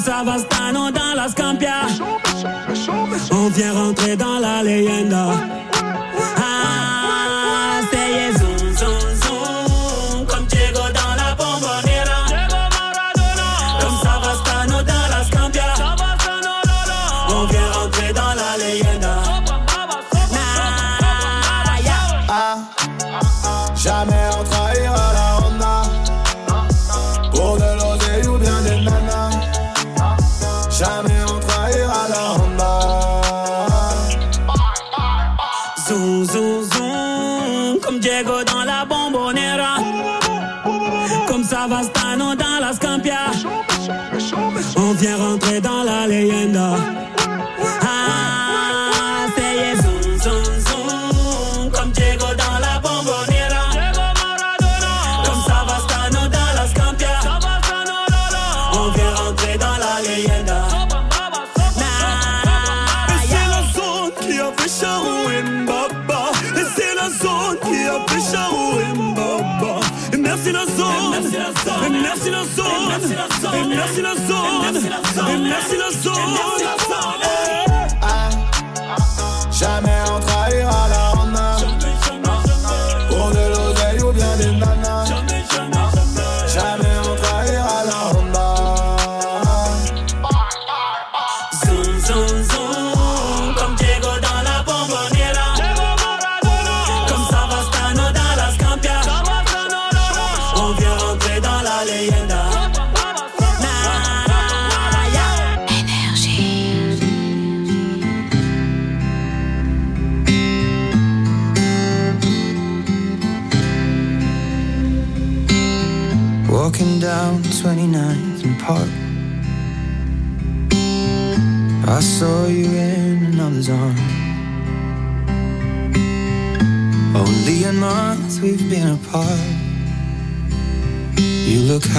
Soms avals dan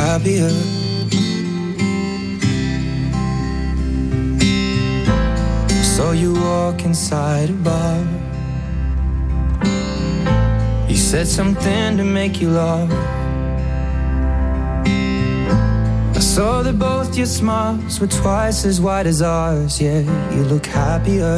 happier. Saw you walk inside a bar. You said something to make you laugh. I saw that both your smiles were twice as wide as ours. Yeah, you look happier.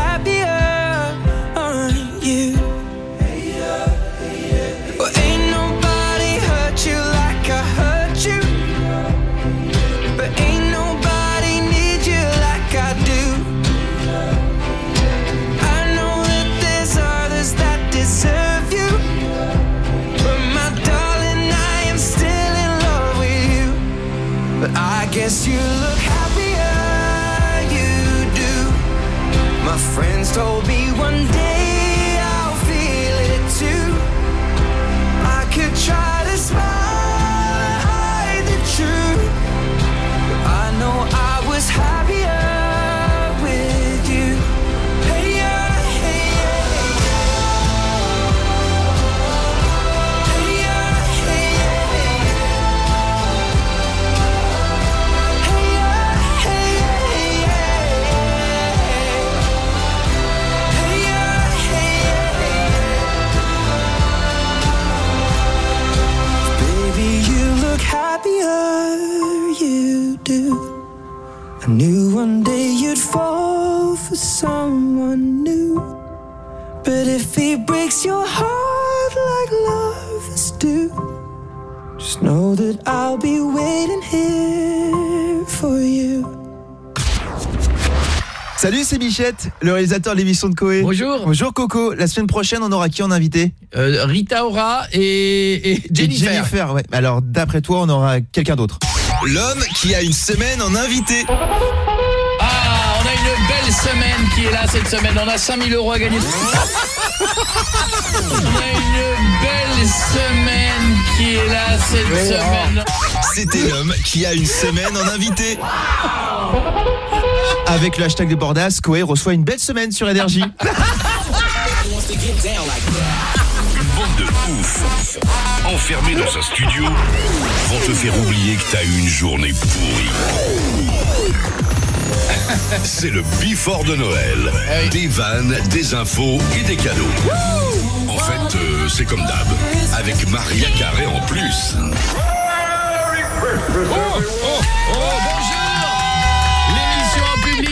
told me one day Salut, c'est Bichette, le réalisateur de l'émission de Coé. Bonjour. Bonjour Coco. La semaine prochaine, on aura qui en invité? Euh, Rita Ora et, et Jennifer. Et Jennifer, ouais. Alors, d'après toi, on aura quelqu'un d'autre? L'homme qui a une semaine en invité. Ah, on a une belle semaine qui est là cette semaine. On a 5000 euros à gagner. on a une belle semaine qui est là cette semaine. C'était l'homme qui a une semaine en invité. Avec le hashtag de Bordas, Coé reçoit une belle semaine sur Énergie. Bande de ouf. Enfermé dans un studio, vont te faire oublier que t'as eu une journée pourrie. C'est le Before de Noël. Des vannes, des infos et des cadeaux. En fait, euh, c'est comme d'hab. Avec Maria Carré en plus. Oh, en public,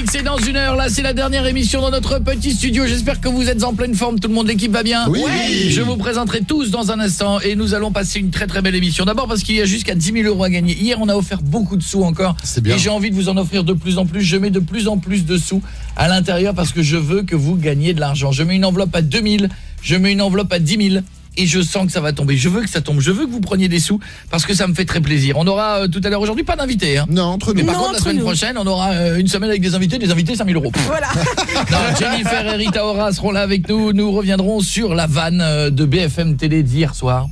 c'est dans une heure. Là, c'est la dernière émission dans notre petit studio. J'espère que vous êtes en pleine forme. Tout le monde, l'équipe va bien Oui. Je vous présenterai tous dans un instant et nous allons passer une très très belle émission. D'abord parce qu'il y a jusqu'à 10 000 euros à gagner. Hier, on a offert beaucoup de sous encore. C'est bien. Et j'ai envie de vous en offrir de plus en plus. Je mets de plus en plus de sous à l'intérieur parce que je veux que vous gagniez de l'argent. Je mets une enveloppe à 2 000, je mets une enveloppe à 10 000 et je sens que ça va tomber. Je veux que ça tombe. Je veux que vous preniez des sous parce que ça me fait très plaisir. On aura euh, tout à l'heure aujourd'hui pas d'invité hein. Non, entre Mais nous. par Non, contre, la semaine nous. prochaine, on aura euh, une semaine avec des invités, des invités 5000 euros. Voilà. Non, Jennifer et Rita Ora seront là avec nous. Nous reviendrons sur la vanne euh, de BFM Télé d'hier soir.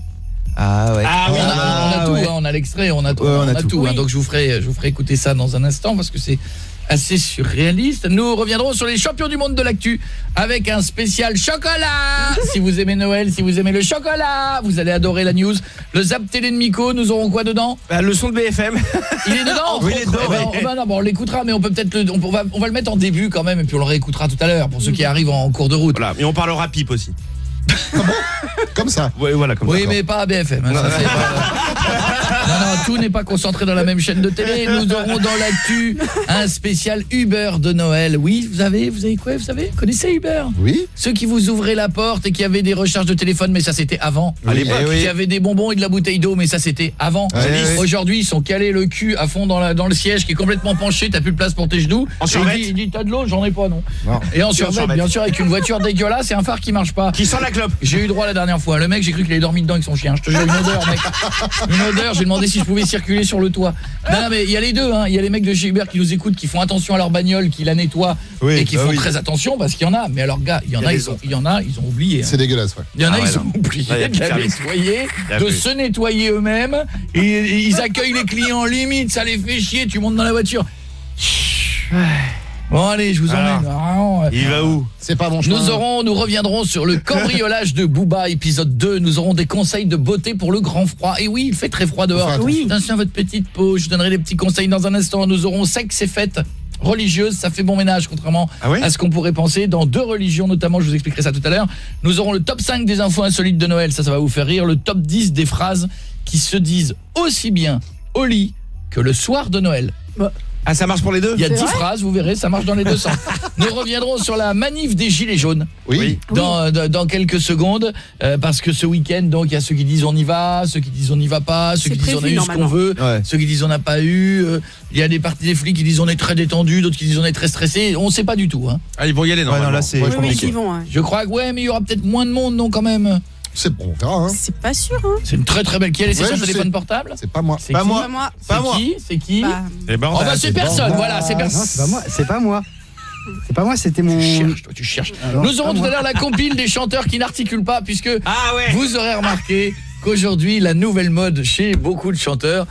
Ah ouais. on a, on a tout, ouais. hein, on a l'extrait, on a, tout, Ouais, on a tout. hein. Oui. donc je vous ferai, je vous ferai écouter ça dans un instant parce que c'est assez surréaliste. Nous reviendrons sur les champions du monde de l'actu avec un spécial chocolat. si vous aimez Noël, si vous aimez le chocolat, vous allez adorer la news. Le Zap Télé de Miko, nous aurons quoi dedans? Bah, le son de BFM. Il est dedans? Oui, il est dedans, Eh ben, ouais. on, va- non, bon, on l'écoutera, mais on peut peut-être le, on, on va, on va le mettre en début quand même, et puis on le réécoutera tout à l'heure pour ceux qui arrivent en cours de route. Voilà, et on parlera pipe aussi. Comme ça. Ouais, voilà, comme Oui, ça. mais pas à BFM. hein, ça, pas- non, non, tout n'est pas concentré dans la même chaîne de télé. Nous aurons dans l'actu un spécial Uber de Noël. Oui, vous avez, vous avez quoi, vous savez Connaissez Uber? Oui. Ceux qui vous ouvraient la porte et qui avaient des recharges de téléphone, mais ça c'était avant. À l'époque. Eh oui. Qui avaient des bonbons et de la bouteille d'eau, mais ça c'était avant. Ouais. Aujourd'hui, ils sont calés le cul à fond dans, la, dans le siège qui est complètement penché, t'as plus de place pour tes genoux. En Et il survêt. dit, il dit, t'as de l'eau, j'en ai pas, non. Non. Et en en survêt. bien sûr, avec une voiture dégueulasse et un phare qui marche pas. Qui sent la clope J'ai eu droit la dernière fois. Le mec, j'ai cru qu'il avait dormi dedans avec son chien. Je te jure, une odeur, mec. Une odeur. J'ai demandé si je pouvais circuler sur le toit. Non, mais il y a les deux. hein. Il y a les mecs de chez Uber qui nous écoutent, qui font attention à leur bagnole, qui la nettoient Oui, et qui bah font oui. très attention parce qu'il y en a. Mais alors, gars, il y en a ils ont, il y en a, ils ont oublié. hein. C'est dégueulasse, ouais. Il y en a, Ah ouais, ils ont non. oublié Ouais, de la nettoyer, de plus. se nettoyer eux-mêmes. Et, et ils accueillent les clients limite, ça les fait chier. Tu montes dans la voiture. Bon, allez, je vous Alors, emmène. Il va où C'est pas chemin. nous aurons, nous reviendrons sur le cambriolage de Booba, épisode 2. Nous aurons des conseils de beauté pour le grand froid. Et oui, il fait très froid dehors. Faire attention. À votre petite peau. Je donnerai des petits conseils dans un instant. Nous aurons sexe et fête religieuse. Ça fait bon ménage, contrairement Ah oui à ce qu'on pourrait penser. Dans deux religions, notamment, je vous expliquerai ça tout à l'heure. Nous aurons le top 5 des infos insolites de Noël. Ça, ça va vous faire rire. Le top 10 des phrases qui se disent aussi bien au lit que le soir de Noël. Ah, ça marche pour les deux Il y a C'est 10 vrai phrases, vous verrez, ça marche dans les deux sens. Nous reviendrons sur la manif des Gilets jaunes Oui. dans, dans, dans quelques secondes euh, parce que ce week-end donc il y a ceux qui disent on y va, ceux qui disent on n'y va pas, ceux qui disent on a eu ce qu'on veut, Ouais. ceux qui disent on n'a pas eu, euh, il y a des parties des flics qui disent on est très détendu, d'autres qui disent on est très stressé, on sait pas du tout hein. Ah, ils vont y aller, Ouais, normalement. non, là, c'est Ouais, Oui, vont. Je crois que ouais, mais il y aura peut-être moins de monde non quand même. C'est bon, on verra. Hein. C'est pas sûr, hein. C'est une très très belle qui a laissé Ouais, son téléphone sais. portable C'est pas moi. C'est Pas moi. Pas moi. C'est Pas moi. qui C'est qui Bah, Eh ben, Oh bah c'est personne, voilà, c'est Non, personne. c'est pas moi, c'est pas moi. C'est pas moi, c'était mon Tu cherches, toi, tu cherches. Alors, Nous aurons tout à l'heure la compile des chanteurs qui n'articulent pas, puisque Ah ouais vous aurez remarqué qu'aujourd'hui, la nouvelle mode chez beaucoup de chanteurs,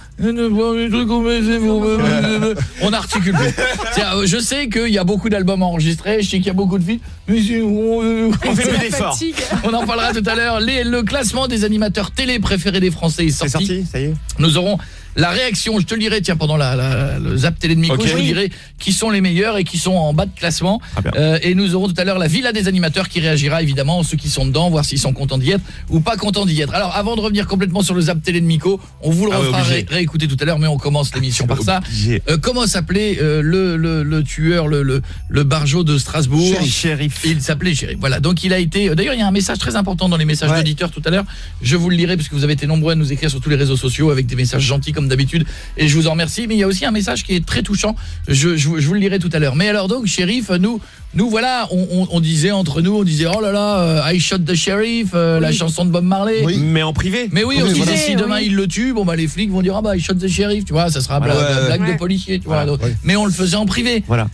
on n'articule plus. Euh, Je sais qu'il y a beaucoup d'albums enregistrés, je sais qu'il y a beaucoup de filles, c'est- on euh, On fait plus d'efforts. on en parlera tout à l'heure. Le classement des animateurs télé préférés des Français est C'est sorti. sorti, ça y est Nous aurons la réaction, je te le dirai tiens pendant la, la- le zap télé de Miko, Ok. je te Oui. dirai qui sont les meilleurs et qui sont en bas de classement. Bien. Euh, et nous aurons tout à l'heure la villa des animateurs qui réagira évidemment ceux qui sont dedans, voir s'ils sont contents d'y être ou pas contents d'y être. Alors avant de revenir complètement sur le zap télé de Miko, on vous le Ah ouais, refera ré- réécouter tout à l'heure mais on commence l'émission par ça. Euh, comment s'appelait euh, le, le, le tueur, le, le, le barjot de Strasbourg? Shérif. Il s'appelait Shérif. Voilà, donc il a été... D'ailleurs, il y a un message très important dans les messages Ouais. d'auditeurs tout à l'heure. Je vous le lirai parce que vous avez été nombreux à nous écrire sur tous les réseaux sociaux avec des messages gentils comme d'habitude. Et je vous en remercie. Mais il y a aussi un message qui est très touchant. Je, je, vous- je vous le lirai tout à l'heure. Mais alors donc, Shérif, nous... Nous voilà, on, on, on disait entre nous, on disait oh là là, euh, I shot the sheriff, euh, la chanson de Bob Marley. Oui. Mais en privé. Mais oui, on Oui, se disait voilà. si demain il le tue, bon bah les flics vont dire ah bah I shot the sheriff, tu vois, ça sera Voilà, blague, ouais, blague de policier, tu vois. Voilà, donc- ouais. Mais on le faisait en privé. Voilà.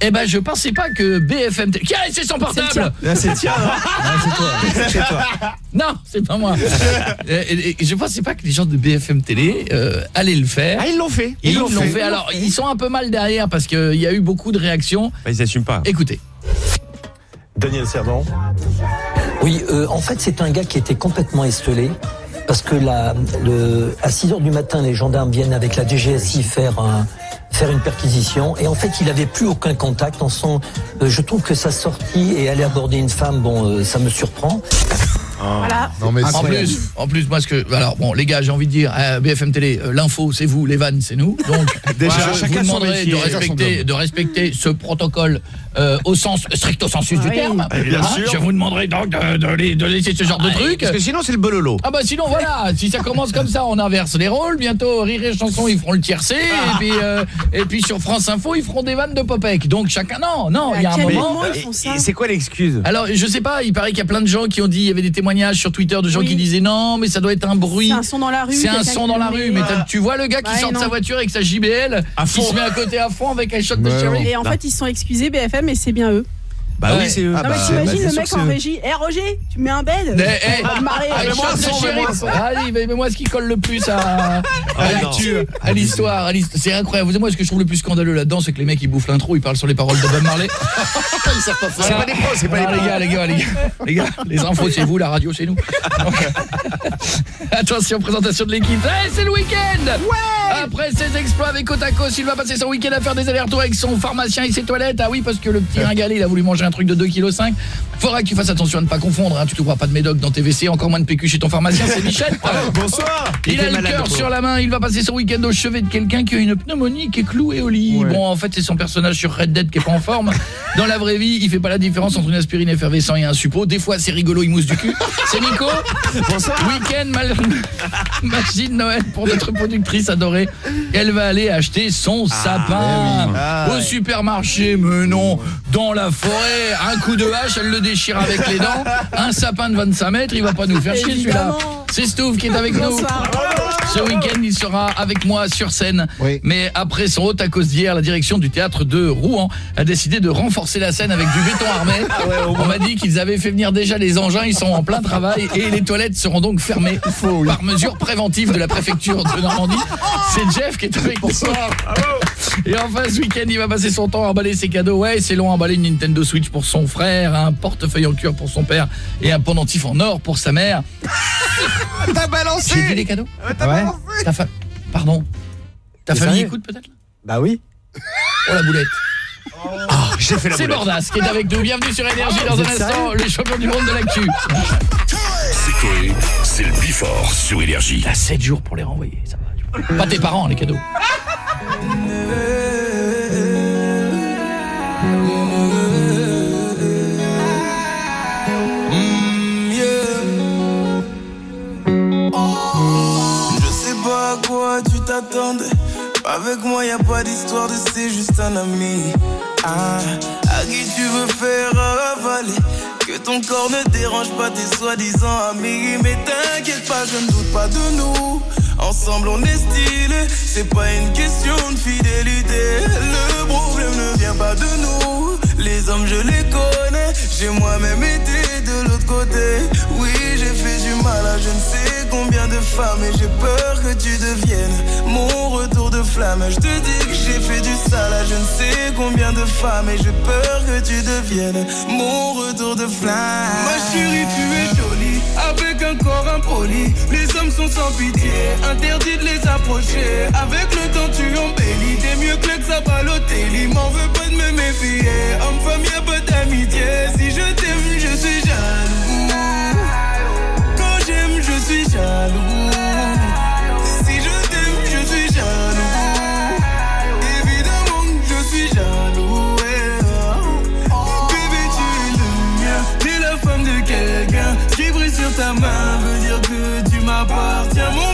Eh ben je pensais pas que BFM qui a laissé son portable Là, c'est tien. c'est toi. Non, c'est pas moi. et, et- et je pensais pas que les gens de BFM Télé euh, allaient le faire. Ah, ils l'ont fait. Ils l'ont fait. Alors, ils sont un peu mal derrière parce qu'il y a eu beaucoup de réactions. Bah, ils assument pas. Écoutez. Daniel Servan. Oui, euh, en fait, c'est un gars qui était complètement estelé. Parce que la, le, à 6 heures du matin, les gendarmes viennent avec la DGSI faire un, faire une perquisition. Et en fait, il avait plus aucun contact. En son, euh, je trouve que sa sortie et aller aborder une femme, bon, euh, ça me surprend. Voilà. Non, mais En plus, en plus, moi, ce que, alors bon, les gars, j'ai envie de dire, euh, BFM Télé, euh, l'info, c'est vous, les vannes, c'est nous. Donc, Déjà, voilà, je chacun vous demanderai de respecter, de respecter ce protocole euh, au sens stricto sensus du Oui. terme. Bien Hein, sûr. Je vous demanderai donc de, de les- de laisser ce genre de truc. Parce que sinon, c'est le bololo. Ah bah sinon voilà, si ça commence comme ça, on inverse les rôles. Bientôt, Rire et Chanson, ils feront le tiercé. Et puis, euh, et puis sur France Info, ils feront des vannes de Popek. Donc chacun, non, non, il y a un moment. c'est quoi l'excuse? Alors, je sais pas, il paraît qu'il y a plein de gens qui ont dit, il y avait des témoignages sur Twitter de gens Oui. qui disaient non, mais ça doit être un bruit. C'est un son dans la rue. C'est un son dans la rue, mais tu vois le gars qui Ouais, sort de sa voiture avec sa JBL, qui se met à côté à fond avec un shot de. Et en fait, ils se sont excusés, BFM, et c'est bien eux. Bah Ouais. oui, c'est eux. non, mais bah, t'imagines bah, c'est le mec en régie. Eh Roger, tu mets un bed Mais, eh, Marley. un mais moi, son, un son. Allez, moi, ce qui colle le plus à, à Ah, l'actu, non. à l'histoire, c'est incroyable. Vous savez, moi, ce que je trouve le plus scandaleux là-dedans, c'est que les mecs, ils bouffent l'intro, ils parlent sur les paroles de Bob Marley. C'est pas des pros, c'est pas des Ah, les gars, les gars, les gars, les gars, les infos c'est vous, la radio c'est nous. Attention, présentation de l'équipe. Eh, c'est le week-end Après ses exploits avec Otako, il va passer son week-end à faire des allers-retours avec son pharmacien et ses toilettes. Ah oui, parce que le petit ringalé, il a voulu manger un truc de 2,5 kg. Faudra que tu fasses attention à ne pas confondre. Hein. Tu trouveras pas de médoc dans TVC, encore moins de PQ chez ton pharmacien, c'est Michel. Bonsoir. Il a le cœur sur la main, il va passer son week-end au chevet de quelqu'un qui a une pneumonie qui est cloué au lit. Bon, en fait, c'est son personnage sur Red Dead qui est pas en forme. Dans la vraie vie, il fait pas la différence entre une aspirine effervescent et un suppôt. Des fois, c'est rigolo, il mousse du cul. C'est Nico. Bonsoir. Week-end, mal... machine Noël pour notre productrice adorée. Elle va aller acheter son sapin Ah, au ouais. supermarché. Mais non, dans la forêt, un coup de hache, elle le déchire avec les dents. Un sapin de 25 mètres, il va pas nous faire chier celui-là. C'est Stouff qui est avec nous. Ce week-end, il sera avec moi sur scène. Oui. Mais après son haut à cause d'hier, la direction du théâtre de Rouen a décidé de renforcer la scène avec du béton armé. On m'a dit qu'ils avaient fait venir déjà les engins, ils sont en plein travail et les toilettes seront donc fermées par mesure préventive de la préfecture de Normandie. C'est Jeff qui est avec nous. Et enfin, ce week-end, il va passer son temps à emballer ses cadeaux. Ouais, c'est long à emballer une Nintendo Switch pour son frère, un portefeuille en cuir pour son père et un pendentif en or pour sa mère. T'as J'ai dit balancé les cadeaux Ouais. Ta fa... Pardon Ta famille écoute peut-être Bah oui. Oh la boulette J'ai fait la C'est. Bordas qui est avec nous. Bienvenue sur Énergie dans vous un instant, le champion du monde de l'actu. C'est Coé, c'est le Bifort sur Énergie. T'as 7 jours pour les renvoyer, ça va. Pas tes parents, les cadeaux. Avec moi, y a pas d'histoire de c'est juste un ami. Ah, à qui tu veux faire avaler? Que ton corps ne dérange pas tes soi-disant amis. Mais t'inquiète pas, je ne doute pas de nous. Ensemble, on est stylé. C'est pas une question de fidélité. Le problème ne vient pas de nous. Les hommes, je les connais. J'ai moi-même été de l'autre côté. Oui, j'ai fait du mal à je ne sais combien de femmes et j'ai peur que tu deviennes mon retour de flamme. Je te dis que j'ai fait du sale à je ne sais combien de femmes et j'ai peur que tu deviennes mon retour de flamme. Ma chérie, tu es jolie avec un corps impoli. Les hommes sont sans pitié, interdit de les approcher. Avec le temps, tu embellis. T'es mieux que ça Il M'en veut pas de me méfier. Homme, femme, y'a pas d'amitié. Si je t'aime, je suis jaloux suis jaloux. Si je t'aime, je suis jaloux. Évidemment je suis jaloux. Bébé, tu es le mien. T'es la femme de quelqu'un. Ce qui brille sur ta main veut dire que tu m'appartiens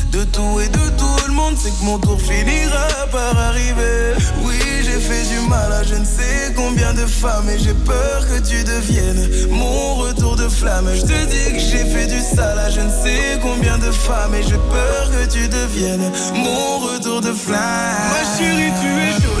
De tout et de tout le monde, c'est que mon tour finira par arriver. Oui, j'ai fait du mal à je ne sais combien de femmes et j'ai peur que tu deviennes mon retour de flamme. Je te dis que j'ai fait du sale à je ne sais combien de femmes et j'ai peur que tu deviennes mon retour de flamme. Ma chérie, tu es jolie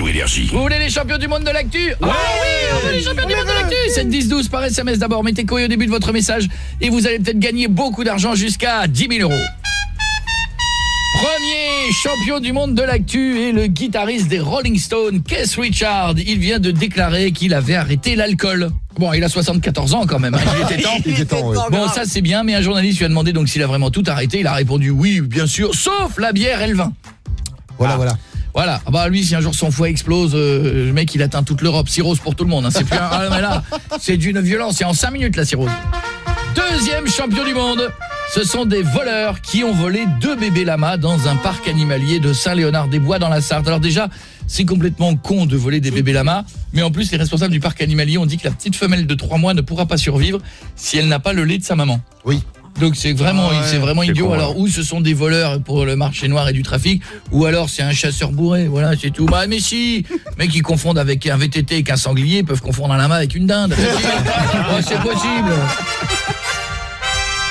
Sur Énergie. Vous voulez les champions du monde de l'actu Ah oui, on veut les champions du monde de l'actu 7 10 12 par SMS d'abord, mettez Coé au début de votre message et vous allez peut-être gagner beaucoup d'argent jusqu'à 10 000 euros. Premier champion du monde de l'actu est le guitariste des Rolling Stones, Keith Richard. Il vient de déclarer qu'il avait arrêté l'alcool. Bon, il a 74 ans quand même, hein, il était temps. Il était temps, oui. Bon, ça c'est bien, mais un journaliste lui a demandé donc s'il a vraiment tout arrêté. Il a répondu oui, bien sûr, sauf la bière et le vin. Voilà, voilà. Voilà, ah bah lui si un jour son foie explose, euh, le mec il atteint toute l'Europe, cirrhose pour tout le monde, hein. c'est plus un... ah, mais là, c'est d'une violence, c'est en 5 minutes la cirrhose. Deuxième champion du monde, ce sont des voleurs qui ont volé deux bébés lamas dans un parc animalier de Saint-Léonard-des-Bois dans la Sarthe. Alors déjà, c'est complètement con de voler des bébés lamas, mais en plus les responsables du parc animalier ont dit que la petite femelle de 3 mois ne pourra pas survivre si elle n'a pas le lait de sa maman. Oui. Donc c'est vraiment Ah ouais, c'est vraiment idiot. con, alors ou ce sont des voleurs pour le marché noir et du trafic ou alors c'est un chasseur bourré, voilà, c'est tout. Bah mais si, mec ils confondent avec un VTT avec un sanglier, peuvent confondre un lama avec une dinde. Ouais, c'est possible.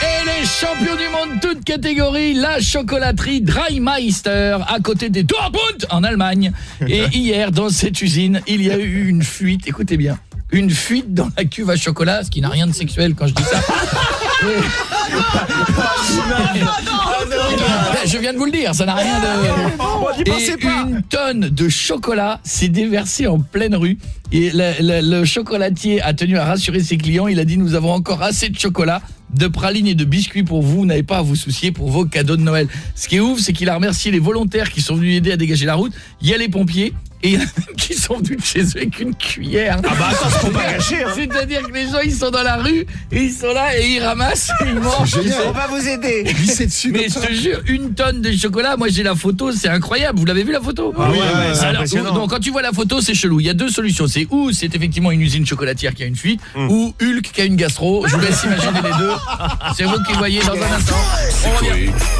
Et les champions du monde toute catégorie, la chocolaterie Dreimeister à côté des Dortmund en Allemagne. Et hier dans cette usine, il y a eu une fuite, écoutez bien. Une fuite dans la cuve à chocolat, ce qui n'a rien de sexuel quand je dis ça. Je viens de vous le dire, ça n'a rien de... Et une tonne de chocolat s'est déversée en pleine rue. Et le, le- le chocolatier a tenu à rassurer ses clients. Il a dit, nous avons encore assez de chocolat, de pralines et de biscuits pour vous. Vous n'avez pas à vous soucier pour vos cadeaux de Noël. Ce qui est ouf, c'est qu'il a remercié les volontaires qui sont venus aider à dégager la route. Il y a les pompiers. Et il y en a même qui sont venus de chez eux avec une cuillère. Ah bah attends, c'est pas gâcher, hein. C'est-à-dire que les gens, ils sont dans la rue, et ils sont là, et ils ramassent, et ils mangent. On va vous aider. Glisser dessus Mais je te jure, une tonne de chocolat, moi j'ai la photo, c'est incroyable. Vous l'avez vu la photo Ah ouais, ouais, c'est Alors. Donc quand tu vois la photo, c'est chelou. Il y a deux solutions. C'est ou c'est effectivement une usine chocolatière qui a une fuite, Hmm. ou Hulk qui a une gastro. Je vous laisse imaginer les deux. C'est vous qui voyez dans un instant.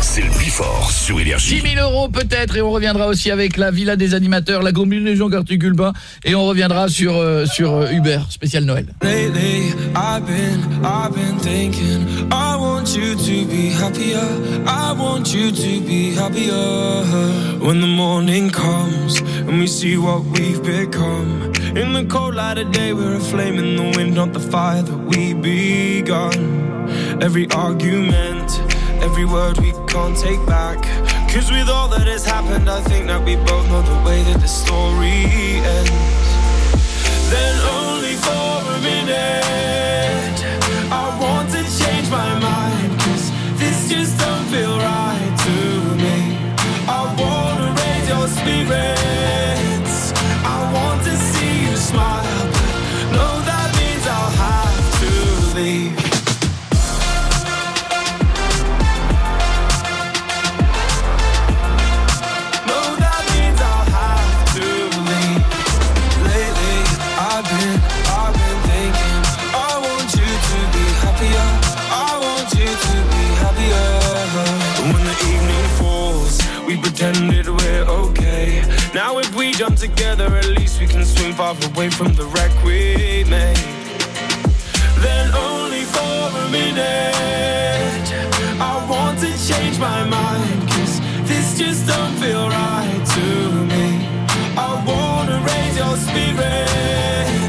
C'est le Bifort sur Énergie. 10 000 euros peut-être et on reviendra aussi avec la villa des animateurs, la combinaison Carticulbin et on reviendra sur euh, sur euh, Uber spécial Noël. Lately, I've been, I've been thinking. I want you to be happier. I want you to be happier. When the morning comes and we see what we've become. In the cold light of day, we're a flame in the wind, not the fire that we begun. Every argument, every word we can't take back. Cause with all that has happened, I think that we both know the way that the story ends then only for a minute. I want to change my mind, pretended we're okay. Now if we jump together, at least we can swim far away from the wreck we made. Then only for a minute, I want to change my mind, cause this just don't feel right to me. I wanna raise your spirits,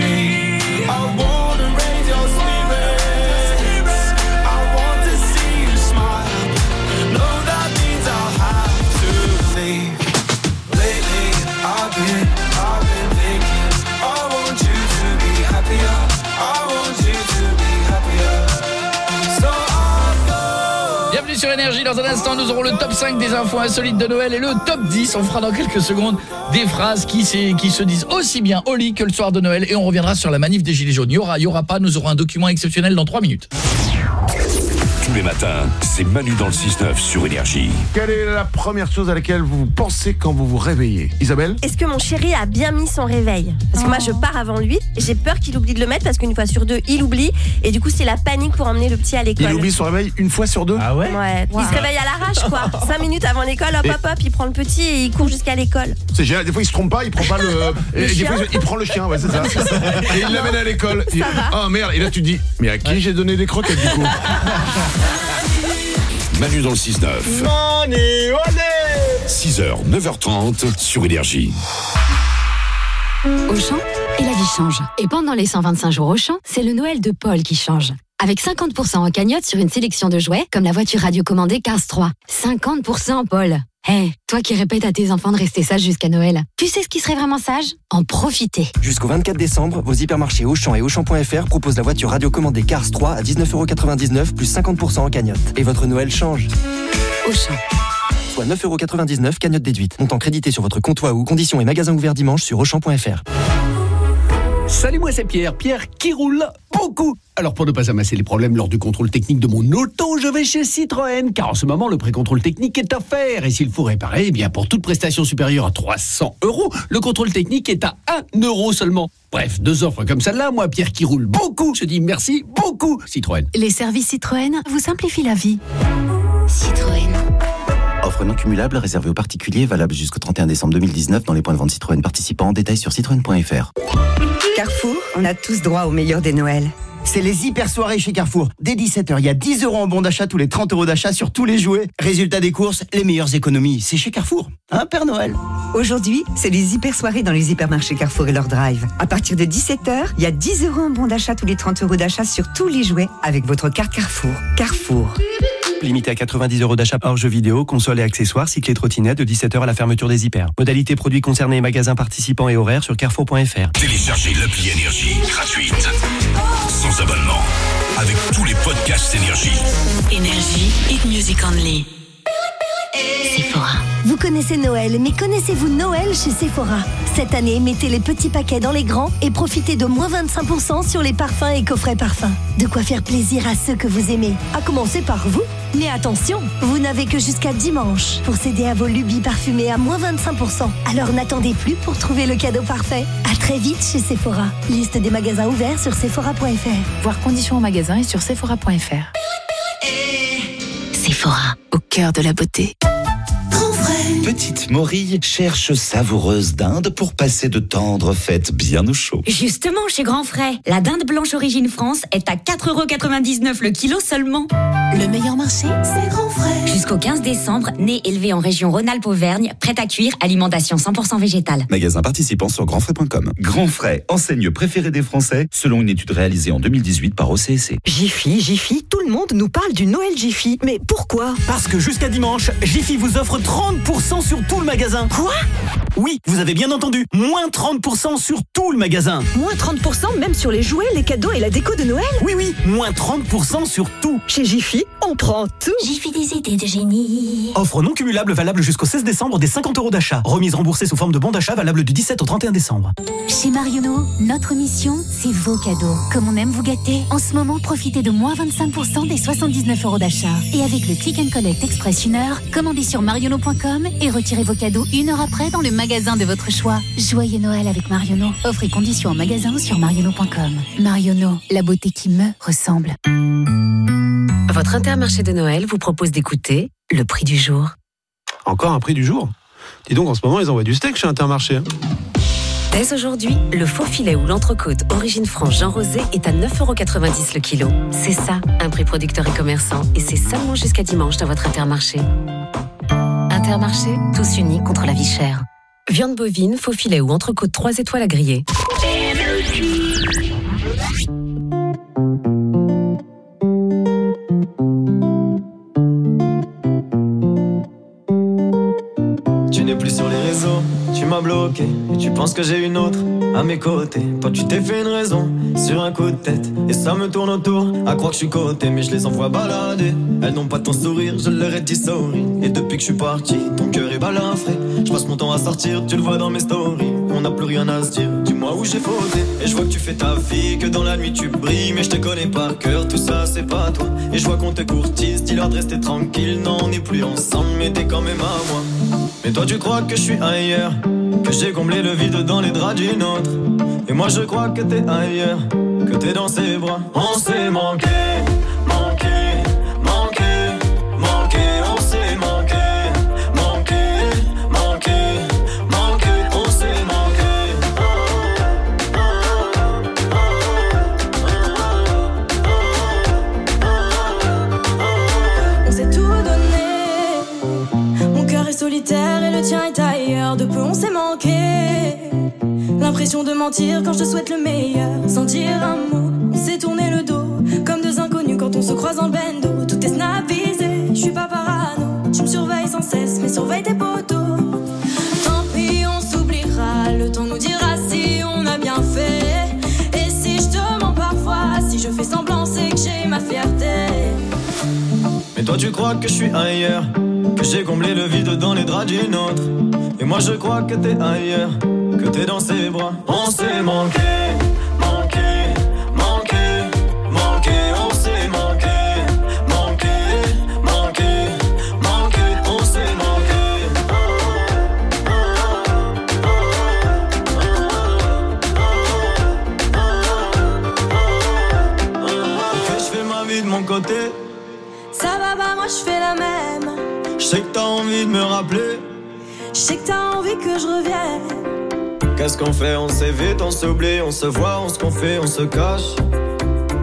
Sur Énergie, dans un instant nous aurons le top 5 des infos insolites de Noël et le top 10, on fera dans quelques secondes des phrases qui, se disent aussi bien au lit que le soir de Noël et on reviendra sur la manif des Gilets jaunes. Y aura, il y aura pas, nous aurons un document exceptionnel dans 3 minutes. Tous les matins, c'est Manu dans le 6-9 sur Énergie. Quelle est la première chose à laquelle vous pensez quand vous vous réveillez? Isabelle? Est-ce que mon chéri a bien mis son réveil? Parce que moi je pars avant lui, j'ai peur qu'il oublie de le mettre parce qu'une fois sur deux il oublie et du coup c'est la panique pour emmener le petit à l'école. Il oublie son réveil une fois sur deux? Ah ouais? Ouais, il se réveille à l'arrache quoi. Cinq minutes avant l'école, hop Et- hop hop, il prend le petit et il court jusqu'à l'école. C'est génial, des fois il se trompe pas, il prend pas le. et des chien fois il prend le chien, ouais, c'est ça. et il l'amène à l'école. Il- Oh merde, et là tu te dis, mais à qui j'ai donné des croquettes du coup? Manu dans le 6-9. 6h, 9h30 sur Énergie. Auchan et la vie change. Et pendant les 125 jours Auchan, c'est le Noël de Paul qui change. Avec 50% en cagnotte sur une sélection de jouets, comme la voiture radiocommandée Cars 3. 50% Paul Hé, toi qui répètes à tes enfants de rester sages jusqu'à Noël, tu sais ce qui serait vraiment sage? En profiter. Jusqu'au 24 décembre, vos hypermarchés Auchan et Auchan.fr proposent la voiture radiocommandée Cars 3 à 19,99€ plus 50% en cagnotte. Et votre Noël change. Auchan. Soit 9,99€ cagnotte déduite. Montant crédité sur votre compte ou conditions et magasins ouverts dimanche sur Auchan.fr. Salut, moi c'est Pierre. Pierre qui roule beaucoup. Alors pour ne pas amasser les problèmes lors du contrôle technique de mon auto, je vais chez Citroën, car en ce moment le pré-contrôle technique est offert. Et s'il faut réparer, eh bien pour toute prestation supérieure à 300 euros, le contrôle technique est à 1 euro seulement. Bref, deux offres comme celle-là, moi Pierre qui roule beaucoup, je dis merci beaucoup Citroën. Les services Citroën vous simplifient la vie. Citroën. Offre non cumulable réservée aux particuliers, valable jusqu'au 31 décembre 2019 dans les points de vente Citroën participants. En détail sur citroën.fr. Carrefour, on a tous droit au meilleur des Noëls. C'est les hyper soirées chez Carrefour. Dès 17h, il y a 10 euros en bon d'achat tous les 30 euros d'achat sur tous les jouets. Résultat des courses, les meilleures économies. C'est chez Carrefour. Hein, Père Noël Aujourd'hui, c'est les hyper soirées dans les hypermarchés Carrefour et leur drive. À partir de 17h, il y a 10 euros en bon d'achat tous les 30 euros d'achat sur tous les jouets avec votre carte Carrefour. Carrefour. Limité à 90 euros d'achat hors jeux vidéo, console et accessoires, cycle et trottinette de 17h à la fermeture des hyper. Modalité produits concernés, magasins participants et horaires sur carrefour.fr. Téléchargez l'appli Énergie gratuite. Sans abonnement. Avec tous les podcasts Énergie. Énergie, hit music only. Vous connaissez Noël, mais connaissez-vous Noël chez Sephora Cette année, mettez les petits paquets dans les grands et profitez de moins 25% sur les parfums et coffrets parfums. De quoi faire plaisir à ceux que vous aimez, à commencer par vous. Mais attention, vous n'avez que jusqu'à dimanche pour céder à vos lubies parfumées à moins 25%. Alors n'attendez plus pour trouver le cadeau parfait. À très vite chez Sephora. Liste des magasins ouverts sur sephora.fr. Voir conditions au magasin et sur sephora.fr. Sephora, au cœur de la beauté. Petite Morille cherche savoureuse dinde pour passer de tendres fêtes bien au chaud. Justement, chez Grand Frais, la dinde blanche origine France est à 4,99€ le kilo seulement. Le meilleur marché, c'est Grand Frais. Jusqu'au 15 décembre, né élevé en région Rhône-Alpes-Auvergne, prêt à cuire, alimentation 100% végétale. Magasin participant sur grandfrais.com. Grand Frais, enseigne préférée des Français, selon une étude réalisée en 2018 par OCSC. Jiffy, Jiffy, tout le monde nous parle du Noël Jiffy. Mais pourquoi? Parce que jusqu'à dimanche, Jiffy vous offre 30% sur tout le magasin. Quoi? Oui, vous avez bien entendu. Moins 30% sur tout le magasin. Moins 30% même sur les jouets, les cadeaux et la déco de Noël? Oui, oui, moins 30% sur tout. Chez Jiffy, on prend tout. Jiffy des idées de génie. Offre non cumulable valable jusqu'au 16 décembre des 50 euros d'achat. Remise remboursée sous forme de bon d'achat valable du 17 au 31 décembre. Chez Marionneau, notre mission, c'est vos cadeaux. Comme on aime vous gâter, en ce moment, profitez de moins 25% des 79 euros d'achat. Et avec le Click and Collect Express une heure, commandez sur marionneau.com et retirez vos cadeaux une heure après dans le magasin de votre choix. Joyeux Noël avec Marionneau. Offre et conditions en magasin ou sur marionneau.com. Marionneau, la beauté qui me ressemble. Votre intermarché de Noël vous propose d'écouter le prix du jour. Encore un prix du jour? Dis donc, en ce moment, ils envoient du steak chez Intermarché. hein. Dès aujourd'hui, le faux filet ou l'entrecôte Origine France Jean Rosé est à 9,90€ le kilo. C'est ça, un prix producteur et commerçant. Et c'est seulement jusqu'à dimanche dans votre Intermarché. Intermarché, tous unis contre la vie chère. Viande bovine, faux filet ou entrecôte 3 étoiles à griller. Et tu penses que j'ai une autre à mes côtés. Toi tu t'es fait une raison sur un coup de tête. Et ça me tourne autour à croire que je suis coté. Mais je les envoie balader. Elles n'ont pas ton sourire, je leur ai dit sorry. Et depuis que je suis parti, ton cœur est balafré. Je passe mon temps à sortir, tu le vois dans mes stories. On n'a plus rien à se dire, dis-moi où j'ai fauté. Et je vois que tu fais ta vie, que dans la nuit tu brilles. Mais je te connais par cœur, tout ça c'est pas toi. Et je vois qu'on te courtise, dis-leur de rester tranquille. Non on n'est plus ensemble, mais t'es quand même à moi. Mais toi tu crois que je suis ailleurs? Que j'ai comblé le vide dans les draps d'une autre. Et moi je crois que t'es ailleurs Que t'es dans ses bras. On s'est manqué, L'impression de mentir quand je te souhaite le meilleur. Sans dire un mot, on s'est tourné le dos. Comme deux inconnus quand on se croise en bendo. Tout est snappisé, je suis pas parano. Tu me surveilles sans cesse, mais surveille tes poteaux. Tant pis, on s'oubliera. Le temps nous dira si on a bien fait. Et si je te mens parfois, si je fais semblant, c'est que j'ai ma fierté. Toi tu crois que je suis ailleurs Que j'ai comblé le vide dans les draps d'une autre. Et moi je crois que t'es ailleurs Que t'es dans ses bras. On s'est manqué Manqué Manqué Manqué. On s'est manqué Manqué Manqué Manqué. Manqué. Que je fais ma vie de mon côté je fais la même. Je sais que t'as envie de me rappeler Je sais que t'as envie que je revienne. Qu'est-ce qu'on fait? On s'évite, on s'oublie, on se voit, on se confie, on se cache.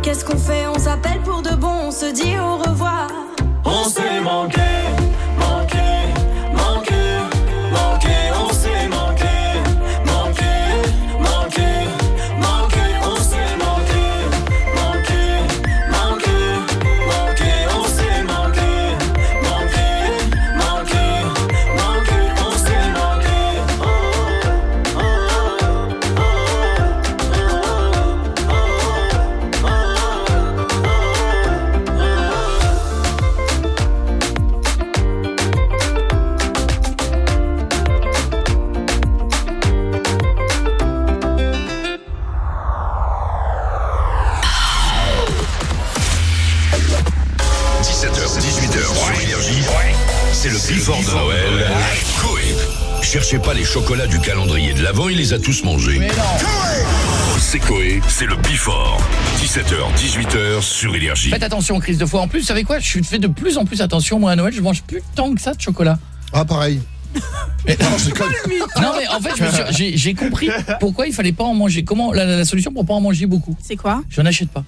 Qu'est-ce qu'on fait? On s'appelle pour de bon, on se dit au revoir. On s'est manqué, manqué, Cherchez pas les chocolats du calendrier de l'Avent, il les a tous mangés. C'est Coé, c'est le Before. 17h, 18h sur Énergie. Faites attention, crise de foie. En plus, vous savez quoi? Je fais de plus en plus attention, moi, à Noël. Je mange plus tant que ça de chocolat. Ah, pareil. Mais- non mais en fait j'ai compris pourquoi il fallait pas en manger. Comment la, la solution pour pas en manger beaucoup? C'est quoi? Je n'achète pas.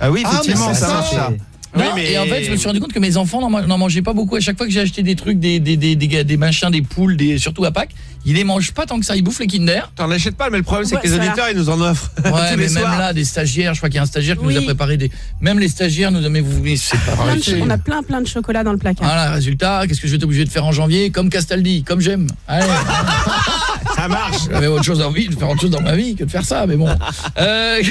Ah oui, Ah, effectivement, c'est ça ça. marche ça. Non, Oui, mais- Et en fait, je me suis rendu compte que mes enfants n'en ma- n'en mangeaient pas beaucoup. À chaque fois que j'ai acheté des trucs, des, des, des, des, des machins, des poules, des, surtout à Pâques, ils les mangent pas tant que ça. Ils bouffent les Kinder. T'en achètes pas, mais le problème c'est Ouais, que les auditeurs ils nous en offrent Ouais, tous mais les même soirs. là, des stagiaires, je crois qu'il y a un stagiaire qui nous a préparé des... Même les stagiaires nous mais vous c'est pas vrai. On a plein plein de chocolat dans le placard. Voilà, résultat, qu'est-ce que je vais être obligé de faire en janvier? Comme Castaldi, comme j'aime. Allez. Ça marche. J'avais autre chose envie de faire autre chose dans ma vie que de faire ça, mais bon. Euh,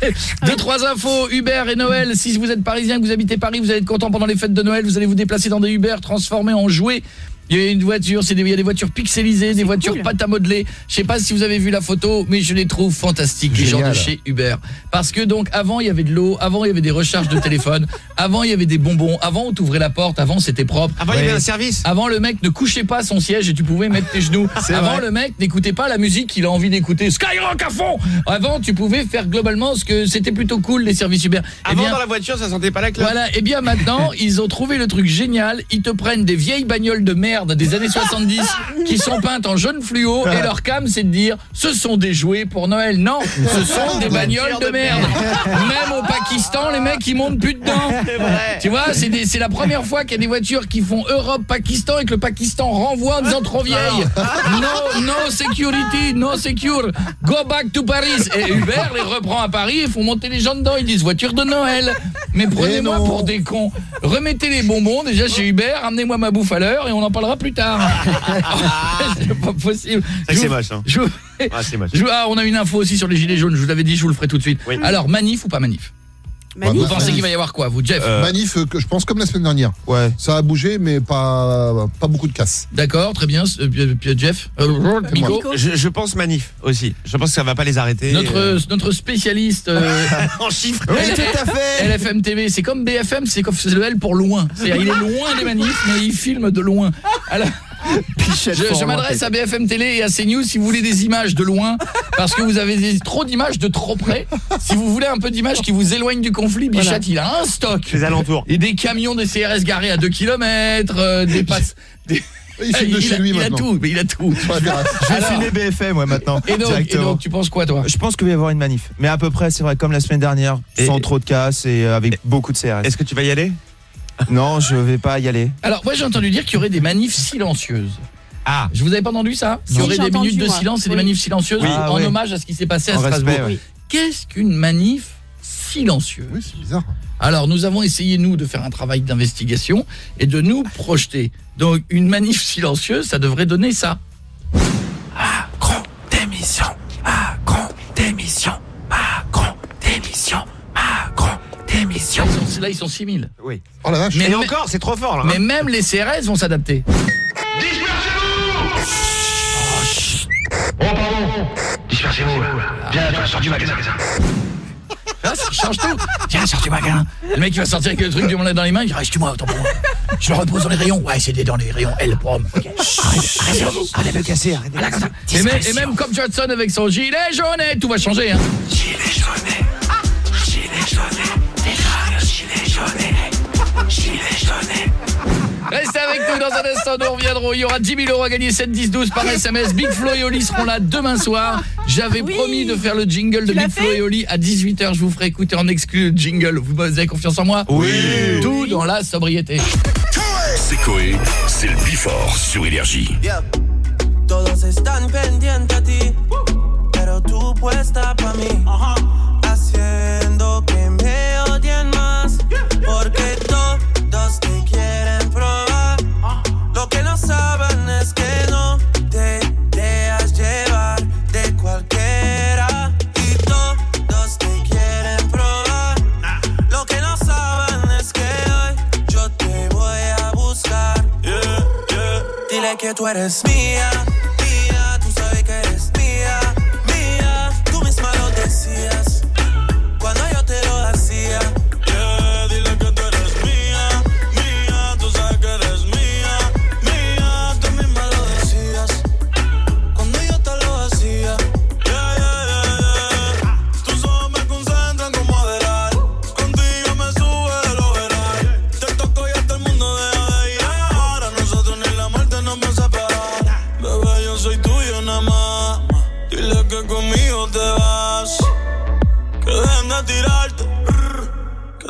deux, trois infos, Uber et Noël. Si vous êtes parisien, que vous habitez Paris, vous allez être content pendant les fêtes de Noël, vous allez vous déplacer dans des Uber transformés en jouets. Il y a une voiture, c'est des, il y a des voitures pixelisées, des voitures cool. pâte à modeler. Je sais pas si vous avez vu la photo, mais je les trouve fantastiques, les gens de chez Uber. Parce que donc, avant, il y avait de l'eau, avant, il y avait des recharges de téléphone, avant, il y avait des bonbons, avant, on t'ouvrait la porte, avant, c'était propre. Avant il y avait un service. Avant, le mec ne couchait pas son siège et tu pouvais mettre tes genoux. Avant, vrai. le mec n'écoutait pas la musique qu'il a envie d'écouter. Skyrock à fond Avant, tu pouvais faire globalement ce que c'était plutôt cool, les services Uber. Eh Avant bien, dans la voiture ça sentait pas la clope. voilà, et bien maintenant, ils ont trouvé le truc génial. Ils te prennent des vieilles bagnoles de merde des années 70 qui sont peintes en jaune fluo et leur cam c'est de dire ce sont des jouets pour Noël. Non, ce sont des bagnoles de merde. Même au Pakistan, les mecs ils montent plus dedans. Tu vois, c'est la première fois qu'il y a des voitures qui font Europe-Pakistan et que le Pakistan renvoie en disant trop vieille. No, no security, no secure. Go back to Paris. Et Uber les reprend à Paris et font monter les gens dedans. Ils disent voiture de Noël. Mais prenez-moi pour des cons. Remettez les bonbons déjà chez Uber, amenez-moi ma bouffe à l'heure et on en parlera plus tard. c'est pas possible. C'est moche hein. je Ah moche. je ah, on a une info aussi sur les gilets jaunes, je vous l'avais dit, je vous le ferai tout de suite. Oui. Alors, manif ou pas manif? Manif. Vous pensez qu'il va y avoir quoi, vous, Jeff Euh, Manif, euh, que je pense comme la semaine dernière. Ouais. Ça a bougé, mais pas, pas beaucoup de casse. D'accord, très bien. euh, Jeff euh, Nico. Je, je pense manif aussi. Je pense que ça va pas les arrêter. notre, euh, notre spécialiste euh, en chiffres. Oui, tout à fait. LFM TV, c'est comme BFM, c'est comme c'est le L pour loin. Il est loin des manifs, mais il filme de loin. Alors, je, je m'adresse à BFM Télé et à CNews si vous voulez des images de loin, parce que vous avez des- trop d'images de trop près. Si vous voulez un peu d'images qui vous éloignent du conflit, Bichat, Voilà. il a un stock. Les alentours. Et des camions des CRS garés à 2 km, des passes... Des... Il filme de il chez a, lui il a maintenant. tout, mais il a tout. Je vais Alors- filmer BFM ouais maintenant. Et donc, et donc, tu penses quoi, toi Je pense qu'il va y avoir une manif. Mais à peu près, c'est vrai, comme la semaine dernière, sans trop de casse et euh, avec beaucoup de CRS. Est-ce que tu vas y aller? Non, je vais pas y aller. Alors, moi, j'ai entendu dire qu'il y aurait des manifs silencieuses. Ah Je vous avais pas entendu ça? Il y aurait des minutes de moi. silence et des manifs silencieuses Oui. en Ah, ouais. hommage à ce qui s'est passé à En Strasbourg. Qu'est-ce qu'une manif silencieuse? Oui, c'est bizarre. Alors, nous avons essayé, nous, de faire un travail d'investigation et de nous projeter. Donc, une manif silencieuse, ça devrait donner ça. Macron, démission Macron, démission démission Là, ils sont, là, ils sont 6000. Oui. Oh la vache. Mais, Et mais- encore, c'est trop fort là. hein. mais même les CRS vont s'adapter. Oh pardon Dispersez-vous là. Viens, toi, sors du magasin. Là, ça change tout. Tiens, sors du magasin. Le mec, il va sortir avec le truc du monde dans les mains, il dit Reste-moi, autant pour moi. Je le repose dans les rayons. Ouais, c'est des- dans les rayons L pour homme. Ok. Arrêtez, arrêtez de le casser. Arrêtez. Voilà, comme ça. Et même, et même comme Johnson avec son gilet jaune, tout va changer. Hein. Gilet jaune. Gilet jaune. Restez avec nous dans un instant, nous reviendrons. Il y aura 10 000 euros à gagner 7 10 12 par SMS. Big Flo et Oli seront là demain soir. J'avais Oui. promis de faire le jingle de Tu Big Flo et Oli à 18h. Je vous ferai écouter en exclu le jingle. Vous avez confiance en moi Oui. Tout dans la sobriété. C'est Coé, c'est le Bifort sur Énergie. Yeah. Todos están pendientes a ti, pero tú puesta pa' mí, que tú eres mía,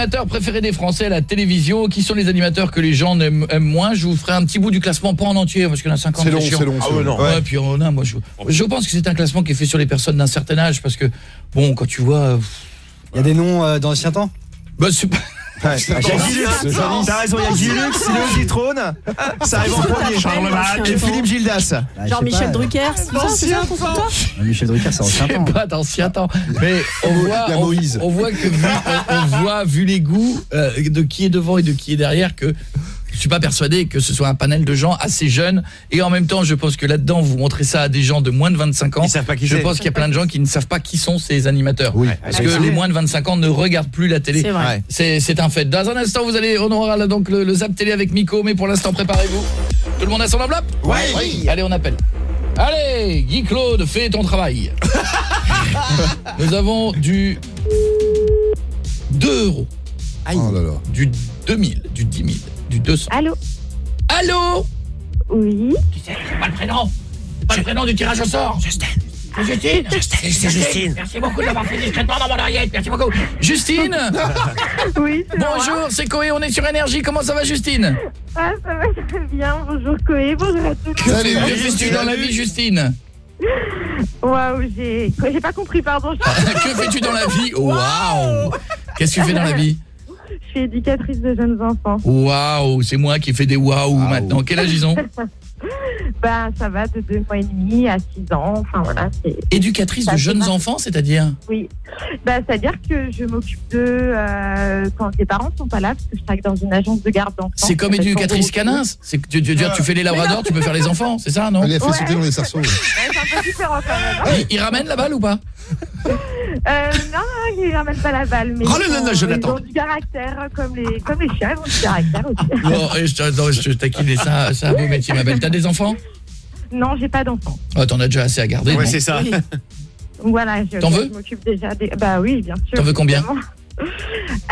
Animateurs préférés des Français à la télévision Qui sont les animateurs que les gens aiment, aiment moins Je vous ferai un petit bout du classement, pas en entier, parce qu'il y en a 50. C'est long, c'est long, Ah ouais, long. non. Ouais. Ouais, puis on a, moi, je, je pense que c'est un classement qui est fait sur les personnes d'un certain âge, parce que, bon, quand tu vois... Il y a des noms euh, d'anciens temps? Bah, c'est pas... Ouais, il y a Guy Lux, T'as raison, il y a Guy Lux, Léo Zitrone, ça arrive en premier. Charlemagne. Et Philippe Gildas. Genre Michel Drucker, c'est ça, pour toi Michel Drucker, c'est ancien temps. pas d'ancien temps. Mais on voit, on, voit que vu, on, on voit vu les goûts euh, de qui est devant et de qui est derrière que suis pas persuadé que ce soit un panel de gens assez jeunes et en même temps je pense que là-dedans vous montrez ça à des gens de moins de 25 ans. Ils savent pas qui je pense qu'il y a plein de gens qui ne savent pas qui sont ces animateurs. Parce Ouais, que les moins de 25 ans ne regardent plus la télé. C'est. C'est un fait. Dans un instant vous allez on aura là donc le, le zap télé avec Miko mais pour l'instant préparez-vous. Tout le monde a son enveloppe Oui. Allez, on appelle. Allez, Guy Claude, fais ton travail. Nous avons du 2 euros, Oh là là. du 2000, du 10 000, du 200. Allô Allô Oui Tu sais, c'est pas le prénom. C'est pas le prénom du tirage au sort. Justine. C'est Justine C'est Justine. Merci beaucoup de l'avoir fait discrètement dans mon oreillette. Merci beaucoup. Justine Oui. Bonjour, c'est Coé, on est sur Énergie. Comment ça va, Justine Ah, ça va très bien. Bonjour Coé, bonjour à tous. Que fais-tu dans la vie, Justine Waouh, j'ai j'ai pas compris, pardon. Que fais-tu dans la vie? Waouh Qu'est-ce que tu fais dans la vie? Je suis éducatrice de jeunes enfants. Waouh, c'est moi qui fais des waouh maintenant. Quel âge ils ont Bah, ça va de deux mois et demi à six ans. Enfin, voilà. Éducatrice de jeunes pas- enfants, c'est-à-dire Oui. Bah, c'est-à-dire que je m'occupe d'eux euh, quand les parents sont pas là, parce que je travaille dans une agence de garde d'enfants. C'est comme éducatrice canins C'est que tu, tu, tu, tu fais les labradors, tu peux faire les enfants, c'est ça, non Elle a fait Ouais. sauter dans les cerceaux. Ouais, c'est un peu différent quand même. ils, ils ramènent la balle ou pas? Euh, non, non, ils ramènent pas la balle, mais Oh, ils, là, là, là, ont- je ils l'attends. ont du caractère, comme les, comme les chiens, ils ont du caractère aussi. Non, je, non, je taquine, ça, c'est un beau métier, ma belle. T'as des enfants? Non, j'ai pas d'enfants. Oh, t'en as déjà assez à garder, Ouais, non? c'est ça. Oui. Voilà, je, T'en je veux? m'occupe déjà des... Bah oui, bien sûr. T'en veux combien?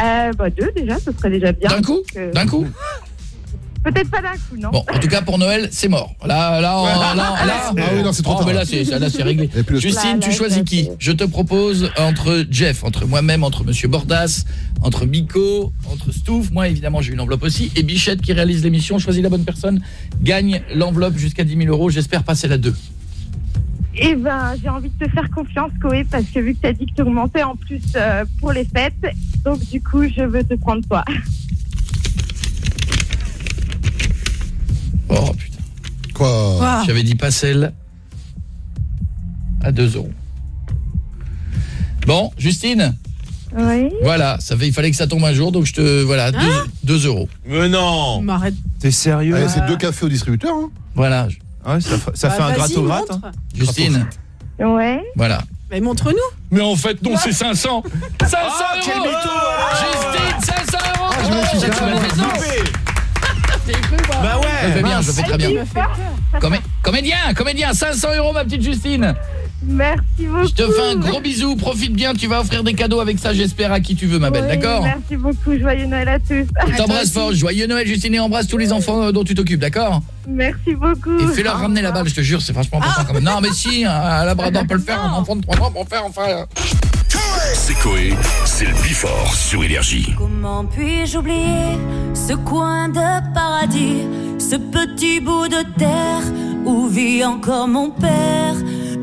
euh, Bah deux déjà, ce serait déjà bien. D'un coup? Euh, D'un coup? Peut-être pas d'un coup, non Bon, en tout cas, pour Noël, c'est mort. Là, là, on- là, là, Ah oui, non, c'est trop Oh, tard. mais là, c'est là, c'est réglé. Justine, Là, tu là, choisis qui Je te propose entre Jeff, entre moi-même, entre Monsieur Bordas, entre Miko, entre Stouff, moi évidemment j'ai une enveloppe aussi, et Bichette qui réalise l'émission, choisis la bonne personne, gagne l'enveloppe jusqu'à 10 000 euros, j'espère passer la 2. Eh ben, j'ai envie de te faire confiance, Koé, parce que vu que t'as dit que t'augmentais en plus euh, pour les fêtes, donc du coup, je veux te prendre toi. Oh putain. Quoi J'avais dit pas celle à 2 euros. Bon, Justine, Oui voilà, ça fait, il fallait que ça tombe un jour, donc je te, voilà, 2 euros. Mais non M'arrête. T'es sérieux c'est deux cafés au distributeur. Hein. Voilà, Ouais, ça, ça Bah, fait un vas-y, gratte au gratte. montre. hein. Justine, Ouais voilà. Mais montre-nous. Mais en fait, non, c'est 500 500 Ah, quel euros Justine, 500 euros je me suis Cru Bah ouais, Je le fais bien, je fais très bien. Comé- comédien, comédien, 500 euros ma petite Justine. Merci beaucoup. Je te fais un gros bisou, profite bien, tu vas offrir des cadeaux avec ça, j'espère à qui tu veux ma belle, Oui, d'accord Merci beaucoup. Joyeux Noël à tous. Je t'embrasse fort, joyeux Noël Justine et embrasse tous les enfants euh, dont tu t'occupes, d'accord Merci beaucoup. Et fais-leur ramener la balle, je te jure, c'est franchement important quand même. Non mais si, un- un labrador peut le faire, un enfant de 3 ans peut le faire, enfin... C'est Coé, c'est le Bifort sur Énergie. Comment puis-je oublier ce coin de paradis, ce petit bout de terre où vit encore mon père?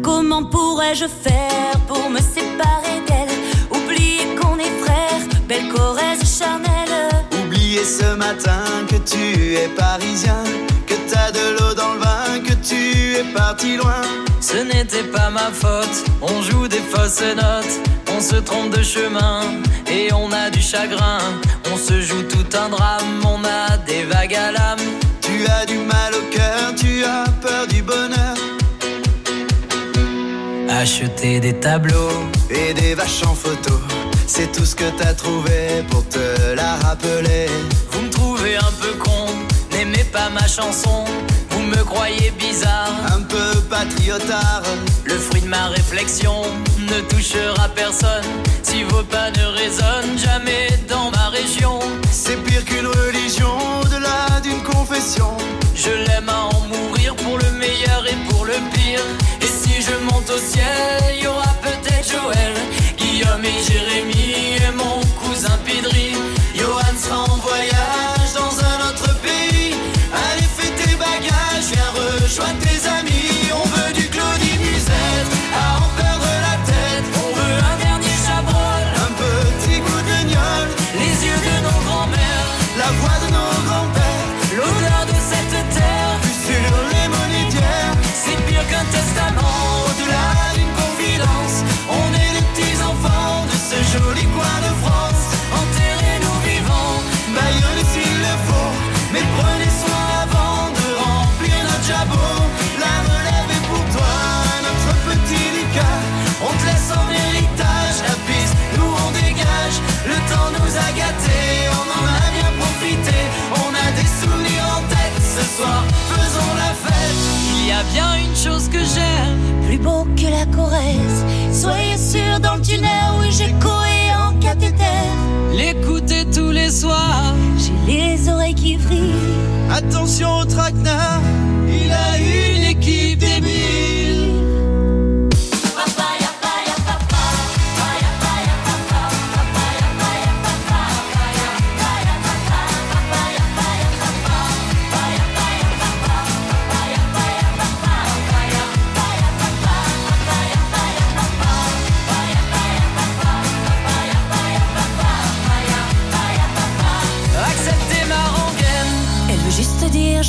Comment pourrais-je faire pour me séparer d'elle? Oublier qu'on est frères, belle Corrèze charnelle. Oublier ce matin que tu es parisien, que t'as de l'eau dans le vin, tu es parti loin. Ce n'était pas ma faute, on joue des fausses notes, on se trompe de chemin et on a du chagrin. On se joue tout un drame, on a des vagues à l'âme. Tu as du mal au cœur, tu as peur du bonheur. Acheter des tableaux et des vaches en photo. C'est tout ce que t'as trouvé pour te la rappeler. Vous me trouvez un peu con, n'aimez pas ma chanson. Vous me croyez bizarre, un peu patriotard. Le fruit de ma réflexion ne touchera personne. Si vos pas ne résonnent jamais dans ma région, c'est pire qu'une religion, au-delà d'une confession. Je l'aime à en mourir pour le meilleur et pour le pire. Et si je monte au ciel, il y aura peut-être Joël, Guillaume et Jérémy et mon cousin Pidri. Que j'aime, plus beau que la Corrèze. Soyez sûr dans le tunnel, oui j'ai coé en cathéter. L'écouter tous les soirs, j'ai les oreilles qui vrillent. Attention au traquenard, il a une équipe débile.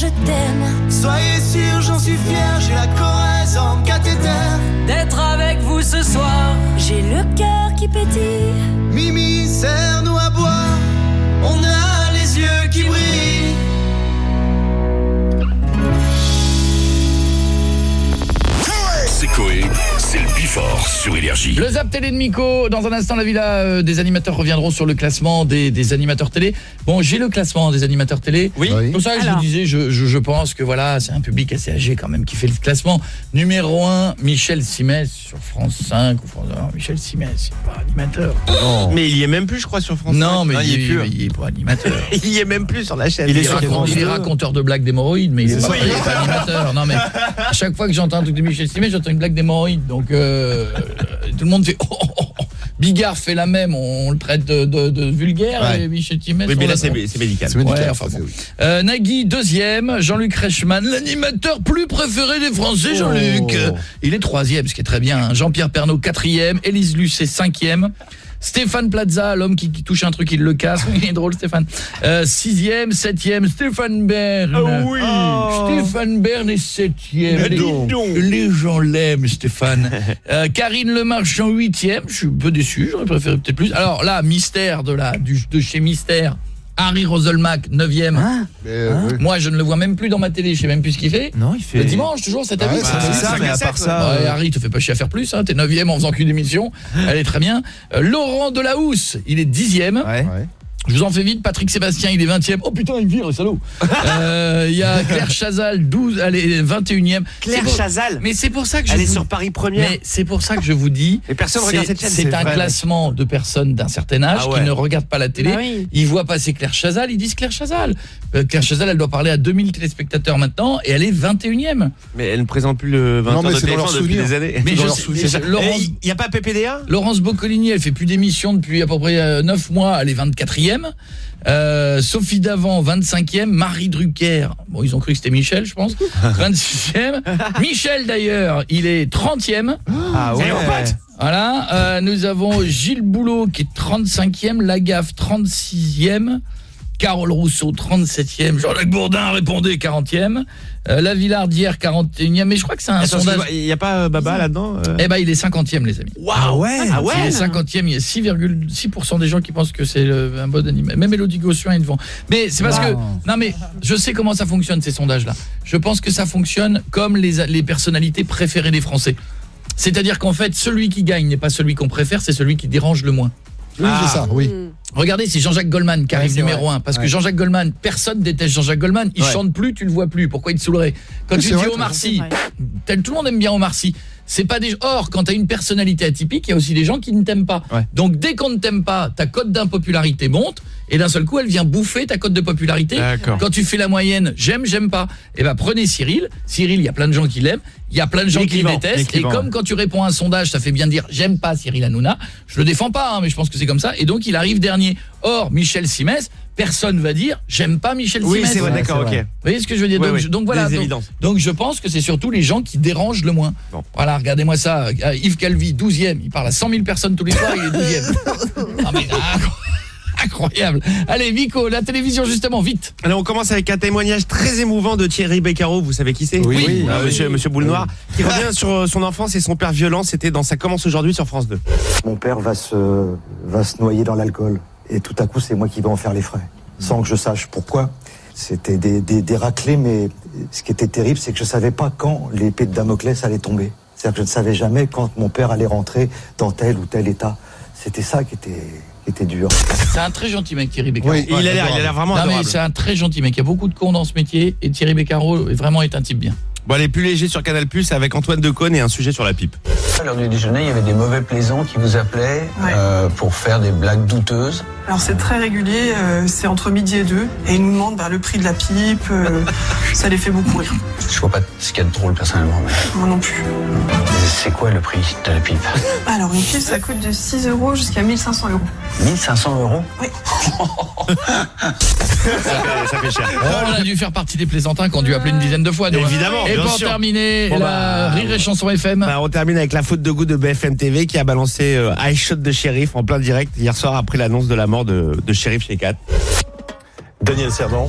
Je t'aime. Soyez sûr, j'en suis fier, j'ai la Corrèze en cathéter. D'être avec vous ce soir, j'ai le cœur qui pétille. Mimi, serre-nous sur Énergie. Le Zap Télé de Miko, dans un instant la villa euh, des animateurs reviendront sur le classement des, des animateurs télé. Bon, j'ai le classement des animateurs télé. Oui. Pour ça, je vous disais, je, je, je pense que voilà, c'est un public assez âgé quand même qui fait le classement. Numéro 1, Michel Simès sur France 5 ou France non, Michel Simès, c'est pas animateur. Mais il y est même plus, je crois, sur France Non, 5. mais il, il est plus. il est pas animateur. il y est même plus sur la chaîne. Il est, raconte, il est raconteur de blagues d'hémorroïdes, mais il est, pas, il est pas animateur. Non, mais à chaque fois que j'entends un truc de Michel Simès, j'entends une blague d'hémorroïdes. Donc, euh, tout le monde fait... Oh, oh, oh. Bigard fait la même, on, le traite de, de, de vulgaire, Ouais. et Michel Simès... Oui, mais là, c'est c'est médical. Ouais, enfin bon. Euh, Nagui, deuxième. Jean-Luc Reichmann, l'animateur plus préféré des Français, Jean-Luc. Oh. Il est troisième, ce qui est très bien. hein. Jean-Pierre Pernaud, quatrième. Élise Lucet, cinquième. Stéphane Plaza, l'homme qui, qui touche un truc, il le casse. Il est drôle, Stéphane. Euh, sixième, septième, Stéphane Bern. Ah oui. Stéphane Bern est septième. Les, donc. les gens l'aiment, Stéphane. Euh, Karine Le Marchand, huitième. Je suis un peu déçu, j'aurais préféré peut-être plus. Alors là, mystère de, la, du, de chez Mystère. Harry Roselmack, 9e. Moi, je ne le vois même plus dans ma télé, je sais même plus ce qu'il fait. Non, il fait... Le dimanche, toujours, cette Ah année. ouais, c'est ça, mais à part ça, Ouais, euh, Harry, te fais pas chier à faire plus, hein. T'es 9e en faisant qu'une émission. Elle est très bien. Euh, Laurent Delahousse, il est 10e. Je vous en fais vite, Patrick Sébastien, il est 20e. Oh putain, il vire, le salaud. Euh, Il y a Claire Chazal, 12, allez, 21e. Claire pour- Chazal Mais c'est pour ça que je Elle est sur Paris Première. Mais c'est pour ça que je vous dis. Et personne c'est- regarde cette chaîne, C'est c'est un vrai, classement de personnes d'un certain âge Ah ouais. qui ne regardent pas la télé. Bah oui. Ils voient passer Claire Chazal, ils disent Claire Chazal. Euh, Claire Chazal, elle doit parler à 2000 téléspectateurs maintenant et elle est 21e. Mais elle ne présente plus le 20 Non, mais de c'est dans depuis des années. Mais je- Laurence- Il n'y a pas PPDA Laurence Boccolini, elle fait plus d'émissions depuis à peu près euh, 9 mois, elle est 24e. Euh, Sophie Davant, 25e. Marie Drucker, bon, ils ont cru que c'était Michel, je pense. 26e. Michel, d'ailleurs, il est 30e. Ah ouais. Voilà. Euh, nous avons Gilles Boulot, qui est 35e. Lagaffe, 36e. Carole Rousseau, 37e. Jean-Luc Bourdin, répondez, 40e. Euh, la Villardière, 41e. Mais je crois que c'est un Attends, sondage... Il n'y a pas euh, Baba là-dedans euh Eh ben, il est 50e, les amis. Waouh ouais. Ah ouais Il est 50e, il y a 6,6% des gens qui pensent que c'est un bon animal. Même Elodie Gossuin est devant. Mais c'est parce que non mais je sais comment ça fonctionne ces sondages là. Je pense que ça fonctionne comme les les personnalités préférées des Français. C'est-à-dire qu'en fait, celui qui gagne n'est pas celui qu'on préfère, c'est celui qui dérange le moins. Oui, c'est ça, oui. Regardez, c'est Jean-Jacques Goldman qui arrive numéro vrai. 1 parce que. Jean-Jacques Goldman, personne déteste Jean-Jacques Goldman, il Ouais. chante plus, tu le vois plus. Pourquoi il te saoulerait Quand tu dis vrai, Omar Sy, tout le monde aime bien Omar Sy. C'est pas des Or, quand tu as une personnalité atypique, il y a aussi des gens qui ne t'aiment pas. Donc dès qu'on ne t'aime pas, ta cote d'impopularité monte et d'un seul coup, elle vient bouffer ta cote de popularité. D'accord. Quand tu fais la moyenne, j'aime, j'aime pas. Eh ben prenez Cyril. Cyril, il y a plein de gens qui l'aiment, il y a plein de gens qui le détestent et comme quand tu réponds à un sondage, ça fait bien dire j'aime pas Cyril Hanouna. Je le défends pas hein, mais je pense que c'est comme ça et donc il arrive dernier. Or Michel Simès, personne va dire j'aime pas Michel Oui, Simès. c'est vrai, d'accord, ok. Vous voyez ce que je veux dire? Donc, ouais, je- donc voilà. donc je pense que c'est surtout les gens qui dérangent le moins. Voilà, regardez-moi ça, Euh, Yves Calvi 12e, il parle à 100 000 personnes tous les soirs, il est 12e. Ah, mais, ah, incroyable. Allez Vico, la télévision justement, vite. Alors on commence avec un témoignage très émouvant de Thierry Beccaro, vous savez qui c'est Oui. Oui. Euh, Oui. monsieur, monsieur Boule Noir, qui revient sur euh, son enfance et son père violent, c'était dans Ça commence aujourd'hui sur France 2. Mon père va se, va se noyer dans l'alcool. Et tout à coup, c'est moi qui vais en faire les frais. Sans que je sache pourquoi. C'était des, des, des raclés, mais ce qui était terrible, c'est que je savais pas quand l'épée de Damoclès allait tomber. C'est-à-dire que je ne savais jamais quand mon père allait rentrer dans tel ou tel état. C'était ça qui était, était dur. C'est un très gentil mec Thierry Beccaro. Oui, il a l'air- il a l'air vraiment Non, mais adorable. c'est un très gentil mec, il y a beaucoup de cons dans ce métier et Thierry Beccaro est vraiment est un type bien. Bon, allez, plus léger sur Canal+, avec Antoine Decaune et un sujet sur la pipe. À l'heure du déjeuner, il y avait des mauvais plaisants qui vous appelaient euh, pour faire des blagues douteuses. Alors c'est très régulier, euh, c'est entre midi et deux, et ils nous demandent bah, le prix de la pipe, euh, ça les fait beaucoup rire. Je vois pas ce qu'il y a de drôle personnellement. mais Moi non plus. C'est quoi le prix de la pipe? Alors une pipe ça coûte de 6 euros jusqu'à 1500 euros. 1500 euros? Oui. ça fait cher. Oh, on a dû faire partie des plaisantins qu'on a dû appeler une dizaine de fois. nous, hein. Évidemment, Et bien pour sûr. terminer, Bon, la bah, Rire et Chanson FM. Bah, on termine avec la faute de goût de BFM TV qui a balancé euh, High Shot de Sheriff en plein direct hier soir après l'annonce de la mort de, de Sheriff chez Kat. Daniel Servan.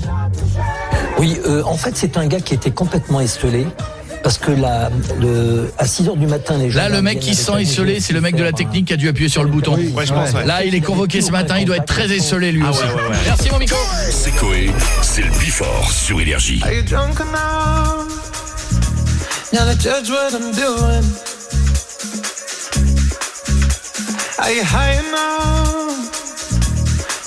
Oui, euh, en fait, c'est un gars qui était complètement esselé. Parce que là, le, à 6 h du matin, les gens. Là, le mec qui se sent esselé, c'est le mec de la technique qui a dû appuyer sur le bouton. Ouais, je pense, ouais. Là, il est convoqué ce matin, il doit être très esselé lui Ah aussi. ouais, ouais, ouais. Merci mon Miko. C'est Coé, c'est le Bifort sur Énergie. Are you drunk enough now to judge what I'm doing? Are you high enough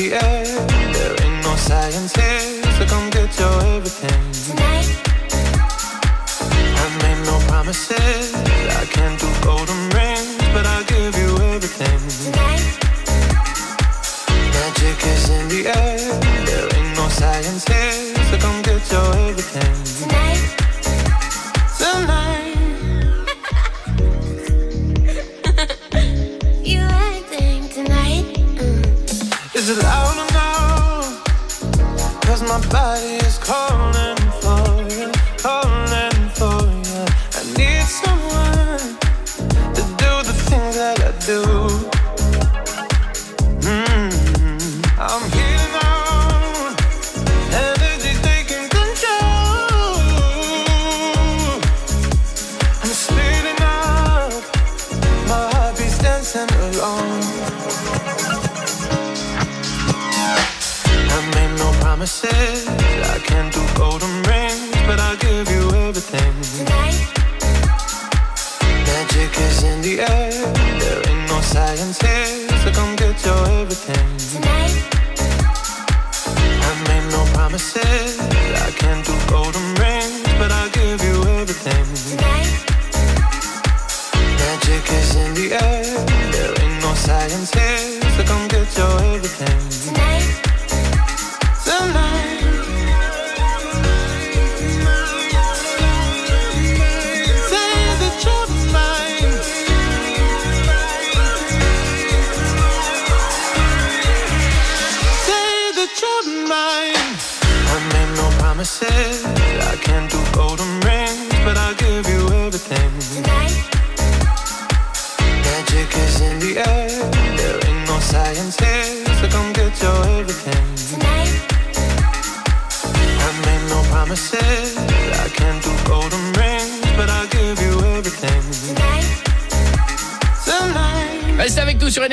The air. There ain't no science here, so come get your everything. Tonight. I made no promises. I can't do golden body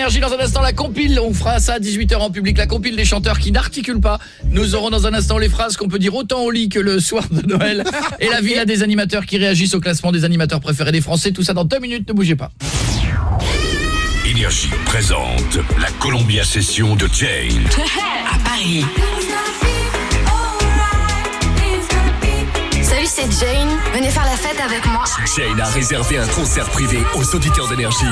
Énergie dans un instant la compile, on fera ça à 18h en public, la compile des chanteurs qui n'articulent pas. Nous aurons dans un instant les phrases qu'on peut dire autant au lit que le soir de Noël et la villa des animateurs qui réagissent au classement des animateurs préférés des Français, tout ça dans deux minutes, ne bougez pas. Énergie présente la Columbia Session de Jane. à Paris. C'est Jane. Venez faire la fête avec moi. Jane a réservé un concert privé aux auditeurs d'énergie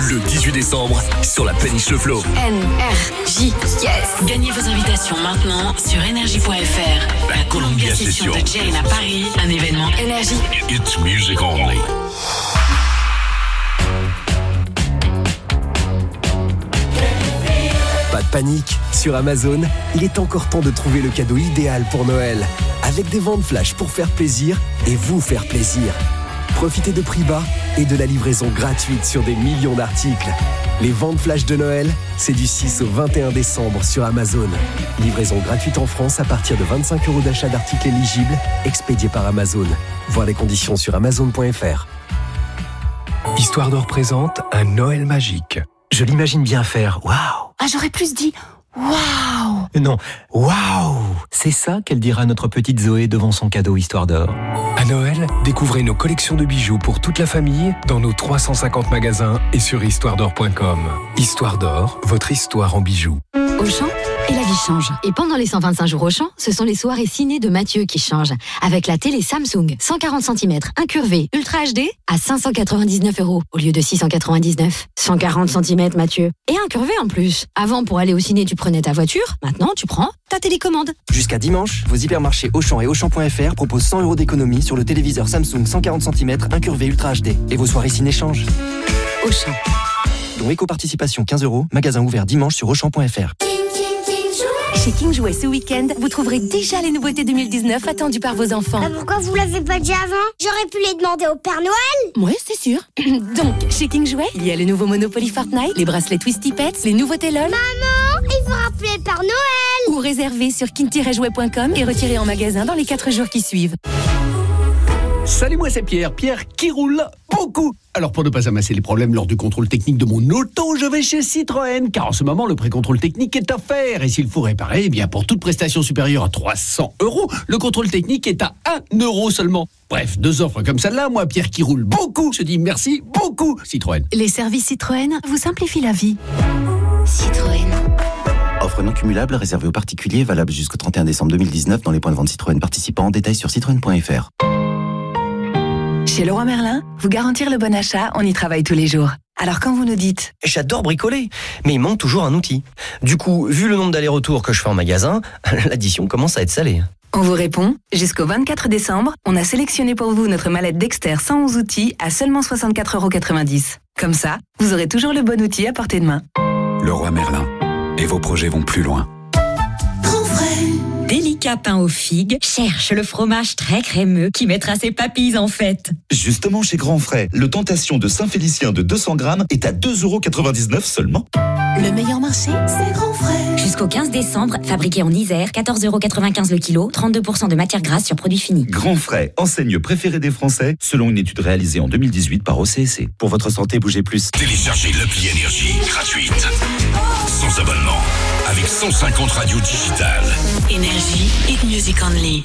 le 18 décembre sur la péniche Le Flot. N-R-J, yes. Gagnez vos invitations maintenant sur énergie.fr. La Columbia Session de Jane à Paris, un événement Énergie. It's music only. Pas de panique, sur Amazon, il est encore temps de trouver le cadeau idéal pour Noël. Avec des ventes flash pour faire plaisir et vous faire plaisir. Profitez de prix bas et de la livraison gratuite sur des millions d'articles. Les ventes flash de Noël, c'est du 6 au 21 décembre sur Amazon. Livraison gratuite en France à partir de 25 euros d'achat d'articles éligibles, expédiés par Amazon. Voir les conditions sur amazon.fr. Histoire d'or présente un Noël magique. Je l'imagine bien faire. Waouh Ah, j'aurais plus dit Waouh Non, waouh C'est ça qu'elle dira à notre petite Zoé devant son cadeau Histoire d'or. À Noël, découvrez nos collections de bijoux pour toute la famille dans nos 350 magasins et sur histoiredor.com. Histoire d'or, votre histoire en bijoux. Auchan? Vie change. Et pendant les 125 jours Auchan, ce sont les soirées ciné de Mathieu qui changent. Avec la télé Samsung 140 cm incurvée Ultra HD à 599 euros au lieu de 699. 140 cm Mathieu. Et incurvée en plus. Avant pour aller au ciné tu prenais ta voiture, maintenant tu prends ta télécommande. Jusqu'à dimanche, vos hypermarchés Auchan et Auchan.fr proposent 100 euros d'économie sur le téléviseur Samsung 140 cm incurvé Ultra HD. Et vos soirées ciné changent. Auchan. Dont éco-participation 15 euros, magasin ouvert dimanche sur Auchan.fr. Chez King Jouet ce week-end, vous trouverez déjà les nouveautés 2019 attendues par vos enfants. pourquoi vous l'avez pas dit avant? J'aurais pu les demander au Père Noël Oui, c'est sûr. Donc, chez King Jouet, il y a le nouveau Monopoly Fortnite, les bracelets Twisty Pets, les nouveautés LOL. Maman, il faut rappeler le Père Noël Ou réserver sur king-jouet.com et retirer en magasin dans les 4 jours qui suivent. Salut, moi c'est Pierre. Pierre qui roule beaucoup. Alors pour ne pas amasser les problèmes lors du contrôle technique de mon auto, je vais chez Citroën, car en ce moment le pré-contrôle technique est offert. Et s'il faut réparer, eh bien pour toute prestation supérieure à 300 euros, le contrôle technique est à 1 euro seulement. Bref, deux offres comme celle-là, moi Pierre qui roule beaucoup, je dis merci beaucoup Citroën. Les services Citroën vous simplifient la vie. Citroën. Offre non cumulable réservée aux particuliers, valable jusqu'au 31 décembre 2019 dans les points de vente Citroën participants. Détails sur citroën.fr. Chez Leroy Merlin, vous garantir le bon achat, on y travaille tous les jours. Alors quand vous nous dites J'adore bricoler, mais il manque toujours un outil. Du coup, vu le nombre d'allers-retours que je fais en magasin, l'addition commence à être salée. On vous répond, jusqu'au 24 décembre, on a sélectionné pour vous notre mallette Dexter 111 outils à seulement 64,90€. Comme ça, vous aurez toujours le bon outil à portée de main. Le roi Merlin. Et vos projets vont plus loin. Délicat pain aux figues cherche le fromage très crémeux qui mettra ses papilles en fête. Justement chez Grand Frais, le Tentation de Saint-Félicien de 200 grammes est à 2,99€ seulement. Le meilleur marché, c'est Grand Frais. Jusqu'au 15 décembre, fabriqué en Isère, 14,95€ le kilo, 32% de matière grasse sur produit fini. Grand Frais, enseigne préférée des Français, selon une étude réalisée en 2018 par OCSC. Pour votre santé, bougez plus. Téléchargez l'appli Énergie gratuite. Sans abonnement. Avec 150 radios digitales. Énergie, hit music only.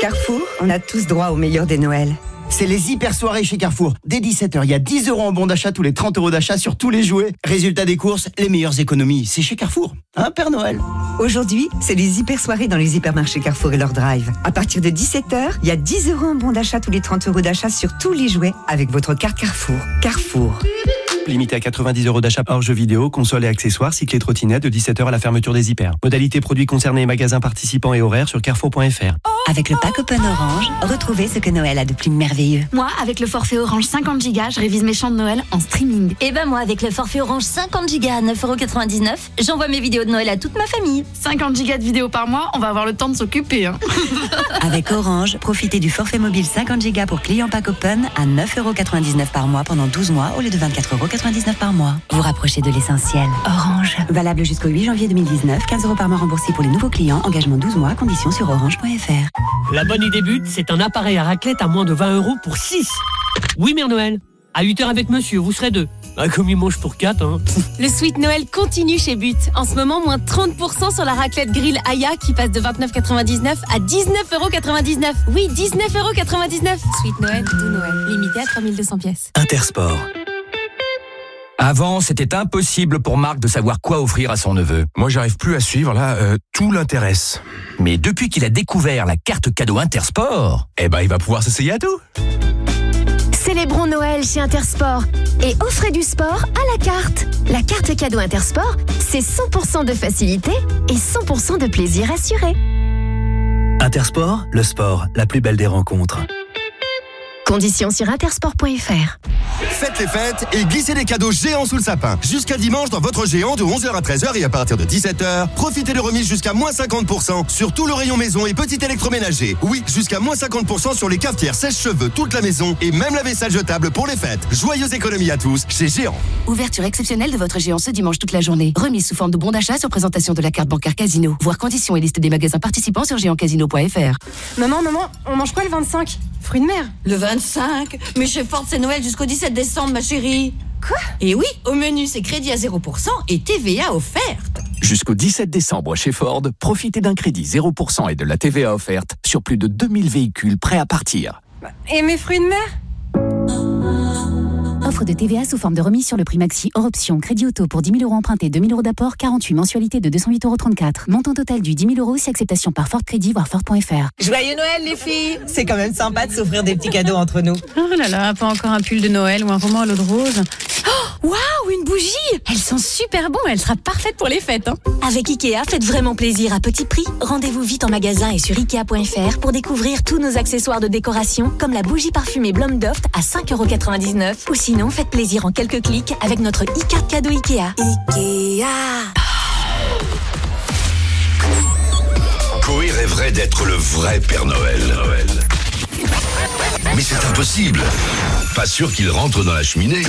Carrefour, on a tous droit au meilleur des Noëls. C'est les hyper soirées chez Carrefour. Dès 17h, il y a 10 euros en bon d'achat tous les 30 euros d'achat sur tous les jouets. Résultat des courses, les meilleures économies, c'est chez Carrefour. Hein, Père Noël Aujourd'hui, c'est les hyper soirées dans les hypermarchés Carrefour et leur drive. À partir de 17h, il y a 10 euros en bon d'achat tous les 30 euros d'achat sur tous les jouets avec votre carte Carrefour. Carrefour. Limité à 90 euros d'achat hors jeux vidéo, console et accessoires, cycle et trottinette de 17h à la fermeture des hyper. Modalité produits concernés, magasins participants et horaires sur carrefour.fr. Avec le pack Open Orange, retrouvez ce que Noël a de plus merveilleux. Moi, avec le forfait Orange 50 Go, je révise mes chants de Noël en streaming. Et ben moi, avec le forfait Orange 50 Go à 9,99€, j'envoie mes vidéos de Noël à toute ma famille. 50 Go de vidéos par mois, on va avoir le temps de s'occuper. Hein. Avec Orange, profitez du forfait mobile 50 Go pour clients pack Open à 9,99€ par mois pendant 12 mois au lieu de 24,99€ par mois. Vous rapprochez de l'essentiel. Orange. Valable jusqu'au 8 janvier 2019. 15 euros par mois remboursés pour les nouveaux clients. Engagement 12 mois. Conditions sur orange.fr. La bonne idée but, c'est un appareil à raclette à moins de 20 euros pour 6. Oui, Mère Noël. À 8 heures avec monsieur, vous serez deux. Ah, comme il mange pour 4, hein. Le Sweet Noël continue chez But. En ce moment, moins 30% sur la raclette grill Aya qui passe de 29,99 à 19,99€. Oui, 19,99€. Sweet Noël, tout Noël. Limité à 3200 pièces. Intersport. Avant, c'était impossible pour Marc de savoir quoi offrir à son neveu. Moi, j'arrive plus à suivre, là, euh, tout l'intéresse. Mais depuis qu'il a découvert la carte cadeau Intersport, eh ben, il va pouvoir s'essayer à tout. Célébrons Noël chez Intersport et offrez du sport à la carte. La carte cadeau Intersport, c'est 100% de facilité et 100% de plaisir assuré. Intersport, le sport, la plus belle des rencontres. Conditions sur intersport.fr. Faites les fêtes et glissez des cadeaux géants sous le sapin. Jusqu'à dimanche dans votre géant de 11h à 13h et à partir de 17h, profitez de remises jusqu'à moins 50% sur tout le rayon maison et petit électroménager. Oui, jusqu'à moins 50% sur les cafetières sèche-cheveux, toute la maison et même la vaisselle jetable pour les fêtes. Joyeuse économie à tous chez Géant. Ouverture exceptionnelle de votre géant ce dimanche toute la journée. Remise sous forme de bon d'achat sur présentation de la carte bancaire Casino. Voir conditions et liste des magasins participants sur géantcasino.fr. Maman, maman, on mange quoi le 25 Fruits de mer Le 25 Mais chez Ford, c'est Noël jusqu'au 17 décembre, ma chérie. Quoi? Et oui, au menu, c'est crédit à 0% et TVA offerte. Jusqu'au 17 décembre chez Ford, profitez d'un crédit 0% et de la TVA offerte sur plus de 2000 véhicules prêts à partir. Et mes fruits de mer? Offre de TVA sous forme de remise sur le prix maxi hors option. Crédit auto pour 10 000 euros empruntés, 2 000 euros d'apport, 48 mensualités de 208,34 euros. Montant total du 10 000 euros si acceptation par Ford Crédit, voire Ford.fr. Joyeux Noël les filles C'est quand même sympa de s'offrir des petits cadeaux entre nous. Oh là là, pas encore un pull de Noël ou un roman à l'eau de rose. Oh, Waouh, une bougie Elle sent super bon, elle sera parfaite pour les fêtes. Hein. Avec Ikea, faites vraiment plaisir à petit prix. Rendez-vous vite en magasin et sur Ikea.fr pour découvrir tous nos accessoires de décoration, comme la bougie parfumée Blomdoft à 5,99€. Ou sinon, faites plaisir en quelques clics avec notre e-carte cadeau Ikea. Ikea Coé rêverait d'être le vrai Père Noël. Mais c'est impossible. Pas sûr qu'il rentre dans la cheminée.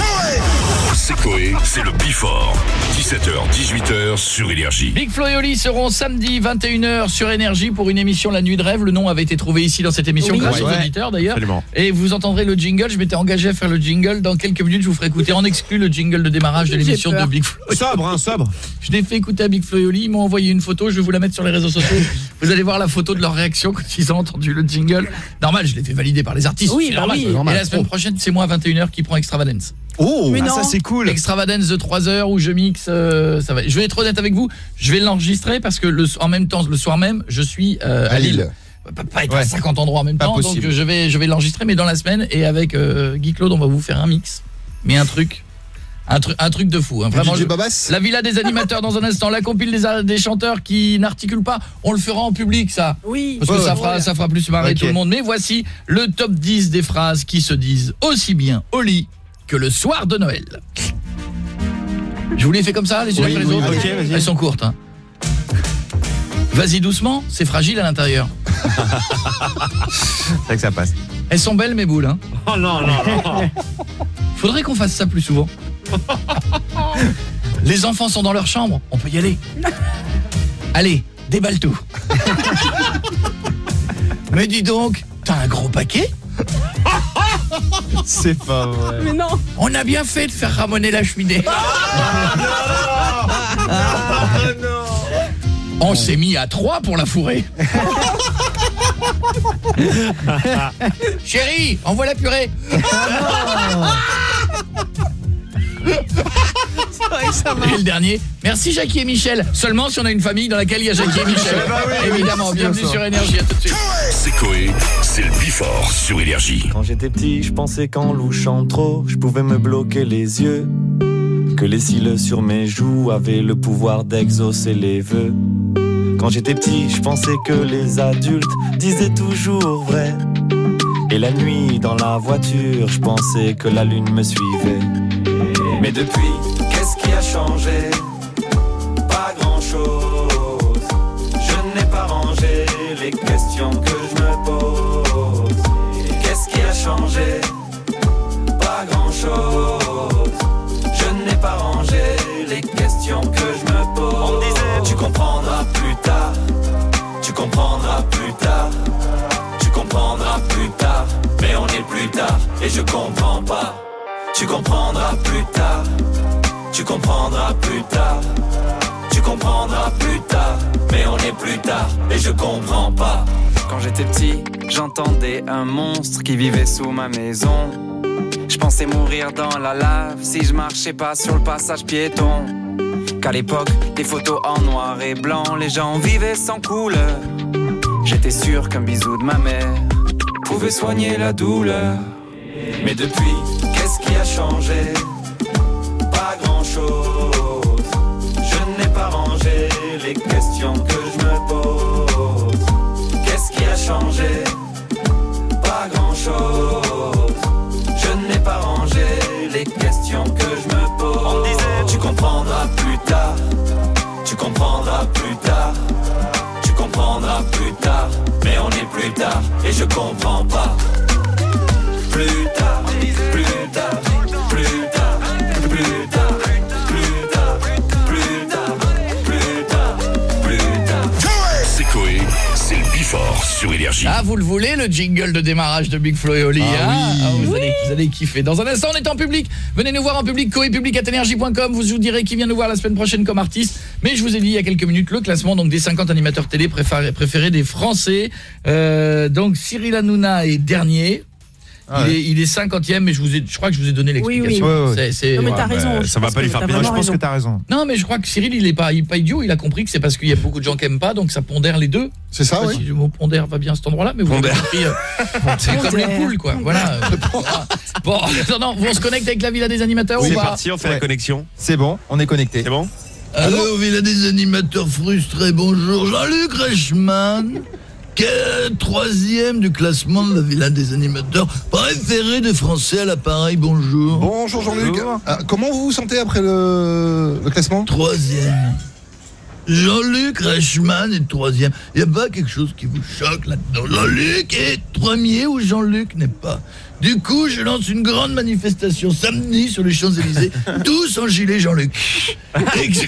C'est Coé, c'est le Bifort. 17h, 18h sur Énergie. Big Flo et Oli seront samedi 21h sur Énergie pour une émission La Nuit de Rêve. Le nom avait été trouvé ici dans cette émission Oui. grâce aux Ouais. auditeurs d'ailleurs. Et vous entendrez le jingle. Je m'étais engagé à faire le jingle. Dans quelques minutes, je vous ferai écouter en exclu le jingle de démarrage de l'émission de. Big Flo. Sobre, hein, sobre. Je l'ai fait écouter à Big Flo et Oli. Ils m'ont envoyé une photo. Je vais vous la mettre sur les réseaux sociaux. vous allez voir la photo de leur réaction quand ils ont entendu le jingle. Normal, je l'ai fait valider par les artistes. Oui, bah normal. oui. Et la semaine prochaine, c'est moi à 21h qui prend Extravagance. Oh, Mais ah, ça c'est cool. Extravagance de 3 heures où je mixe euh, ça va. Je vais être honnête avec vous, je vais l'enregistrer parce que le, en même temps le soir même, je suis euh, à, À Lille. Lille. Peut Pas être à Ouais. 50 endroits en même Pas temps possible. donc je vais je vais l'enregistrer mais dans la semaine et avec euh, Guy Claude, on va vous faire un mix. Mais un truc un truc un truc de fou hein. Vraiment je- La villa des animateurs dans un instant, la compile des, chanteurs qui n'articulent pas, on le fera en public ça. Oui. Parce que Ouais, ça ouais. fera ça fera plus marrer tout le monde. Mais voici le top 10 des phrases qui se disent aussi bien au lit que le soir de Noël. Je vous les fais comme ça les unes Oui, après les oui, autres. Elles sont courtes hein. Vas-y doucement, c'est fragile à l'intérieur. C'est vrai que ça passe. Elles sont belles mes boules hein. Oh non, non, non. Faudrait qu'on fasse ça plus souvent. Les enfants sont dans leur chambre, on peut y aller. Allez, déballe tout. Mais dis donc, t'as un gros paquet C'est pas vrai. Mais non On a bien fait de faire ramoner la cheminée. Ah, non On s'est mis à trois pour la fourrer. Chérie, envoie la purée. Et le dernier, merci Jackie et Michel. Seulement si on a une famille dans laquelle il y a Jackie et Michel. Eh ben oui, Évidemment, bienvenue bien sur Énergie, à tout de suite. C'est Coé, c'est le Bifort sur Énergie. Quand j'étais petit, je pensais qu'en louchant trop, je pouvais me bloquer les yeux. Que les cils sur mes joues avaient le pouvoir d'exaucer les vœux. Quand j'étais petit, je pensais que les adultes disaient toujours vrai. Et la nuit, dans la voiture, je pensais que la lune me suivait. Mais depuis, qu'est-ce qui a changé? Pas grand-chose. Je n'ai pas rangé les questions que je me pose. Qu'est-ce qui a changé? Pas grand-chose. Je n'ai pas rangé les questions que je me pose. On disait, tu comprendras plus tard. Tu comprendras plus tard. Tu comprendras plus tard. Mais on est plus tard et je comprends pas. Tu comprendras plus tard. Tu comprendras plus tard. Tu comprendras plus tard. Mais on est plus tard et je comprends pas. Quand j'étais petit, j'entendais un monstre qui vivait sous ma maison. Je pensais mourir dans la lave si je marchais pas sur le passage piéton. Qu'à l'époque, des photos en noir et blanc, les gens vivaient sans couleur. J'étais sûr qu'un bisou de ma mère pouvait soigner la douleur. Mais depuis, qui a changé Pas grand-chose. Je n'ai pas rangé les questions que je me pose. Qu'est-ce qui a changé? Pas grand-chose. Je n'ai pas rangé les questions que je me pose. On disait, tu comprendras plus tard. Tu comprendras plus tard. Tu comprendras plus tard. Mais on est plus tard et je comprends pas. Plus tard, Ah, vous le voulez, le jingle de démarrage de Big Flo et Oli Ah hein oui. Ah, vous, allez, vous allez kiffer. Dans un instant, on est en public. Venez nous voir en public, coepublic.energie.com. Vous vous direz qui vient nous voir la semaine prochaine comme artiste. Mais je vous ai dit il y a quelques minutes le classement donc des 50 animateurs télé préférés, préférés des Français. Euh, donc Cyril Hanouna est dernier. Ah il, est, il est 50e, mais je, vous ai, je crois que je vous ai donné l'explication. oui. Ouais, ouais. C'est- c'est- Non, mais t'as raison, ça va pas lui faire plaisir. Je pense que t'as raison. Non, mais je crois que Cyril, il est pas, il est pas idiot. Il a compris que c'est parce qu'il y a beaucoup de gens qui aiment pas, donc ça pondère les deux. C'est ça, Je sais pas oui. Si le mot pondère va bien à cet endroit-là, mais vous avez Pondère. compris. euh, c'est comme les poules, quoi. Voilà. Bon, attends, on se connecte avec la villa des animateurs C'est ou pas parti, on fait la connexion. C'est bon, on est connecté. C'est bon Allô, Villa des animateurs frustrés, bonjour. Jean-Luc Reichmann, troisième du classement de la Villa des animateurs préféré des Français à l'appareil, bonjour. Bonjour Jean-Luc. Ah, comment vous vous sentez après le, le classement? Troisième. Jean-Luc Reichmann est troisième. Il n'y a pas quelque chose qui vous choque là-dedans? Jean-Luc est premier ou Jean-Luc n'est pas? Du coup, je lance une grande manifestation samedi sur les Champs-Élysées, tous en gilet Jean-Luc. Ex-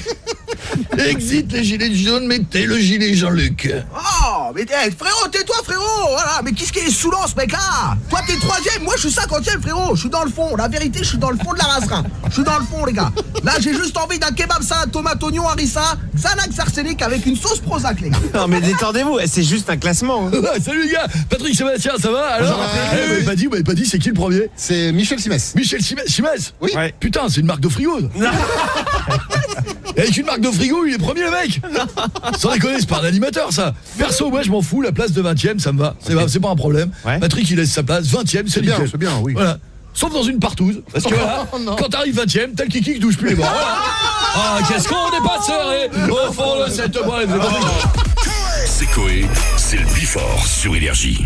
Exit les gilets jaunes, mettez le gilet Jean-Luc. Oh, mais eh, frérot, tais-toi, frérot Voilà, mais qu'est-ce qui est saoulant, ce mec-là? Toi, t'es troisième, moi, je suis cinquantième, frérot Je suis dans le fond, la vérité, je suis dans le fond de la racerin Je suis dans le fond, les gars Là, j'ai juste envie d'un kebab salade, tomate, oignon, harissa, Xanax arsenic avec une sauce Prozac, les gars Non mais détendez-vous, c'est juste un classement. hein. Salut les gars Patrick Sébastien, ça va alors Ouais, Eh, vous m'avez pas dit, vous m'avez pas dit, c'est qui le premier C'est Michel Simès. Michel Simès Simès Oui. Putain, c'est une marque de frigo Avec une marque de frigo, il est premier le mec Sans déconner, c'est pas un animateur ça Perso, moi je m'en fous, la place de 20ème, ça me va. C'est pas, c'est pas un problème. Patrick il laisse sa place, 20ème, c'est bien, c'est bien, oui. Voilà. Sauf dans une partouze. Parce que voilà, Oh, quand t'arrives 20ème, t'as le kiki qui touche plus les bords. Voilà. Ah, qu'est-ce qu'on n'est pas serré au fond de cette boîte. C'est Coé, c'est le Bifort sur Énergie.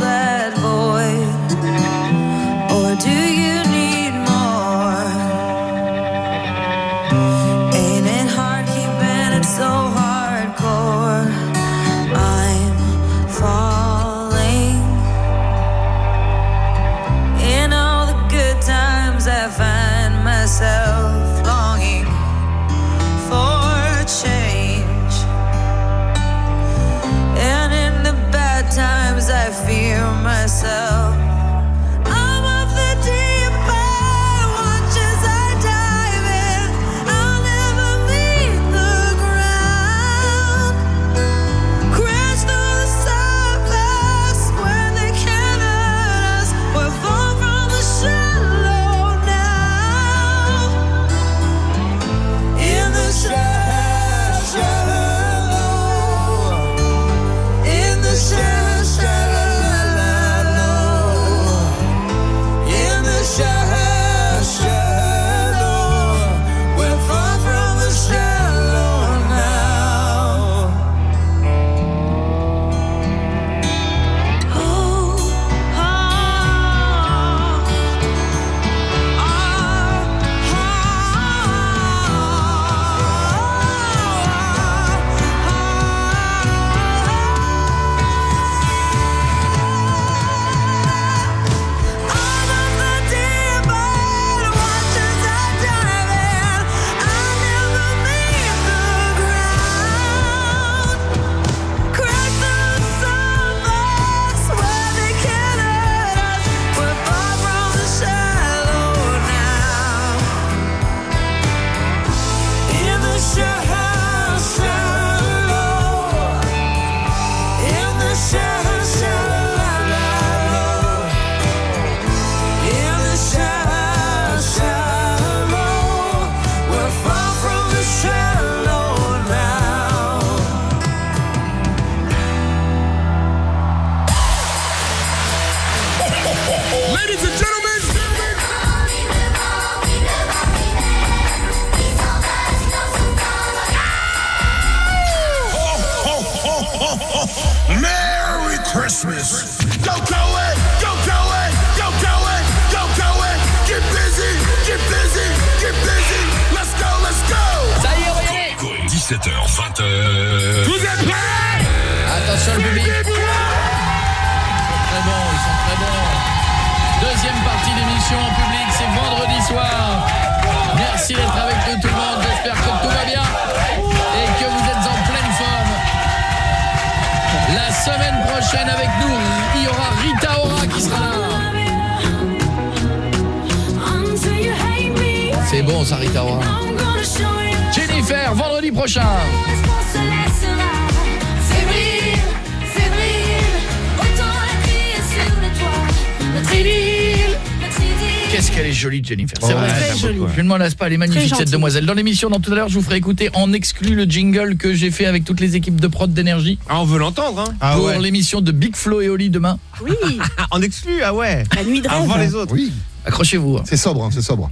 Lasse pas, elle est magnifique cette demoiselle. Dans l'émission, dans tout à l'heure, je vous ferai écouter en exclu le jingle que j'ai fait avec toutes les équipes de prod d'énergie. Ah, on veut l'entendre, hein pour l'émission de Big Flo et Oli demain. Oui, En exclu, ah ouais la nuit de rêve. Avant les autres. Oui, Accrochez-vous. hein. c'est sobre, hein, c'est sobre.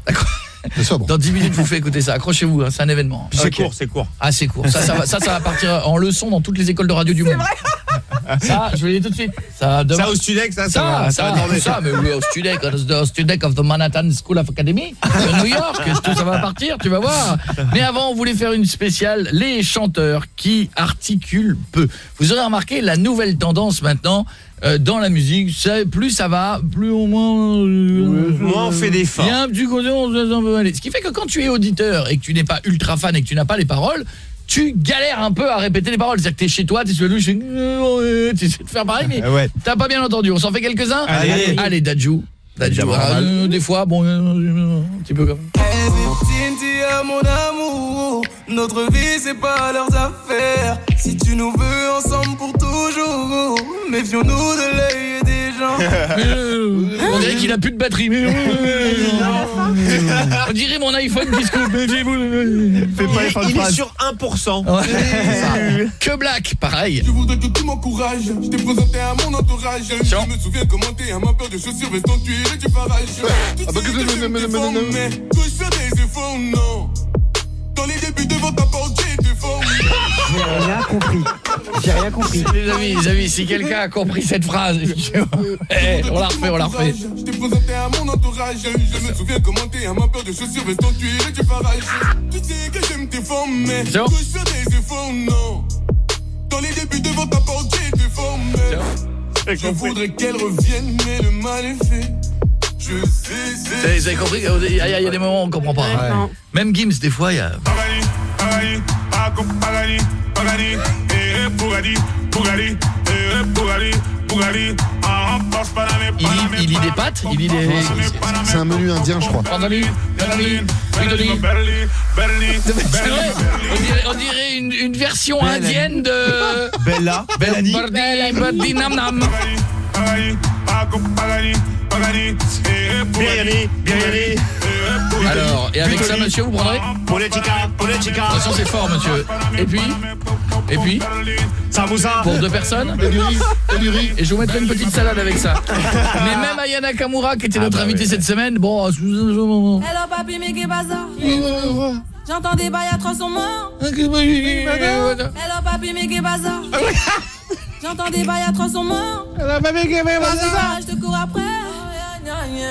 Sobre. Dans 10 minutes, je vous fais écouter ça. Accrochez-vous, hein, c'est un événement. C'est court, c'est court. Ah, c'est court. Ça, ça, va, ça, ça va partir en leçon dans toutes les écoles de radio du monde. Ça, je vais le dire tout de suite. Ça, demain- Ça au Studec, ça, ça, ça, va, ça ça, va ça, mais oui, au Studec, au Studec of the Manhattan School of Academy de New York, tout ça va partir, tu vas voir. Mais avant, on voulait faire une spéciale, les chanteurs qui articulent peu. Vous aurez remarqué la nouvelle tendance maintenant euh, dans la musique, plus ça va, plus au moins euh, Moins on fait d'efforts. Il y a un petit côté, on se laisse un peu aller. Ce qui fait que quand tu es auditeur et que tu n'es pas ultra fan et que tu n'as pas les paroles, tu galères un peu à répéter les paroles. C'est-à-dire que t'es chez toi, t'es sur le louche, tu fais tu essaies de faire pareil, mais Ouais. t'as pas bien entendu. On s'en fait quelques-uns Allez, allez. allez Dadju. Dadju. Ah, euh, des fois, bon, euh, euh, un petit peu comme... Mon amour, notre vie c'est pas leurs affaires. Si tu nous veux ensemble pour toujours, méfions-nous de l'œil des gens. Euh, on dirait qu'il a plus de batterie. Mais on dirait mon iPhone coupe. Méfiez-vous. Fais pas les fins de Il est sur 1%. Ouais. Que Black, pareil. Je voudrais que tu m'encourages. Je t'ai présenté à mon entourage. Je me souviens comment t'es à ma peur de chaussures, veston tuile et du barrage. Tu Ah bah, sais que- je mais- t'ai mais- faire des efforts Non. Dans les débuts devant ta porte, j'ai formé. J'ai rien compris. J'ai rien compris. Les amis, les amis, si quelqu'un a compris cette phrase, eh, on la refait, on la refait. Je t'ai présenté à mon entourage. Je me souviens comment t'es à ma paire de chaussures, veston cuir et du farage. Tu sais que j'aime tes formes, mais je fais des efforts, non. Dans les débuts devant ta porte, j'ai été formé. Je voudrais qu'elle revienne, mais le mal est fait. Je sais, Vous avez, vous avez compris Il y, a- il y a des moments où on comprend pas. Ouais. Non. Même Gims, des fois, il y a... Il lit, il lit des pâtes Il lit des... C'est un menu indien, je crois. On dirait, on dirait une, une version indienne de... Bella, Bellani. Pagani, Paco, Pagani, Pagani, Bugatti, Bugatti, Alors, et avec ça, monsieur, vous prendrez Politica, politica. Attention, c'est fort, monsieur. Et puis Et puis Samoussa. Pour deux personnes Et du riz. Et du riz. Et je vous mettrai une petite salade avec ça. Mais même Ayana Kamura, qui était notre invitée cette semaine, bon... euh, Hello papi, mais qu'est bazar J'entends des bails à 300 morts Hello papi, mais qu'est bazar J'entends des bails à 300 morts bazar Je te cours après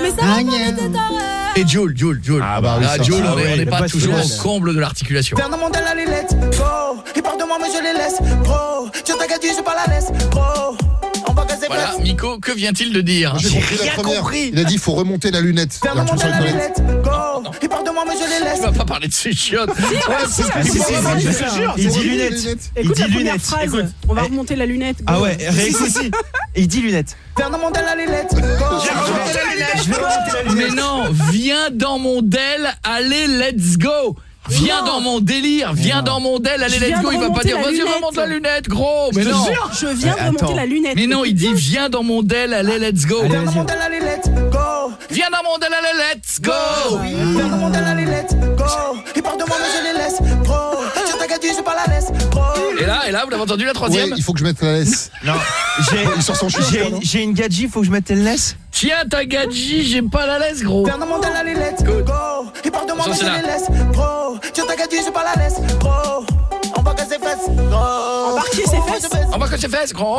Mais ça va pas, Et Jules, Jules, Jules. Ah bah oui, ça. Jules, Ah on n'est la pas toujours au comble de l'articulation. Fernand Mandel, allez, let's go. Ils partent de moi, mais je les laisse, gros. Je t'inquiète, je pas la laisse, gros. On va casser Voilà. Miko, que vient-il de dire J'ai compris la première. Il a dit faut remonter la lunette. Il un moi, mais je les laisse. Tu vas pas parler de ces chiottes. Si, Il dit lunettes. Écoute dit la première lunettes. phrase. Écoute. On va remonter la lunette. Ah ouais, réécoute. Il dit lunettes. Vais remonter la lunette. Mais non, viens dans mon Dell, allez, let's go Viens dans mon délire, viens dans mon Dell, allez, let's viens go Il va pas dire, vas-y, remonte la lunette, gros Mais Je non jure, je viens de remonter la lunette. Mais non, il dit, viens dans mon Dell, allez, let's go Allez, Fernand vas-y. Mandel, allez, let's go. Viens dans mon allez, let's go Fernand Mandel, allez, let's go. Ils partent de moi, mais je les laisse, gros. Je t'inquiète, je pas la laisse, gros. Et là, et là, vous l'avez entendu, la Ouais, troisième il faut que je mette la laisse. Non, j'ai Il une gadji, faut que je mette elle laisse. Tiens, ta gadji, j'ai pas la laisse, gros Fernand Mandel, allez, let's go. Ils partent de moi, mais je les laisse, gros. Je t'inquiète, je pas la laisse, gros. On va casser fesses, gros. Embarquer ses fesses. On va que ses fesses, gros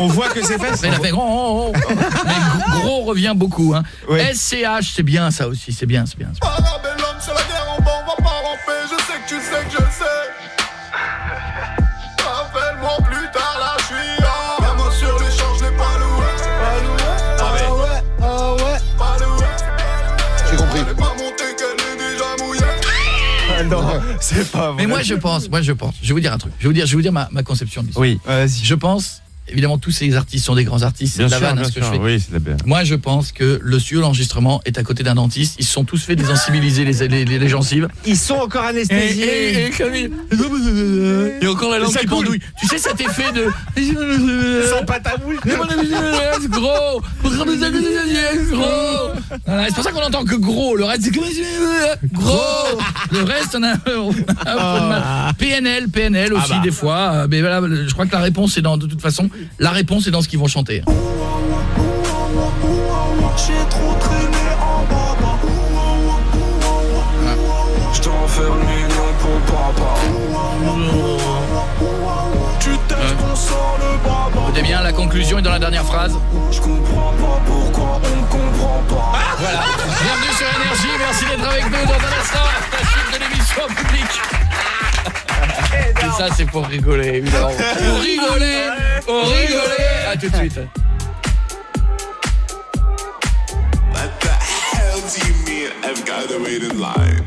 On voit que c'est fait. Mais il a fait gros Mais gros revient beaucoup, hein. SCH, c'est bien ça aussi, c'est bien, c'est bien c'est bien. C'est pas vrai. Mais moi je pense, moi je pense, je vais vous dire un truc, je vais vous dire, je vais vous dire ma, ma conception de l'histoire. Oui, vas-y. Je pense, évidemment tous ces artistes sont des grands artistes, c'est de la sûr, vanne hein, bien ce que je sûr. fais. Oui, c'est de la bien. Moi je pense que le studio d'enregistrement est à côté d'un dentiste, ils se sont tous fait désensibiliser les, les, les, les gencives. Ils sont encore Et, anesthésiés. et, et, comme il- et encore la langue Ça qui pendouille. Tu sais cet effet de... Sans pâte à bouche. gros gros Voilà, c'est pour ça qu'on entend que gros le reste c'est que gros le reste on a, on a un peu de mal. PNL PNL aussi Ah bah. des fois mais voilà je crois que la réponse est dans de toute façon la réponse est dans ce qu'ils vont chanter. Écoutez bien la conclusion est dans la dernière phrase. Je comprends pas pourquoi on comprend pas. voilà. Bienvenue sur Énergie. Merci d'être avec nous dans un instant. La suite de l'émission en public et ça c'est pour rigoler évidemment pour rigoler pour rigoler à tout de suite What the hell do you mean I've got to wait in line?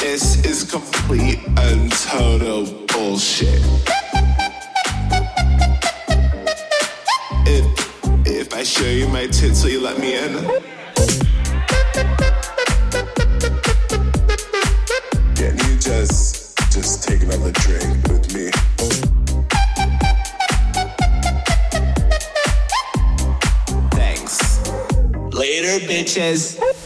This is complete and total bullshit. If if I show you my tits, will you let me in? Just just take another drink with me? Thanks. Later, bitches.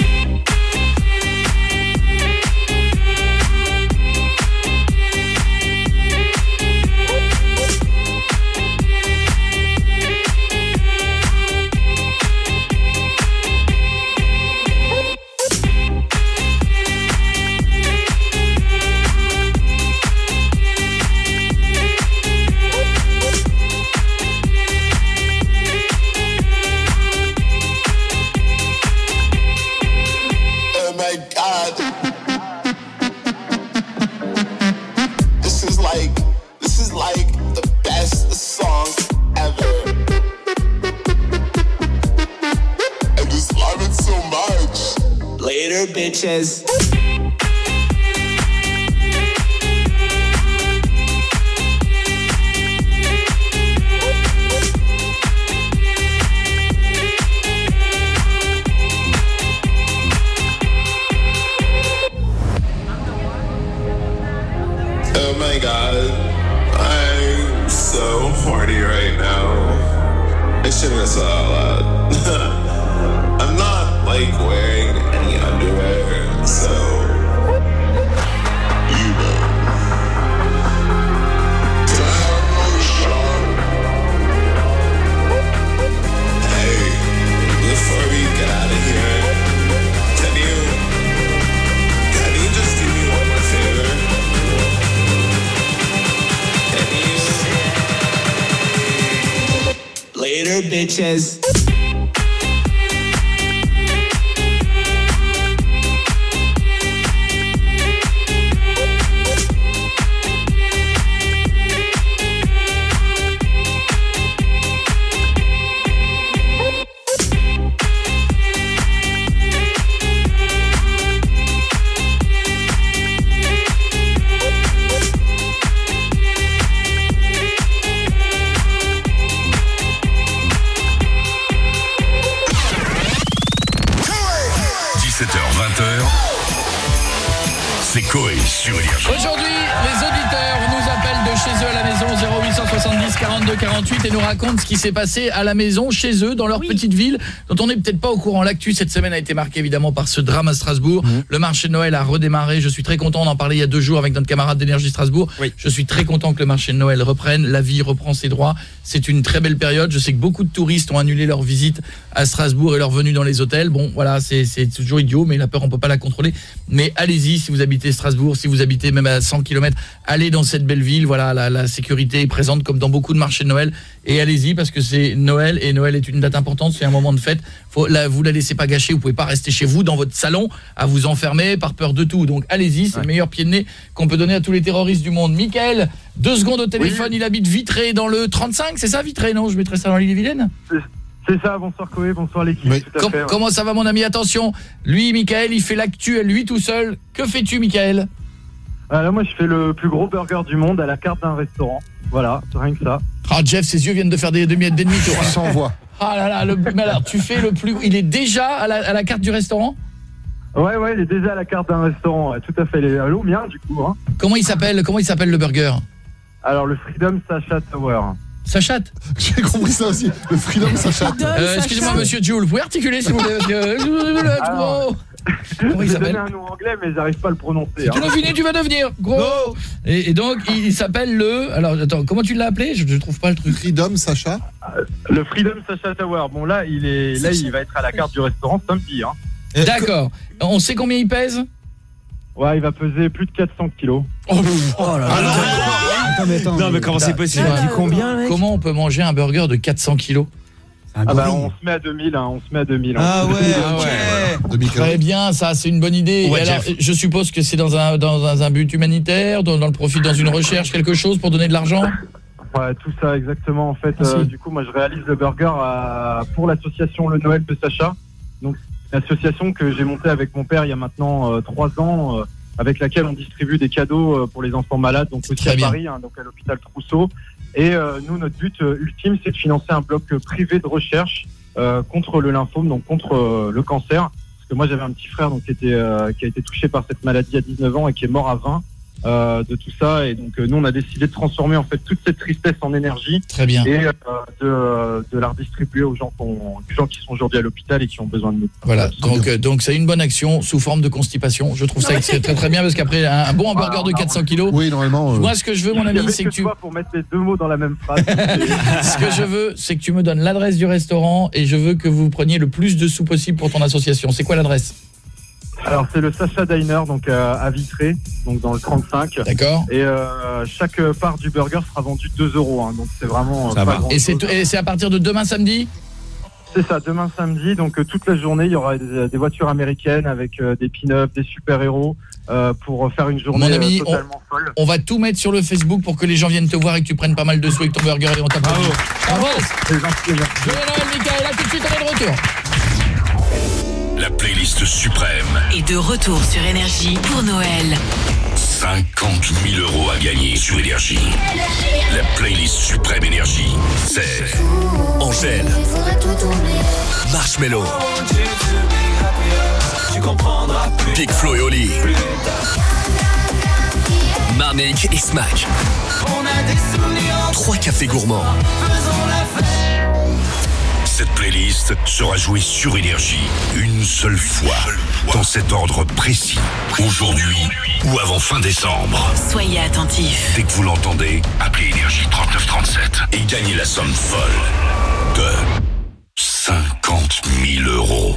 Later, qui s'est passé à la maison chez eux dans leur petite ville dont on n'est peut-être pas au courant. L'actu cette semaine a été marquée évidemment par ce drame à Strasbourg. Le marché de Noël a redémarré. Je suis très content d'en parler il y a deux jours avec notre camarade d'énergie Strasbourg. Je suis très content que le marché de Noël reprenne. La vie reprend ses droits. C'est une très belle période. Je sais que beaucoup de touristes ont annulé leur visite à Strasbourg et leur venue dans les hôtels. Bon, voilà, c'est c'est toujours idiot, mais la peur, on peut pas la contrôler. Mais allez-y, si vous habitez Strasbourg, si vous habitez même à 100 km, allez dans cette belle ville. Voilà, la, la sécurité est présente comme dans beaucoup de marchés de Noël. Et allez-y parce que c'est Noël et Noël est une date importante, c'est un moment de fête. Faut, là, vous la laissez pas gâcher, vous pouvez pas rester chez vous dans votre salon à vous enfermer par peur de tout. Donc allez-y, c'est le meilleur pied de nez qu'on peut donner à tous les terroristes du monde. Michael, deux secondes au téléphone, il habite Vitré dans le 35, c'est ça Vitré Non, je mettrai ça dans l'île-et-Vilaine C'est ça, bonsoir Koé, bonsoir l'équipe. Com- ouais. Comment ça va mon ami? Attention, lui Michael, il fait l'actu à lui tout seul. Que fais-tu Michael? Ah, là, moi, je fais le plus gros burger du monde à la carte d'un restaurant. Voilà, rien que ça. Ah Jeff, ses yeux viennent de faire des demi demi-tours. Sans voix. Ah là là, le, mais alors tu fais le plus il est déjà à la, à la carte du restaurant? Ouais, ouais, il est déjà à la carte d'un restaurant. ouais, tout à fait. Il est à l'eau mien, du coup. Hein. Comment il s'appelle Comment il s'appelle le burger? Alors, le Freedom Sacha Tower. Ça chatte J'ai compris ça aussi. Le freedom, ça chatte. Euh, Excusez-moi monsieur Jules, vous pouvez articuler s'il vous plaît parce que- Alors, Comment il s'appelle donné un nom anglais, mais j'arrive pas à le prononcer. Tu hein. deviné, tu vas devenir gros. Et, et donc il, il s'appelle le alors attends, comment tu l'as appelé? Je, je trouve pas le truc. Freedom Sacha Le Freedom Sacha Tower. Bon, là, il est, là, il va être à la carte du restaurant samedi. Hein. D'accord. On sait combien il pèse? Ouais, il va peser plus de 400 kilos. Oh, là là. Attends, mais attends, Non, mais comment c'est possible? Tu dis combien, mec? Comment on peut manger un burger de 400 kilos? Ah bah, on se met à 2000, hein, on se met à 2000. hein. Ah ouais, Très bien, ça c'est une bonne idée. Ouais, Et alors, Jeff. je suppose que c'est dans un dans un, un but humanitaire, dans, dans le profit, dans une recherche, quelque chose pour donner de l'argent. Ouais, tout ça exactement. En fait, Merci. euh, du coup, moi, je réalise le burger à- pour l'association Le Noël de Sacha. Donc, une association que j'ai montée avec mon père il y a maintenant euh, trois ans, euh, avec laquelle on distribue des cadeaux euh, pour les enfants malades, donc aussi à bien. Paris, hein, donc à l'hôpital Trousseau. Et euh, nous, notre but euh, ultime, c'est de financer un bloc euh, privé de recherche contre le lymphome, donc contre le cancer. Parce que moi, j'avais un petit frère qui, qui a été touché par cette maladie à 19 ans et qui est mort à 20 euh, de tout ça. Et donc, euh, nous, on a décidé de transformer en fait toute cette tristesse en énergie. Très bien. Et euh, de, de la redistribuer aux gens, qu'on- aux gens qui sont aujourd'hui à l'hôpital et qui ont besoin de nous. Voilà, donc euh, donc c'est une bonne action sous forme de constipation. Je trouve ça très très bien parce qu'après un, un bon hamburger de 400 kilos. Oui, normalement. Moi ce que je veux mon ami c'est que tu toi pour mettre les deux mots dans la même phrase. ce que je veux c'est que tu me donnes l'adresse du restaurant et je veux que vous preniez le plus de sous possible pour ton association. C'est quoi l'adresse? Alors c'est le Sacha Diner donc euh, à Vitré, donc dans le 35. D'accord. Et euh, chaque part du burger sera vendu 2 euros, hein, donc c'est vraiment. euh, pas grand Et c'est à partir de demain samedi? C'est ça, demain samedi, donc euh, toute la journée, il y aura des, des voitures américaines avec euh, des pin-ups, des super-héros euh, pour faire une journée Mon ami, euh, on, totalement folle. on va tout mettre sur le Facebook pour que les gens viennent te voir et que tu prennes pas mal de sous avec ton burger et on t'applaudit. Bravo. Noël Michael, à tout de suite on est de retour. Playlist suprême. est de retour sur Énergie pour Noël. 50 000 euros à gagner sur Énergie. La playlist suprême Énergie, c'est Angèle, Marshmello, Tu comprendras plus. Big Flo et Oli, Marnik et Smack, On a des souvenirs. trois cafés gourmands. Faisons la fête. Cette playlist sera jouée sur Énergie une seule fois, dans cet ordre précis, aujourd'hui ou avant fin décembre. Soyez attentifs. Dès que vous l'entendez, appelez Énergie 3937 et gagnez la somme folle de 50 000 euros.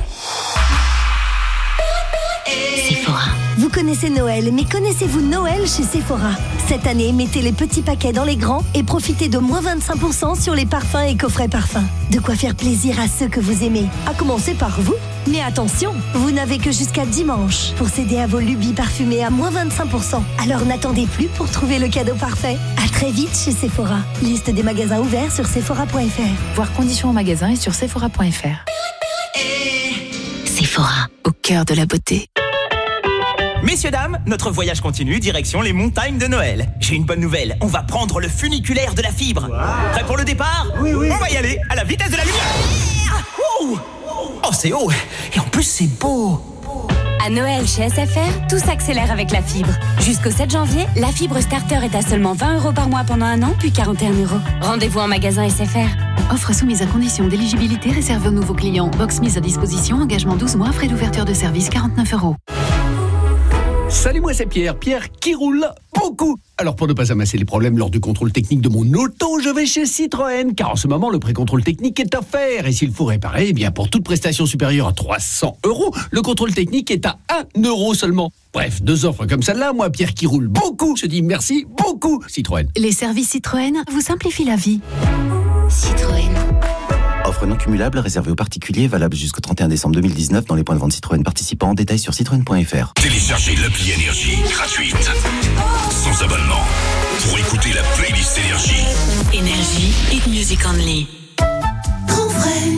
Vous connaissez Noël, mais connaissez-vous Noël chez Sephora? Cette année, mettez les petits paquets dans les grands et profitez de moins 25% sur les parfums et coffrets parfums. De quoi faire plaisir à ceux que vous aimez, à commencer par vous. Mais attention, vous n'avez que jusqu'à dimanche pour céder à vos lubies parfumées à moins 25%. Alors n'attendez plus pour trouver le cadeau parfait. À très vite chez Sephora. Liste des magasins ouverts sur sephora.fr. Voir conditions au magasin et sur sephora.fr. Sephora, au cœur de la beauté. Messieurs, dames, notre voyage continue, direction les montagnes de Noël. J'ai une bonne nouvelle, on va prendre le funiculaire de la fibre. Prêt pour le départ Oui, oui. On va y aller, à la vitesse de la lumière. Oh, c'est haut, et en plus c'est beau. À Noël chez SFR, tout s'accélère avec la fibre. Jusqu'au 7 janvier, la fibre starter est à seulement 20 euros par mois pendant un an, puis 41 euros. Rendez-vous en magasin SFR. Offre soumise à condition d'éligibilité réservée aux nouveaux clients. Box mise à disposition, engagement 12 mois, frais d'ouverture de service 49 euros. Salut, moi c'est Pierre. Pierre qui roule beaucoup. Alors pour ne pas amasser les problèmes lors du contrôle technique de mon auto, je vais chez Citroën, car en ce moment le pré-contrôle technique est offert. Et s'il faut réparer, eh bien pour toute prestation supérieure à 300 euros, le contrôle technique est à 1 euro seulement. Bref, deux offres comme celle-là, moi Pierre qui roule beaucoup, je dis merci beaucoup Citroën. Les services Citroën vous simplifient la vie. Citroën. Offre non cumulable réservée aux particuliers, valable jusqu'au 31 décembre 2019 dans les points de vente Citroën participants. Détails sur citroën.fr. Téléchargez l'appli Énergie gratuite, sans abonnement, pour écouter la playlist Énergie. Énergie, hit music only.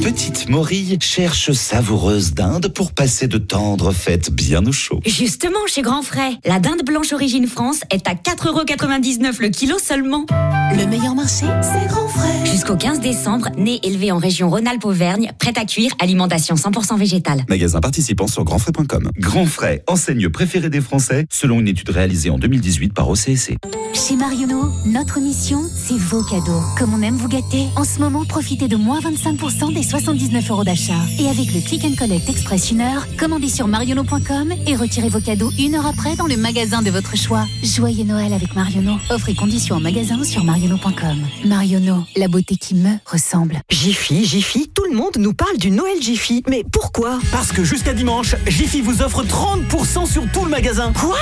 Petite Morille cherche savoureuse dinde pour passer de tendres fêtes bien au chaud. Justement, chez Grand Frais, la dinde blanche origine France est à 4,99€ le kilo seulement. Le meilleur marché, c'est Grand Frais. Jusqu'au 15 décembre, né élevé en région Rhône-Alpes-Auvergne, prêt à cuire, alimentation 100% végétale. Magasin participant sur grandfrais.com. Grand Frais, enseigne préférée des Français, selon une étude réalisée en 2018 par OCSC. Chez Marionneau, notre mission, c'est vos cadeaux. Comme on aime vous gâter, en ce moment, profitez de moins 25% des 79 euros d'achat. Et avec le Click and Collect Express une heure, commandez sur marionneau.com et retirez vos cadeaux une heure après dans le magasin de votre choix. Joyeux Noël avec Marionneau. Offre et conditions en magasin sur marionneau.com. Marionneau, la beauté qui me ressemble. Jiffy, Jiffy, tout le monde nous parle du Noël Jiffy. Mais pourquoi? Parce que jusqu'à dimanche, Jiffy vous offre 30% sur tout le magasin. Quoi?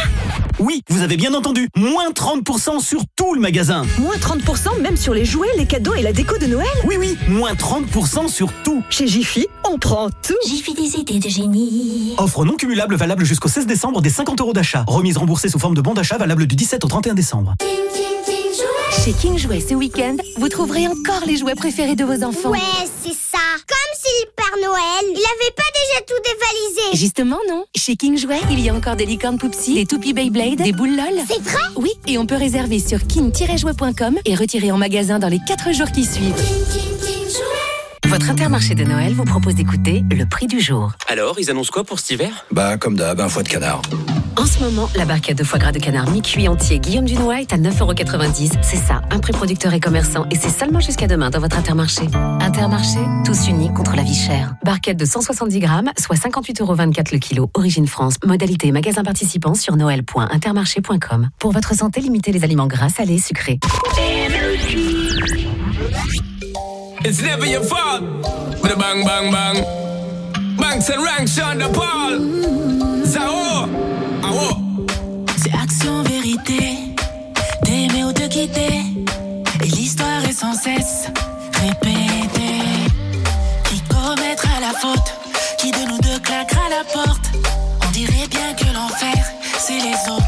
Oui, vous avez bien entendu, moins 30% sur tout le magasin. Moins 30% même sur les jouets, les cadeaux et la déco de Noël? Oui, oui, moins 30% sur tout. Chez Jiffy, on prend tout. Jiffy des idées de génie. Offre non cumulable valable jusqu'au 16 décembre des 50 euros d'achat. Remise remboursée sous forme de bon d'achat valable du 17 au 31 décembre. Chez King Jouet ce week-end, vous trouverez encore les jouets préférés de vos enfants. Ouais, c'est ça. Comme si le Père Noël, il avait pas déjà tout dévalisé. Justement, non. Chez King Jouet, il y a encore des licornes Poupsy, des toupies Beyblade, des boules LOL. C'est vrai? Oui, et on peut réserver sur king-jouet.com et retirer en magasin dans les 4 jours qui suivent. Votre intermarché de Noël vous propose d'écouter le prix du jour. Alors, ils annoncent quoi pour cet hiver? Bah, comme d'hab, un foie de canard. En ce moment, la barquette de foie gras de canard mi-cuit entier Guillaume Dunois est à 9,90€. C'est ça, un prix producteur et commerçant. Et c'est seulement jusqu'à demain dans votre intermarché. Intermarché, tous unis contre la vie chère. Barquette de 170 grammes, soit 58,24€ le kilo. Origine France. Modalité magasin participant sur noël.intermarché.com. Pour votre santé, limitez les aliments gras, salés, sucrés. It's never your fault. Bang, bang, bang. Banks and ranks, Sean the Paul. Zao. C'est action, vérité. T'aimer ou te quitter. Et l'histoire est sans cesse répétée. Qui commettra la faute Qui de nous deux claquera la porte? On dirait bien que l'enfer, c'est les autres.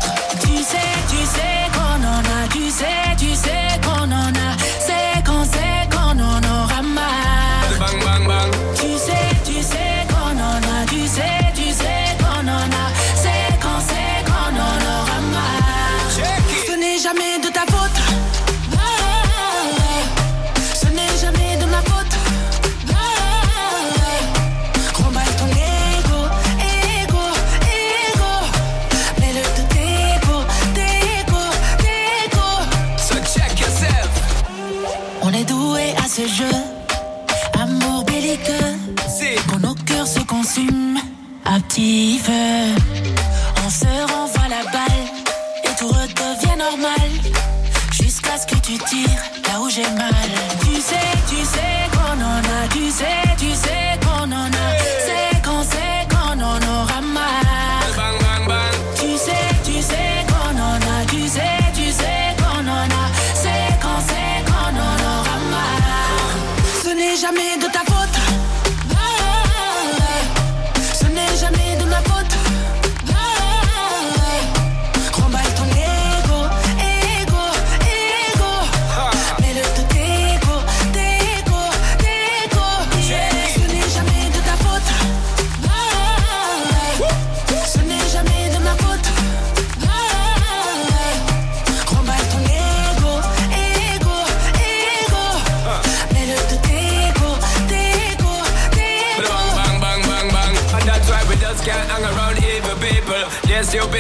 On se renvoie la balle et tout redevient normal. Jusqu'à ce que tu tires là où j'ai mal.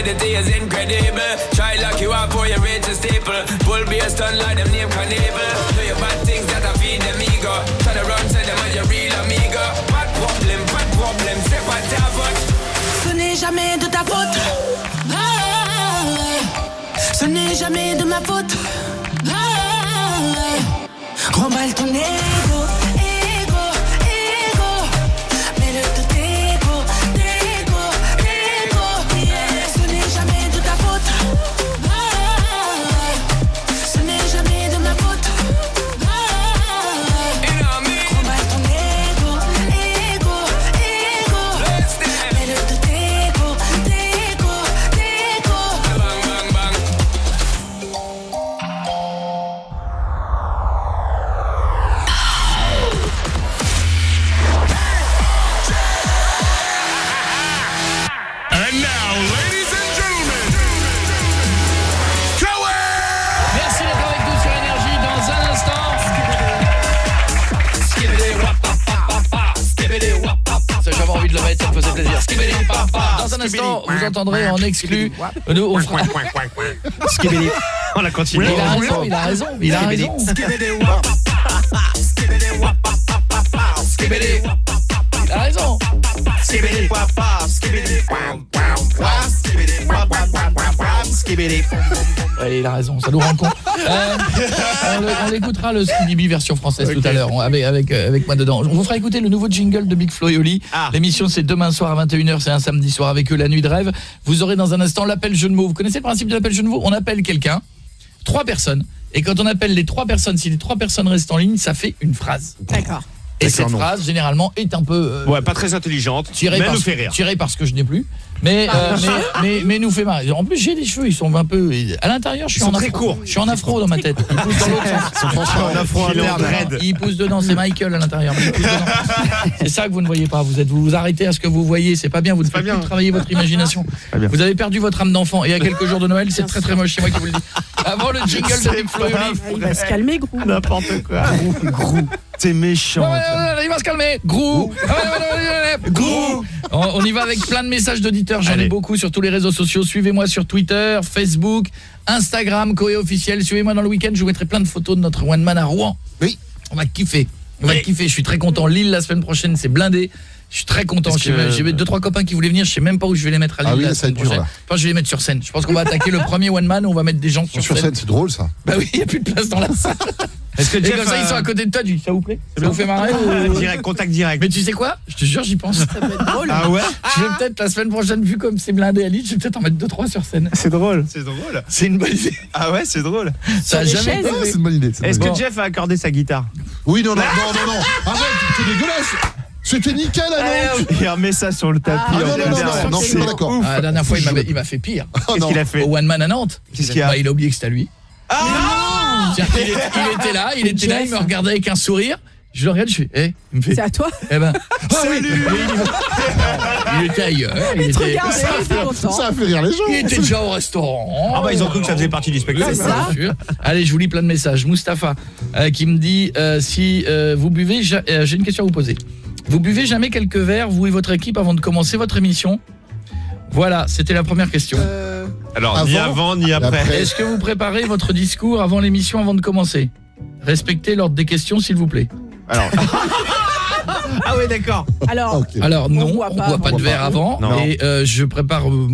Their stupidity is incredible. Try lock you up for you reach a staple. Bull be a stun like them name Carnival. Do your bad things that I feed them ego. Turn around, say them are your real amigo. Bad problem, bad problem. Step on top of Ce n'est jamais de ta faute. Ce n'est jamais de ma faute. Remballe ton ego, Faisait plaisir. Dans un instant, vous entendrez en exclu. Nous, on fera. Skibidi. On a continué. Il a raison, il a raison, il a raison. Skibidi. Il a raison. Ouais, il a raison, ça nous rend compte. Euh, on l'écoutera le Skidibi version française tout à l'heure on- avec, avec, euh, avec moi dedans. On vous fera écouter le nouveau jingle de Big Flo et Oli. L'émission c'est demain soir à 21h, c'est un samedi soir avec eux la nuit de rêve. Vous aurez dans un instant l'appel jeu de mots. Vous connaissez le principe de l'appel jeu de mots? On appelle quelqu'un, trois personnes et quand on appelle les trois personnes, si les trois personnes restent en ligne, ça fait une phrase. D'accord. Et cette non. phrase généralement est un peu euh, Ouais, pas très intelligente, tirée mais nous fait rire. tirée parce que je n'ai plus. Mais, euh, mais, mais, mais nous fait marrer. En plus, j'ai des cheveux, ils sont un peu... À l'intérieur, je suis Ils sont en très afro. courts. Je suis en afro dans ma tête. Ils poussent dans l'autre sens. En afro dedans, c'est Michael à l'intérieur. C'est ça que vous ne voyez pas. Vous êtes vous vous arrêtez à ce que vous voyez, c'est pas bien, vous ne faites plus travailler votre imagination. Vous avez perdu votre âme d'enfant et il y a quelques jours de Noël, c'est très très moche, c'est moi qui vous le dis. Avant le jingle de Big Flo et Oli. Il va se calmer, gros. N'importe quoi. Grou, t'es méchant. Il va se calmer. Grou. Ah. Grou. On, y va avec plein de messages d'auditeurs. J'en ai beaucoup sur tous les réseaux sociaux. Suivez-moi sur Twitter, Facebook, Instagram, Coé officiel. Suivez-moi dans le week-end. Je vous mettrai plein de photos de notre one man à Rouen. Oui. On va kiffer. On va kiffer. Je suis très content. Lille la semaine prochaine, c'est blindé. Je suis très content. J'ai que- deux trois copains qui voulaient venir. Je sais même pas où je vais les mettre à Lille Ah oui, là, ça va semaine être dur, prochaine. là. Je vais les mettre sur scène. Je pense qu'on va attaquer le premier one man. On va mettre des gens sur, Sur scène, c'est drôle ça. Bah oui, il n'y a plus de place dans la salle. Est-ce que Jeff comme ça, ils sont à côté de toi, tu dis, ça vous plaît Ça vous fait marrer ou- Direct, contact direct. Mais tu sais quoi Je te jure, j'y pense. Ah ouais Je vais peut-être la semaine prochaine, vu comme c'est blindé à Lille, je vais peut-être en mettre 2-3 sur scène. C'est drôle. C'est drôle. C'est une bonne idée. Ah ouais, c'est drôle. Ça a jamais Ah, c'est une bonne idée. Est-ce que. Jeff a accordé sa guitare Oui, non, non, non, non, non. Arrête, c'est dégueulasse. C'était nickel, alors. Il remet ça sur le tapis. Ah, non, non, non, non, non, je suis pas d'accord. Ah, la dernière fois, il m'a fait pire. Qu'est-ce qu'il a fait Au One Man à Nantes. Qu'est-ce qu'il y a Bah, Il a oublié que c'était à lui. Ah C'est-à-dire qu'il est- il était là, il était là, il me regardait avec un sourire. Je le regarde, je fais, eh, il me fait, C'est à toi eh ben, oui, il était ailleurs, il était, il était content. Ça a fait rire les gens. il était déjà au restaurant. Ah bah ils ont cru que ça faisait partie du spectacle. C'est ça. Sûr. Allez, je vous lis plein de messages. Mustapha euh, qui me dit euh, si euh, vous buvez, ja- euh, j'ai une question à vous poser. Vous buvez jamais quelques verres, vous et votre équipe, avant de commencer votre émission? Voilà, c'était la première question. Alors ni Avant avant ni après. après. Est-ce que vous préparez votre discours avant l'émission, avant de commencer? Respectez l'ordre des questions, s'il vous plaît. Alors Ah ouais, d'accord. Alors, Alors non, on boit boit pas. pas, On de verre avant Non. et euh, je prépare euh,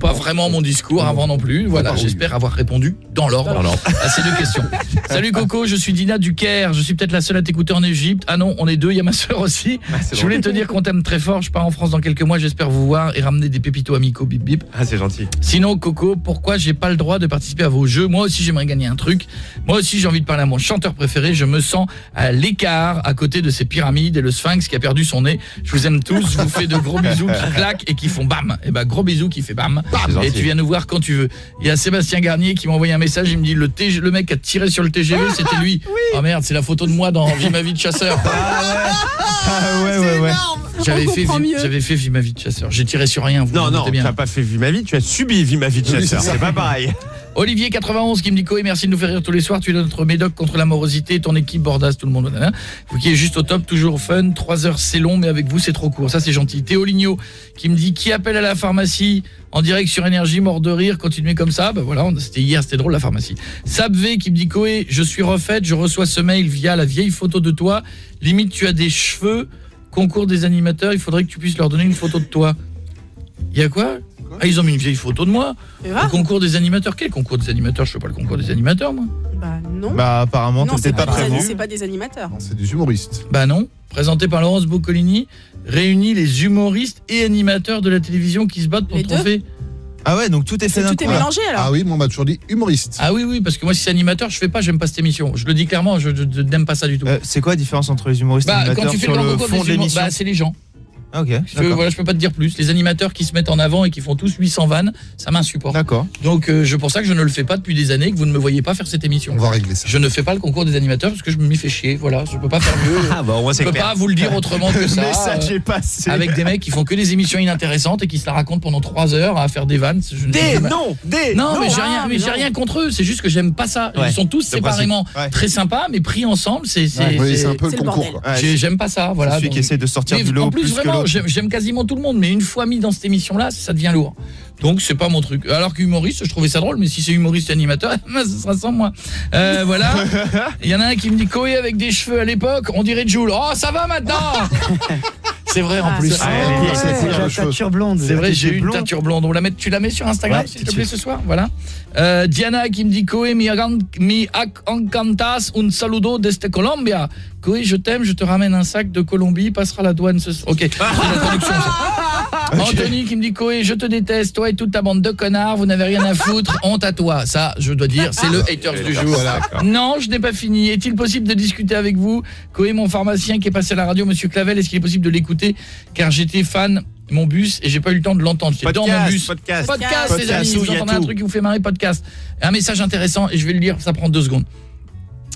pas vraiment mon discours avant non plus. Voilà, pas, oui. j'espère avoir répondu dans l'ordre à ces deux questions. Salut Coco, je suis Dina du Caire, je suis peut-être la seule à t'écouter en Égypte. Ah non, on est deux, il y a ma sœur aussi. je voulais te dire qu'on t'aime très fort, je pars en France dans quelques mois, j'espère vous voir et ramener des pépitos amicaux bip bip. Ah, c'est gentil. Sinon Coco, pourquoi j'ai pas le droit de participer à vos jeux? Moi aussi j'aimerais gagner un truc. Moi aussi j'ai envie de parler à mon chanteur préféré, je me sens à l'écart à côté de ces pyramides et le sphinx qui a perdu son nez. Je vous aime tous, je vous fais de gros bisous qui claquent et qui font bam. Et bah gros bisous qui fait bam. Et tu viens nous voir quand tu veux. Il y a Sébastien Garnier qui m'a envoyé un message, il me dit le TG le mec a tiré sur le TGV, c'était lui. Oh merde, c'est la photo de moi dans Vie ma vie de chasseur. Ah ouais, ouais, ouais. J'avais fait j'avais fait Vie ma vie de chasseur. J'ai tiré sur rien, vous Non, non, tu n'as pas fait Vie ma vie, tu as subi Vie ma vie de Oui, chasseur. c'est ça. C'est pas pareil. Olivier 91 qui me dit Coé, merci de nous faire rire tous les soirs. Tu es notre médoc contre la morosité, ton équipe Bordas, tout le monde. nanana. Vous qui est juste au top, toujours fun. 3 heures c'est long, mais avec vous c'est trop court. Ça c'est gentil. Théo Lignot qui me dit qui appelle à la pharmacie en direct sur énergie, mort de rire, continuez comme ça. Bah voilà, c'était hier, c'était drôle la pharmacie. Sabv qui me dit Coé, je suis refaite, je reçois ce mail via la vieille photo de toi. Limite tu as des cheveux. Concours des animateurs, il faudrait que tu puisses leur donner une photo de toi. Il y a quoi Ah, ils ont mis une vieille photo de moi. Le concours des animateurs Quel concours des animateurs Je fais pas le concours des animateurs, moi. Bah non. Bah apparemment, non, c'est pas, prévu. c'est pas des animateurs. C'est des humoristes. Bah non. Présenté par Laurence Boccolini, réunit les humoristes et animateurs de la télévision qui se battent pour Les le deux trophée. Ah ouais, donc tout est fait d'un Tout est coup. mélangé alors. Ah oui, moi on m'a toujours dit humoriste. Ah oui, oui, parce que moi, si c'est animateur, je fais pas, j'aime pas cette émission. Je le dis clairement, je, je- je n'aime pas ça du tout. Euh, c'est quoi la différence entre les humoristes et bah, les quand animateurs tu fais sur le grand le concours fond des de l'émission bah, c'est les gens. Ah, Ok, Je, voilà, je peux pas te dire plus. Les animateurs qui se mettent en avant et qui font tous 800 vannes, ça m'insupporte. D'accord. Donc, euh, je pour ça que je ne le fais pas depuis des années, que vous ne me voyez pas faire cette émission. On va régler ça. Je ne fais pas le concours des animateurs parce que je m'y fais chier. Voilà, je peux pas faire mieux. Ah bah, je peux clair. pas vous le dire autrement que Le ça. message euh, est passé. avec des mecs qui font que des émissions inintéressantes et qui se la racontent pendant 3 heures à faire des vannes. Je Des non, des non, mais j'ai ah, rien, mais j'ai rien contre eux. C'est juste que j'aime pas ça. Ouais, Ils sont tous séparément Ouais. très sympas, mais pris ensemble, c'est c'est un peu le concours. j'aime pas ça. Voilà. celui qui essaie de sortir du lot plus, que l'autre. J'aime quasiment tout le monde, mais une fois mis dans cette émission-là, ça devient lourd. Donc c'est pas mon truc. Alors qu'humoriste, je trouvais ça drôle, mais si c'est humoriste et animateur, ce sera sans moi. Euh, voilà. Il y en a un qui me dit Coé avec des cheveux à l'époque, on dirait Jules. Oh, ça va maintenant. c'est vrai en Ah, plus. c'est vrai. Ah, j'ai eu une teinture blonde. On la met, tu la mets sur Instagram, s'il te plaît, ce soir. Voilà. Euh, Diana qui me dit Coé, mi, mi encantas un saludo desde Colombia. Coé, je t'aime, je te ramène un sac de Colombie, passera la douane ce soir. Ok, c'est la traduction. ça. Anthony qui me dit Coé, je te déteste, toi et toute ta bande de connards, vous n'avez rien à foutre, honte à toi. Ça, je dois dire, c'est le haters du jour. Non, je n'ai pas fini. Est-il possible de discuter avec vous? Coé, mon pharmacien qui est passé à la radio, monsieur Clavel, est-ce qu'il est possible de l'écouter? Car j'étais fan mon bus et j'ai pas eu le temps de l'entendre. J'étais dans mon bus. podcast. Podcast, Podcast, les amis, vous entendez un truc qui vous fait marrer, podcast. Un message intéressant et je vais le lire, ça prend deux secondes.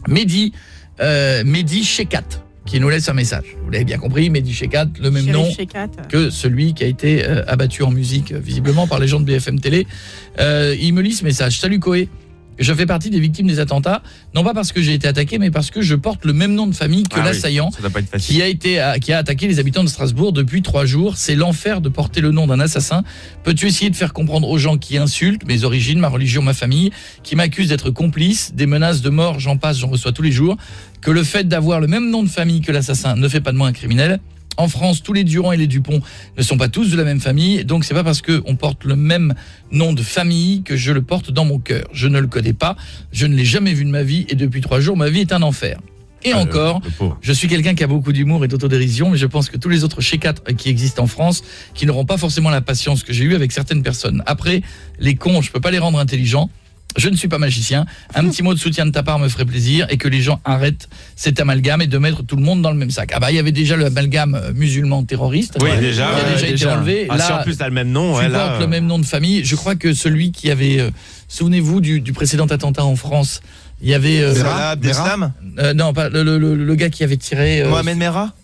Mehdi, euh, Mehdi Shekat, qui nous laisse un message. Vous l'avez bien compris, Mehdi Shekat, le même nom Shekat. que celui qui a été euh, abattu en musique, euh, visiblement par les gens de BFM Télé. Euh, il me lit ce message. Salut Coé. Je fais partie des victimes des attentats, non pas parce que j'ai été attaqué, mais parce que je porte le même nom de famille que Ah l'assaillant qui a été à- qui a attaqué les habitants de Strasbourg depuis trois jours. C'est l'enfer de porter le nom d'un assassin. Peux-tu essayer de faire comprendre aux gens qui insultent mes origines, ma religion, ma famille, qui m'accusent d'être complice, des menaces de mort, j'en passe, j'en reçois tous les jours, que le fait d'avoir le même nom de famille que l'assassin ne fait pas de moi un criminel. En France, tous les Durand et les Dupont ne sont pas tous de la même famille, donc c'est pas parce que on porte le même nom de famille que je le porte dans mon cœur. Je ne le connais pas, je ne l'ai jamais vu de ma vie et depuis trois jours, ma vie est un enfer. Et Ah, encore, je suis quelqu'un qui a beaucoup d'humour et d'autodérision, mais je pense que tous les autres chez 4 qui existent en France, qui n'auront pas forcément la patience que j'ai eue avec certaines personnes. Après, les cons, je peux pas les rendre intelligents. Je ne suis pas magicien. Un petit mot de soutien de ta part me ferait plaisir et que les gens arrêtent cet amalgame et de mettre tout le monde dans le même sac. Ah bah il y avait déjà l'amalgame euh, musulman terroriste. Oui, qui déjà, a ouais, déjà été déjà. enlevé. Ah, là, si en plus t'as le même nom, tu ouais, là, portes le euh, même nom de famille. Je crois que celui qui avait, euh, souvenez-vous du, du précédent attentat en France. Il y avait euh, Abdeslam euh, non pas le, le- le- le gars qui avait tiré. euh, Mohamed Merah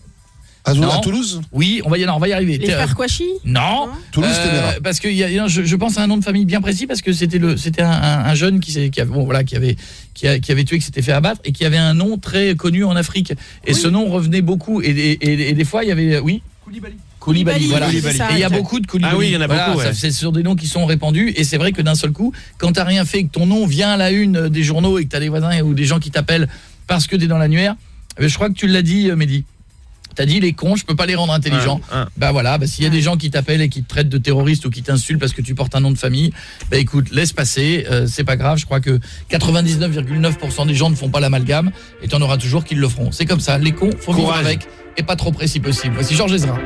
À, Zou- Non. à Toulouse Oui, on va y non, on va y arriver. Les frères Kouachi non, Toulouse, Euh, parce que y a- je, je pense à un nom de famille bien précis parce que c'était le c'était un, un- un jeune qui qui avait bon voilà qui avait qui, a- qui avait tué qui s'était fait abattre et qui avait un nom très connu en Afrique et ce nom revenait beaucoup et, et, et- et des fois il y avait oui? Koulibaly Koulibaly, voilà. Et il y a beaucoup de Koulibaly. Ah oui, il y en a Voilà, beaucoup, ouais. C'est sur des noms qui sont répandus et c'est vrai que d'un seul coup, quand t'as rien fait que ton nom vient à la une des journaux et que t'as des voisins ou des gens qui t'appellent parce que t'es dans l'annuaire, eh ben, je crois que tu l'as dit, euh, Mehdi. T'as dit les cons, je peux pas les rendre intelligents. Ouais, ouais. Bah voilà, bah, s'il y a des gens qui t'appellent et qui te traitent de terroriste ou qui t'insultent parce que tu portes un nom de famille, bah écoute, laisse passer, euh, c'est pas grave, je crois que 99,9% des gens ne font pas l'amalgame et t'en auras toujours qui le feront. C'est comme ça, les cons, faut vivre avec et pas trop près si possible. Voici Georges Ezra.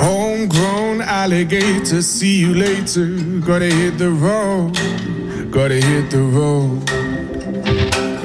Homegrown alligator, see you later. Gotta hit the road, gotta hit the road.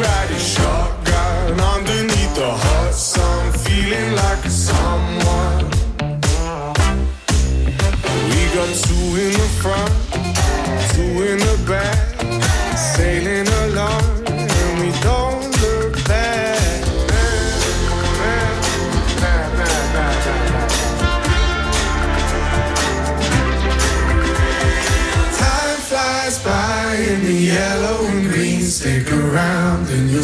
Riding shotgun underneath the hot sun, feeling like someone. We got two in the front, two in the back, sailing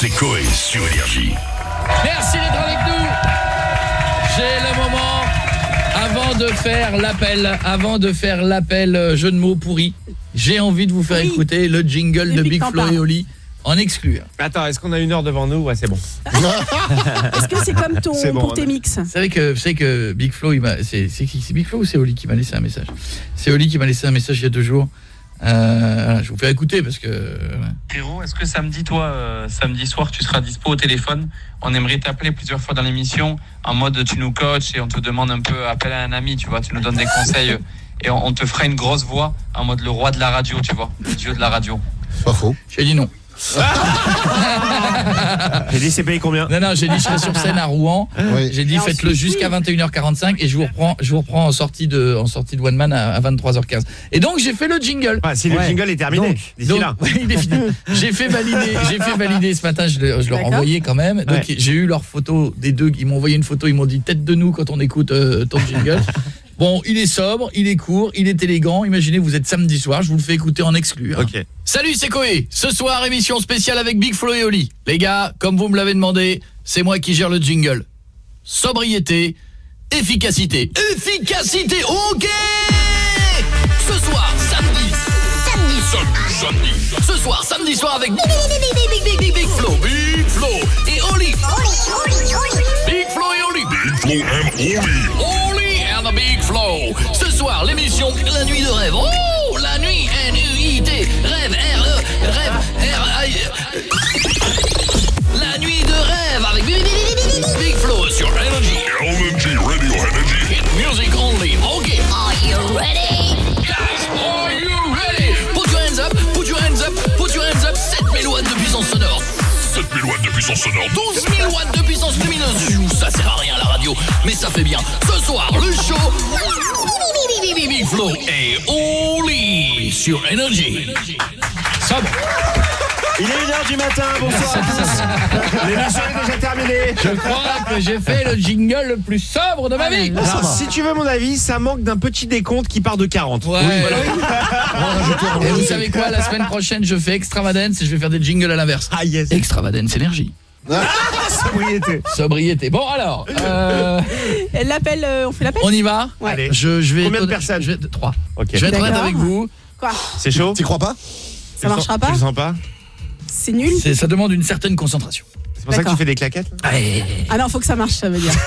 C'est Coé sur Énergie. Merci d'être avec nous. J'ai le moment avant de faire l'appel, avant de faire l'appel euh, jeu de mots pourri. J'ai envie de vous faire écouter le jingle de Big Flo et. Oli en exclure. Attends, est-ce qu'on a une heure devant nous? Ouais, c'est bon. Est-ce que c'est comme ton C'est bon, pour tes mix? Vous savez que, savez que Big Flo, il m'a- c'est c'est qui? C'est Big Flo ou c'est Oli qui m'a laissé un message? C'est Oli qui m'a laissé un message il y a deux jours. Euh, voilà, je vous fais écouter parce que... Frérot, est-ce que samedi, toi, euh, samedi soir, tu seras dispo au téléphone? On aimerait t'appeler plusieurs fois dans l'émission en mode tu nous coaches et on te demande un peu appel à un ami, tu vois, tu nous donnes des conseils euh, et on, on te fera une grosse voix en mode le roi de la radio, tu vois, le dieu de la radio. Pas faux. J'ai dit non. J'ai dit c'est payé combien Non non, j'ai dit je serai sur scène à Rouen. Oui. J'ai dit faites-le jusqu'à 21h45 et je vous reprends je vous reprends en sortie de en sortie de One Man à, à 23h15. Et donc j'ai fait le jingle. Ah, Si le jingle est terminé, Donc, d'ici donc, là. ouais, il est fini. J'ai fait valider, j'ai fait valider ce matin, je, le- je leur envoyé quand même. Donc Ouais. j'ai eu leur photo des deux, ils m'ont envoyé une photo, ils m'ont dit tête de nous quand on écoute euh, ton jingle. Bon, il est sobre, il est court, il est élégant. Imaginez, vous êtes samedi soir, je vous le fais écouter en exclu. hein. Ok. Salut, c'est Koé. Ce soir, émission spéciale avec Big Flo et Oli. Les gars, comme vous me l'avez demandé, c'est moi qui gère le jingle. Sobriété, efficacité. Efficacité, ok Ce soir, samedi. Samedi, samedi, samedi. Ce soir, samedi soir avec Big, Big, Big, Big, Big, Big, Big Flo. Big Flo et Oli. Big Flo et Oli. Big Flo and Oli soir, l'émission La Nuit de Rêve. Oh, la nuit, N-U-I-T, rêve, R-E, rêve, R-I... La Nuit de Rêve avec Big Flow sur Energy. LNG Radio Energy. Music only. Okay. Are you ready? Guys, are you ready? Put your hands up, put your hands up, put your hands up. 7000 watts de puissance sonore. 7000 watts de puissance sonore. 12 000 watts de puissance lumineuse. Ça sert à rien la radio, mais ça fait bien. Ce soir, le show... Big Flo et Oli sur Energy. Ça va. Il est 1h du matin, bonsoir à tous. L'émission est déjà terminée. Je crois que j'ai fait le jingle le plus sobre de ma vie. Alors, si tu veux mon avis, ça manque d'un petit décompte qui part de 40. Ouais. Et vous savez quoi La semaine prochaine, je fais Extravagance et je vais faire des jingles à l'inverse. Ah yes. Extravagance énergie. Sobriété. Sobriété. Bon alors, euh, Elle l'appelle, euh, on fait l'appel on y va Ouais. Allez. je, je vais Combien de personnes je vais, Trois. Ok. Je vais être honnête avec vous. Quoi C'est chaud Tu crois pas Ça marchera pas Tu le sens pas C'est nul C'est- Ça demande une certaine concentration. C'est pour ça que tu fais des claquettes. Ah non, faut que ça marche, ça veut dire.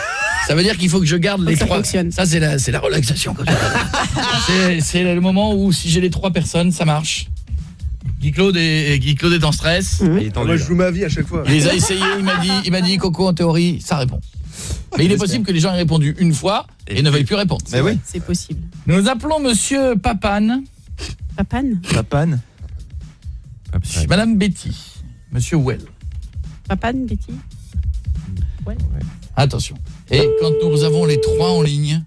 Ça veut dire qu'il faut que je garde les ça trois. fonctionne. Ça c'est la c'est la relaxation. c'est le moment où si j'ai les trois personnes, ça marche. Guy Claude est Guy Claude est en stress. Il est tendu, Moi, je joue ma vie à chaque fois. Il les a essayés, il m'a dit il m'a dit Coco en théorie, ça répond. Mais il est possible que les gens aient répondu une fois et, ne veuillent plus répondre. Mais oui. C'est possible. Nous appelons monsieur Papane, Papane Papane. madame Betty, monsieur Well. Papane, Betty Attention. Et quand nous avons les trois en ligne,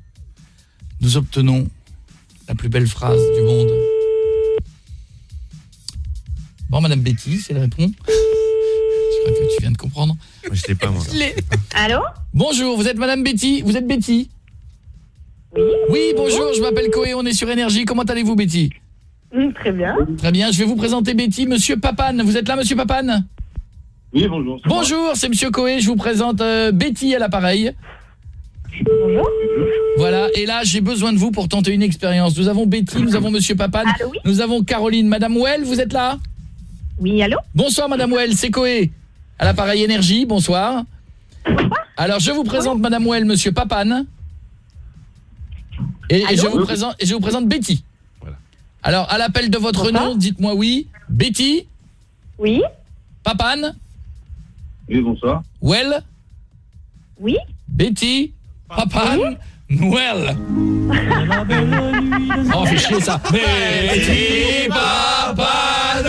nous obtenons la plus belle phrase du monde. Bon, Madame Betty, c'est elle répond. Je crois que tu viens de comprendre. Moi, je l'ai pas, moi. Allô? Bonjour, vous êtes Madame Betty Vous êtes Betty? Oui. Oui, bonjour, je m'appelle Coé, on est sur Énergie. Comment allez-vous, Betty? Hum, Très bien. Très bien, je vais vous présenter Betty. Monsieur Papane, vous êtes là, Monsieur Papane? Oui, bonjour. Bonjour, c'est Monsieur Coé, je vous présente euh, Betty à l'appareil. Bonjour. Voilà, et là, j'ai besoin de vous pour tenter une expérience. Nous avons Betty, nous avons Monsieur Papane, Allô, oui nous avons Caroline. Madame Well, vous êtes là? Oui, allô Bonsoir, Madame Well, c'est Coé. À l'appareil Énergie, bonsoir. Alors, je vous présente Madame Well, Monsieur Papane. Et, je vous présente, et je vous présente Betty. Alors, à l'appel de votre Bonsoir. nom, dites-moi oui. Betty Oui Papane Oui, bonsoir. Well Oui Betty Papane Noël Oh, fait chier ça Betty Papa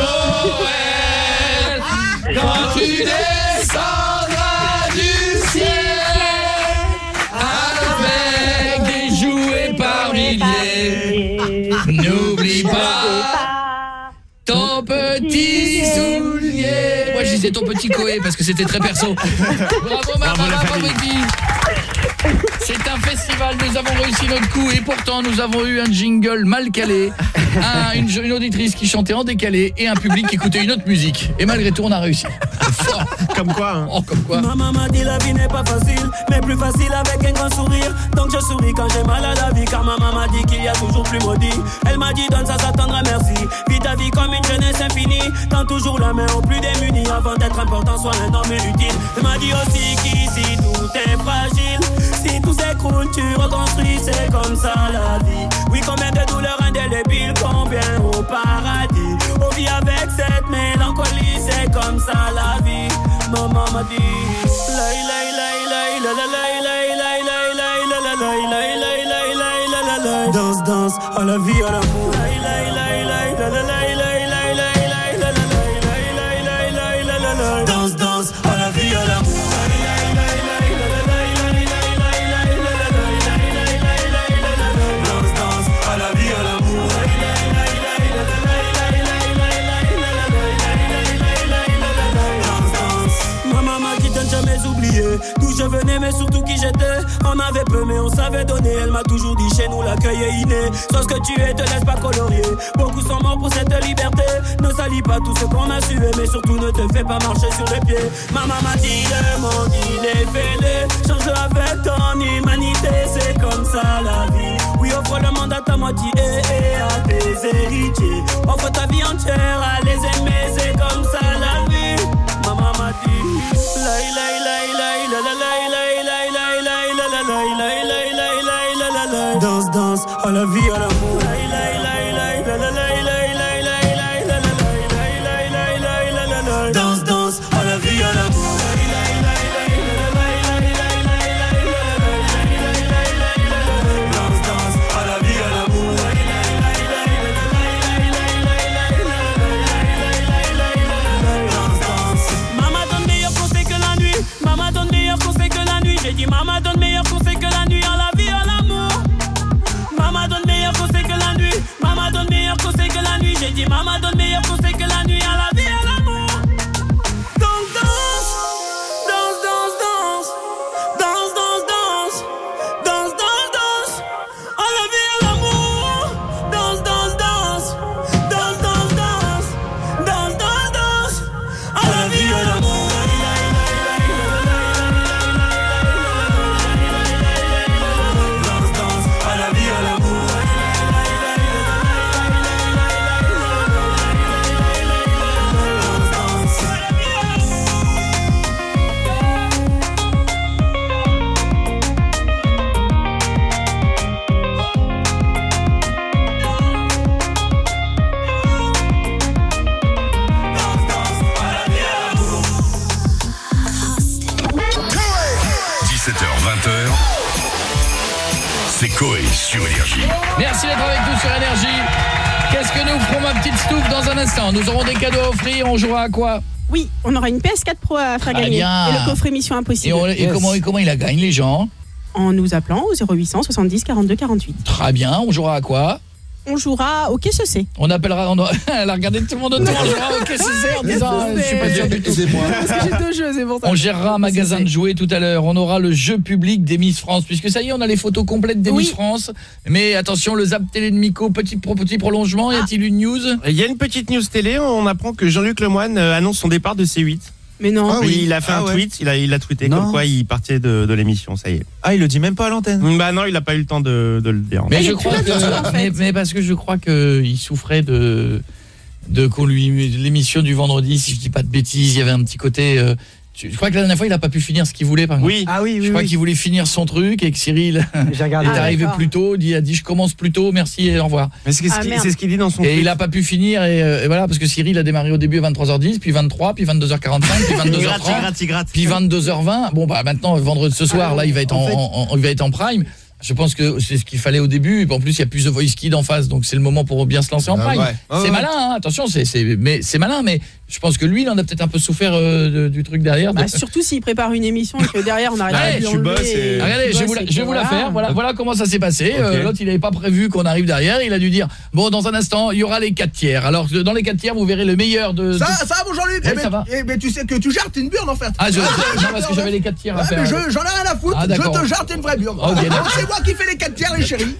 Quand tu descendras du ciel Avec des jouets par milliers. N'oublie pas ton petit soulier. Moi je disais ton petit coé parce que c'était très perso. Bravo Bravo, bravo c'est un festival, nous avons réussi notre coup et pourtant nous avons eu un jingle mal calé, un- une, une auditrice qui chantait en décalé et un public qui écoutait une autre musique. Et malgré tout, on a réussi. Fort. Comme quoi, hein Oh, comme quoi. Maman m'a dit la vie n'est pas facile, mais plus facile avec un grand sourire. Donc je souris quand j'ai mal à la vie, car maman m'a dit qu'il y a toujours plus maudit. Elle m'a dit donne ça, ça tendra merci. Vis ta vie comme une jeunesse infinie. Tends toujours la main aux plus démunis avant d'être important, sois un homme utile. Elle m'a dit aussi qu'ici tout est fragile. Si tout s'écroule, tu reconstruis, c'est comme ça la vie. Oui, combien de douleurs indélébiles, combien au paradis. On vit avec cette mélancolie, c'est comme ça la vie. Maman m'a dit. La, la, la, la, la, la. Danse, danse, à la vie, à l'amour. D'où je venais mais surtout qui j'étais. On avait peu mais on savait donner. Elle m'a toujours dit chez nous l'accueil est inné. Sois ce que tu es te laisse pas colorier. Beaucoup sont morts pour cette liberté. Ne salis pas tout ce qu'on a sué Mais surtout ne te fais pas marcher sur les pieds. Maman m'a dit le monde il est fêlé. Change avec ton humanité C'est comme ça la vie. Oui offre le monde à ta moitié et à tes héritiers. Offre ta vie entière à les aimer C'est comme ça la vie Danse danse à la vie à l'amour Jimmy sur Énergie. Merci d'être avec nous sur Énergie. Qu'est-ce que nous ferons, ma petite Stouff, dans un instant Nous aurons des cadeaux à offrir. On jouera à quoi Oui, on aura une PS4 Pro à faire gagner. bien. Et le coffret Mission Et, Impossible. on- et comment, et comment il la gagne, les gens En nous appelant au 0800 70 42 48. Très bien. On jouera à quoi On jouera au Qu'est-ce que c'est On appellera. On elle a regardé tout le monde autour. On jouera au KCC en disant euh, Je suis pas sûr du tout. Parce que j'ai deux jeux, c'est pour ça. On gérera un magasin de jouets tout à l'heure. On aura le jeu public des Miss France. Puisque ça y est, on a les photos complètes des Oui. Miss France. Mais attention, le zap télé de Miko, petit, pro- petit prolongement. Y a-t-il une news? Il y a une petite news télé, on apprend que Jean-Luc Lemoine euh, annonce son départ de C8. Mais non. Ah oui. Il a fait Ah un ouais. tweet, il a, il a tweeté Non. comme quoi il partait de, de l'émission, ça y est. Ah, il le dit même pas à l'antenne. Bah non, il a pas eu le temps de, de le dire. Mais je crois que, là, en fait. mais, mais parce que je crois que il souffrait de de qu'on lui l'émission du vendredi si je dis pas de bêtises, il y avait un petit côté euh, je crois que la dernière fois il a pas pu finir ce qu'il voulait par. Oui. Ah oui, Je oui, crois oui. qu'il voulait finir son truc et que Cyril est Ah, arrivé plus tôt, il a dit je commence plus tôt, merci et au revoir. Mais c'est ce Ah, qu'il ce dit dans son Et il a pas pu finir et, euh, et voilà parce que Cyril a démarré au début à 23h10, puis 23, puis 22h45, puis Il gratte, 22h30. il gratte, il gratte. Puis 22h20, bon bah maintenant vendredi ce soir Ah, là il va être en, en fait- en- en- il va être en prime. Je pense que c'est ce qu'il fallait au début et en plus il y a plus de voice kid en face donc c'est le moment pour bien se lancer en Ah prime. ouais. Ah c'est ouais. malin hein, attention, c'est mais c'est malin mais je pense que lui il en a peut-être un peu souffert euh, de- du truc derrière. Bah, surtout s'il prépare une émission et que derrière on Allez, pas de lui tu bosses enlever et- et- Regardez, tu je vais vous la, je faire. Voilà, voilà comment ça s'est passé. Euh. L'autre, il n'avait pas prévu qu'on arrive derrière. Il a dû dire bon, dans un instant, il y aura les 4 tiers. Alors, dans les 4 tiers, vous verrez le meilleur de. Ça, de- ça va, Jean-Luc? Ouais, eh, ça mais, va. eh, mais tu sais que tu jartes une burne en fait. Ah, je, Ah, non, parce que j'avais les 4 tiers à faire. je- j'en ai rien à foutre. Ah, je te jarte une vraie burne. Moi qui fais les 4 tiers, les chéris.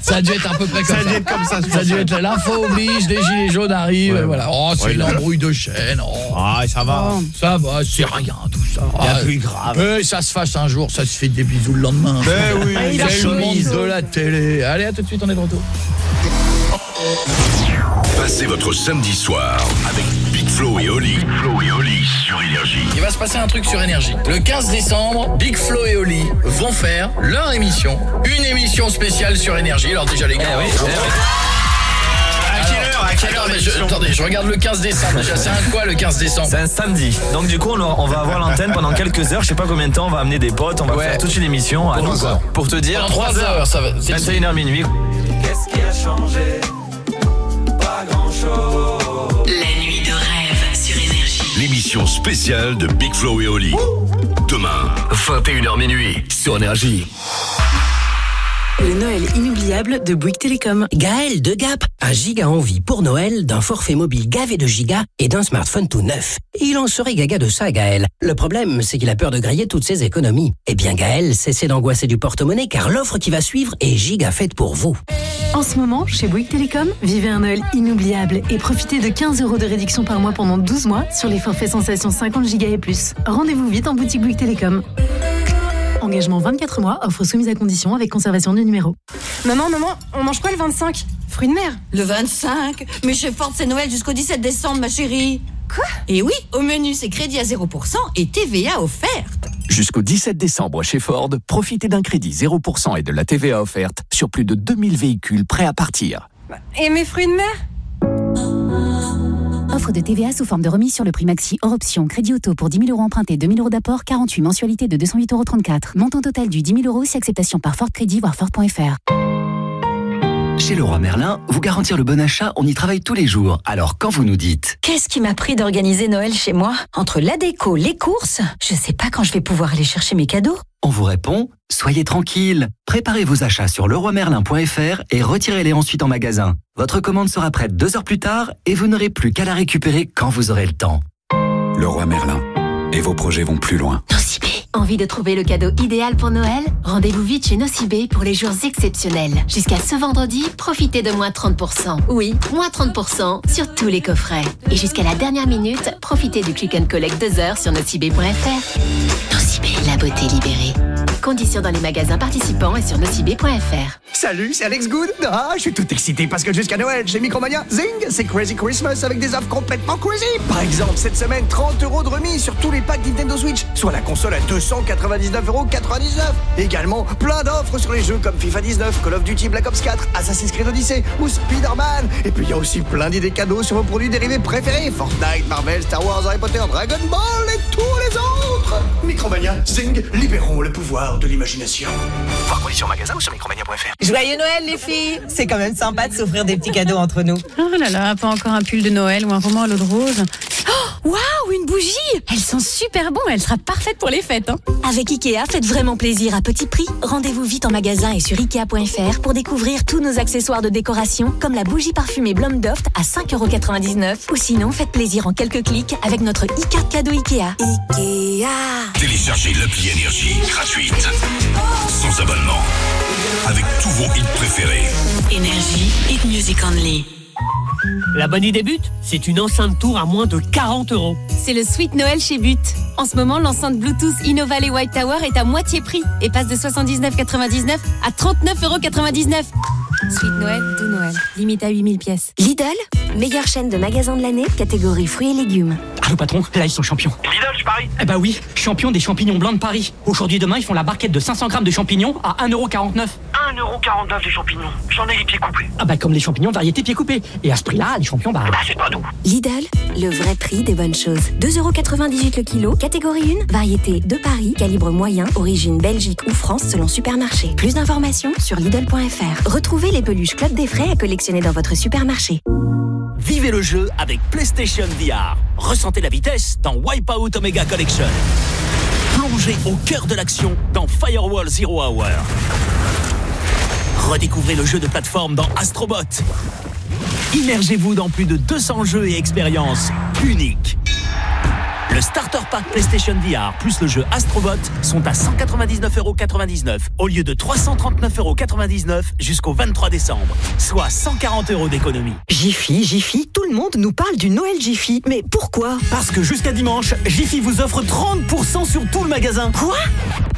Ça a dû être à peu près comme Ça a ça. dû être comme ça, Ça a dû être l'info oblige, les gilets jaunes arrivent. Ouais, et voilà. Oh, c'est Ouais, une là. embrouille de chaîne. Oh. Ah, ça va. Oh. Ça va, c'est rien tout ça. Il y a Ah, plus grave. mais ça se fâche un jour, ça se fait des bisous le lendemain. Ben oui. Ah, il a C'est le monde a de la télé. Allez, à tout de suite, on est de retour. Passez votre samedi soir avec Flo et Oli. Flo et Oli sur Énergie. Il va se passer un truc sur énergie. Le 15 décembre, Big Flo et Oli vont faire leur émission, une émission spéciale sur énergie. Alors déjà les gars, Eh À quelle heure À quelle heure Attends, je, attendez, je regarde le 15 décembre. Déjà, c'est un quoi le 15 décembre C'est un samedi. Donc du coup, on, va avoir l'antenne pendant quelques heures. Je sais pas combien de temps. On va amener des potes. On va Ouais. faire toute une émission à nous. quoi. Pour te dire, Pendant trois heures, ça va. c'est- 21h minuit. Qu'est-ce qui a changé? Pas rêve sur Spéciale de Big Flo et Oli. Demain, 21h minuit sur Énergie. Le Noël inoubliable de Bouygues Télécom. Gaël de Gap, un giga envie pour Noël d'un forfait mobile gavé de gigas et d'un smartphone tout neuf. Il en serait gaga de ça, Gaël. Le problème, c'est qu'il a peur de griller toutes ses économies. Eh bien, Gaël, cessez d'angoisser du porte-monnaie car l'offre qui va suivre est giga faite pour vous. En ce moment, chez Bouygues Télécom, vivez un Noël inoubliable et profitez de 15 euros de réduction par mois pendant 12 mois sur les forfaits sensations 50 Go et plus. Rendez-vous vite en boutique Bouygues Télécom. Engagement 24 mois, offre soumise à condition avec conservation du numéro. Maman, maman, on mange quoi le 25 Fruits de mer Le 25 Mais chez Ford, c'est Noël jusqu'au 17 décembre, ma chérie. Quoi? Et oui, au menu, c'est crédit à 0% et TVA offerte. Jusqu'au 17 décembre chez Ford, profitez d'un crédit 0% et de la TVA offerte sur plus de 2000 véhicules prêts à partir. Et mes fruits de mer? Offre de TVA sous forme de remise sur le prix maxi hors option. Crédit auto pour 10 000 euros empruntés, 2 000 euros d'apport, 48 mensualités de 208,34 euros. Montant total du 10 000 euros si acceptation par Ford Crédit, voire Ford.fr. Chez Leroy Merlin, vous garantir le bon achat, on y travaille tous les jours. Alors quand vous nous dites Qu'est-ce qui m'a pris d'organiser Noël chez moi? Entre la déco, les courses, je sais pas quand je vais pouvoir aller chercher mes cadeaux. On vous répond Soyez tranquille. Préparez vos achats sur leroymerlin.fr et retirez-les ensuite en magasin. Votre commande sera prête deux heures plus tard et vous n'aurez plus qu'à la récupérer quand vous aurez le temps. Leroy Merlin. Et vos projets vont plus loin. Nocibé. Envie de trouver le cadeau idéal pour Noël? Rendez-vous vite chez Nocibé pour les jours exceptionnels. Jusqu'à ce vendredi, profitez de moins 30%. Oui, moins 30% sur tous les coffrets. Et jusqu'à la dernière minute, profitez du click and collect 2 heures sur nocibé.fr. Nocibé, la beauté libérée. Conditions dans les magasins participants et sur nocibé.fr. Salut, c'est Alex Good. Ah, je suis tout excité parce que jusqu'à Noël, chez Micromania, zing, c'est Crazy Christmas avec des offres complètement crazy. Par exemple, cette semaine, 30 euros de remise sur tous les packs Nintendo Switch, soit la console à 299,99 euros. Également, plein d'offres sur les jeux comme FIFA 19, Call of Duty Black Ops 4, Assassin's Creed Odyssey ou Spider-Man. Et puis il y a aussi plein d'idées cadeaux sur vos produits dérivés préférés Fortnite, Marvel, Star Wars, Harry Potter, Dragon Ball et tous les autres. Micromania, zing, libérons le pouvoir de l'imagination. Voir conditions magasin ou sur micromania.fr. Joyeux Noël les filles C'est quand même sympa de s'offrir des petits cadeaux entre nous. Oh là là, pas encore un pull de Noël ou un roman à l'eau de rose. Oh, Waouh, une bougie Elle sent super bon, elle sera parfaite pour les fêtes. Hein. Avec Ikea, faites vraiment plaisir à petit prix. Rendez-vous vite en magasin et sur Ikea.fr pour découvrir tous nos accessoires de décoration, comme la bougie parfumée Blomdoft à 5,99€ ou sinon faites plaisir en quelques clics avec notre e-card cadeau Ikea. Ikea Téléchargez l'appli Énergie gratuite. Sans abonnement. Avec tous vos hits préférés. Énergie, hit music only. La bonne idée but, c'est une enceinte tour à moins de 40 euros. C'est le Sweet Noël chez But. En ce moment, l'enceinte Bluetooth InnoValley White Tower est à moitié prix et passe de 79,99 à 39,99 Sweet Noël, doux Noël. Limite à 8000 pièces. Lidl, meilleure chaîne de magasins de l'année, catégorie fruits et légumes. Allô patron, là ils sont champions. Lidl, je parie. Eh bah oui, champion des champignons blancs de Paris. Aujourd'hui demain, ils font la barquette de 500 grammes de champignons à 1,49€. 1,49€ les champignons. J'en ai les pieds coupés. Ah bah comme les champignons variété pieds coupés. Et à ce prix-là, les champions, bah... Bah c'est pas nous. Lidl, le vrai prix des bonnes choses. 2,98€ le kilo, catégorie 1, variété de Paris, calibre moyen, origine Belgique ou France selon supermarché. Plus d'informations sur Lidl.fr. Retrouvez les peluches Club des frais à collectionner dans votre supermarché. Vivez le jeu avec PlayStation VR. Ressentez la vitesse dans Wipeout Omega Collection. Plongez au cœur de l'action dans Firewall Zero Hour. Redécouvrez le jeu de plateforme dans Astrobot. Immergez-vous dans plus de 200 jeux et expériences uniques. Le Starter Pack PlayStation VR plus le jeu Astrobot sont à 199,99€ au lieu de 339,99€ jusqu'au 23 décembre, soit 140 euros d'économie. Jiffy, Jiffy, tout le monde nous parle du Noël Jiffy. Mais pourquoi? Parce que jusqu'à dimanche, Jiffy vous offre 30% sur tout le magasin. Quoi?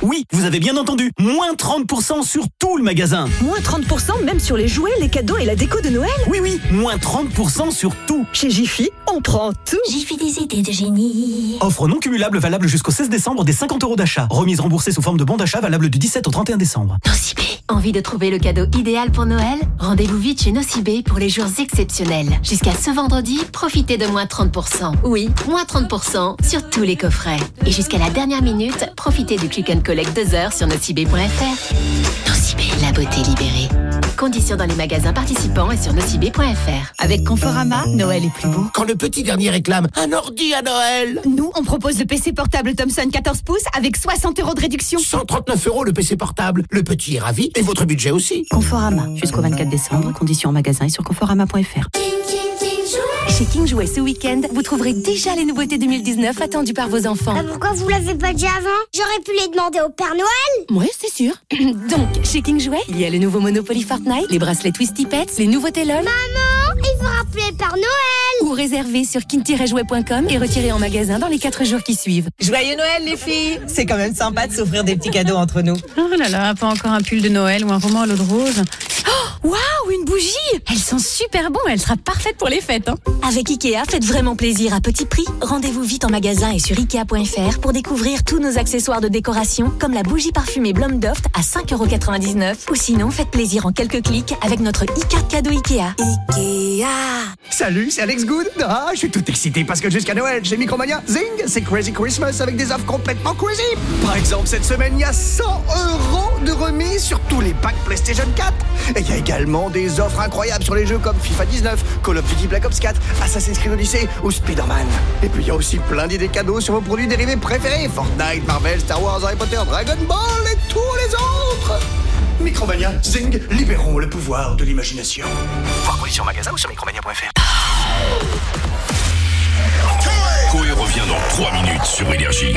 Oui, vous avez bien entendu, moins 30% sur tout le magasin. Moins 30% même sur les jouets, les cadeaux et la déco de Noël? Oui, oui, moins 30% sur tout. Chez Jiffy, on prend tout. Jiffy des idées de génie. Offre non cumulable valable jusqu'au 16 décembre des 50 euros d'achat. Remise remboursée sous forme de bon d'achat valable du 17 au 31 décembre. Nocibé. Envie de trouver le cadeau idéal pour Noël? Rendez-vous vite chez Nocibé pour les jours exceptionnels. Jusqu'à ce vendredi, profitez de moins 30%. Oui, moins 30% sur tous les coffrets. Et jusqu'à la dernière minute, profitez du click and collect 2 heures sur nocibé.fr. Nocibé, la beauté libérée. Conditions dans les magasins participants et sur nocibé.fr. Avec Conforama, Noël est plus beau. Quand le petit dernier réclame un ordi à Noël Nous, on propose le PC portable Thomson 14 pouces avec 60 euros de réduction. 139 euros le PC portable. Le petit est ravi et votre budget aussi. Conforama, jusqu'au 24 décembre. Conditions en magasin et sur conforama.fr. Chez King Jouet ce week-end, vous trouverez déjà les nouveautés 2019 attendues par vos enfants. Ah, pourquoi vous l'avez pas dit avant? J'aurais pu les demander au Père Noël Ouais, c'est sûr. Donc, chez King Jouet, il y a le nouveau Monopoly Fortnite, les bracelets Twisty Pets, les nouveautés LOL. Maman, rappeler Père Noël Ou réserver sur king-jouet.com et retirer en magasin dans les 4 jours qui suivent. Joyeux Noël les filles C'est quand même sympa de s'offrir des petits cadeaux entre nous. Oh là là, pas encore un pull de Noël ou un roman à l'eau de rose. Oh, waouh, une bougie Elle sent super bon, elle sera parfaite pour les fêtes. Hein. Avec Ikea, faites vraiment plaisir à petit prix. Rendez-vous vite en magasin et sur Ikea.fr pour découvrir tous nos accessoires de décoration, comme la bougie parfumée Blomdoft à 5,99€ ou sinon faites plaisir en quelques clics avec notre e-card cadeau Ikea. Ikea Salut, c'est Alex Good. Ah, je suis tout excité parce que jusqu'à Noël, chez Micromania, zing, c'est Crazy Christmas avec des offres complètement crazy. Par exemple, cette semaine, il y a 100 euros de remise sur tous les packs PlayStation 4. Et il y a également des offres incroyables sur les jeux comme FIFA 19, Call of Duty Black Ops 4, Assassin's Creed Odyssey ou Spider-Man. Et puis il y a aussi plein d'idées cadeaux sur vos produits dérivés préférés Fortnite, Marvel, Star Wars, Harry Potter, Dragon Ball et tous les autres. Micromania, zing, libérons le pouvoir de l'imagination. Voir conditions magasin ou sur micromania.fr. Coé revient dans 3 minutes sur Énergie.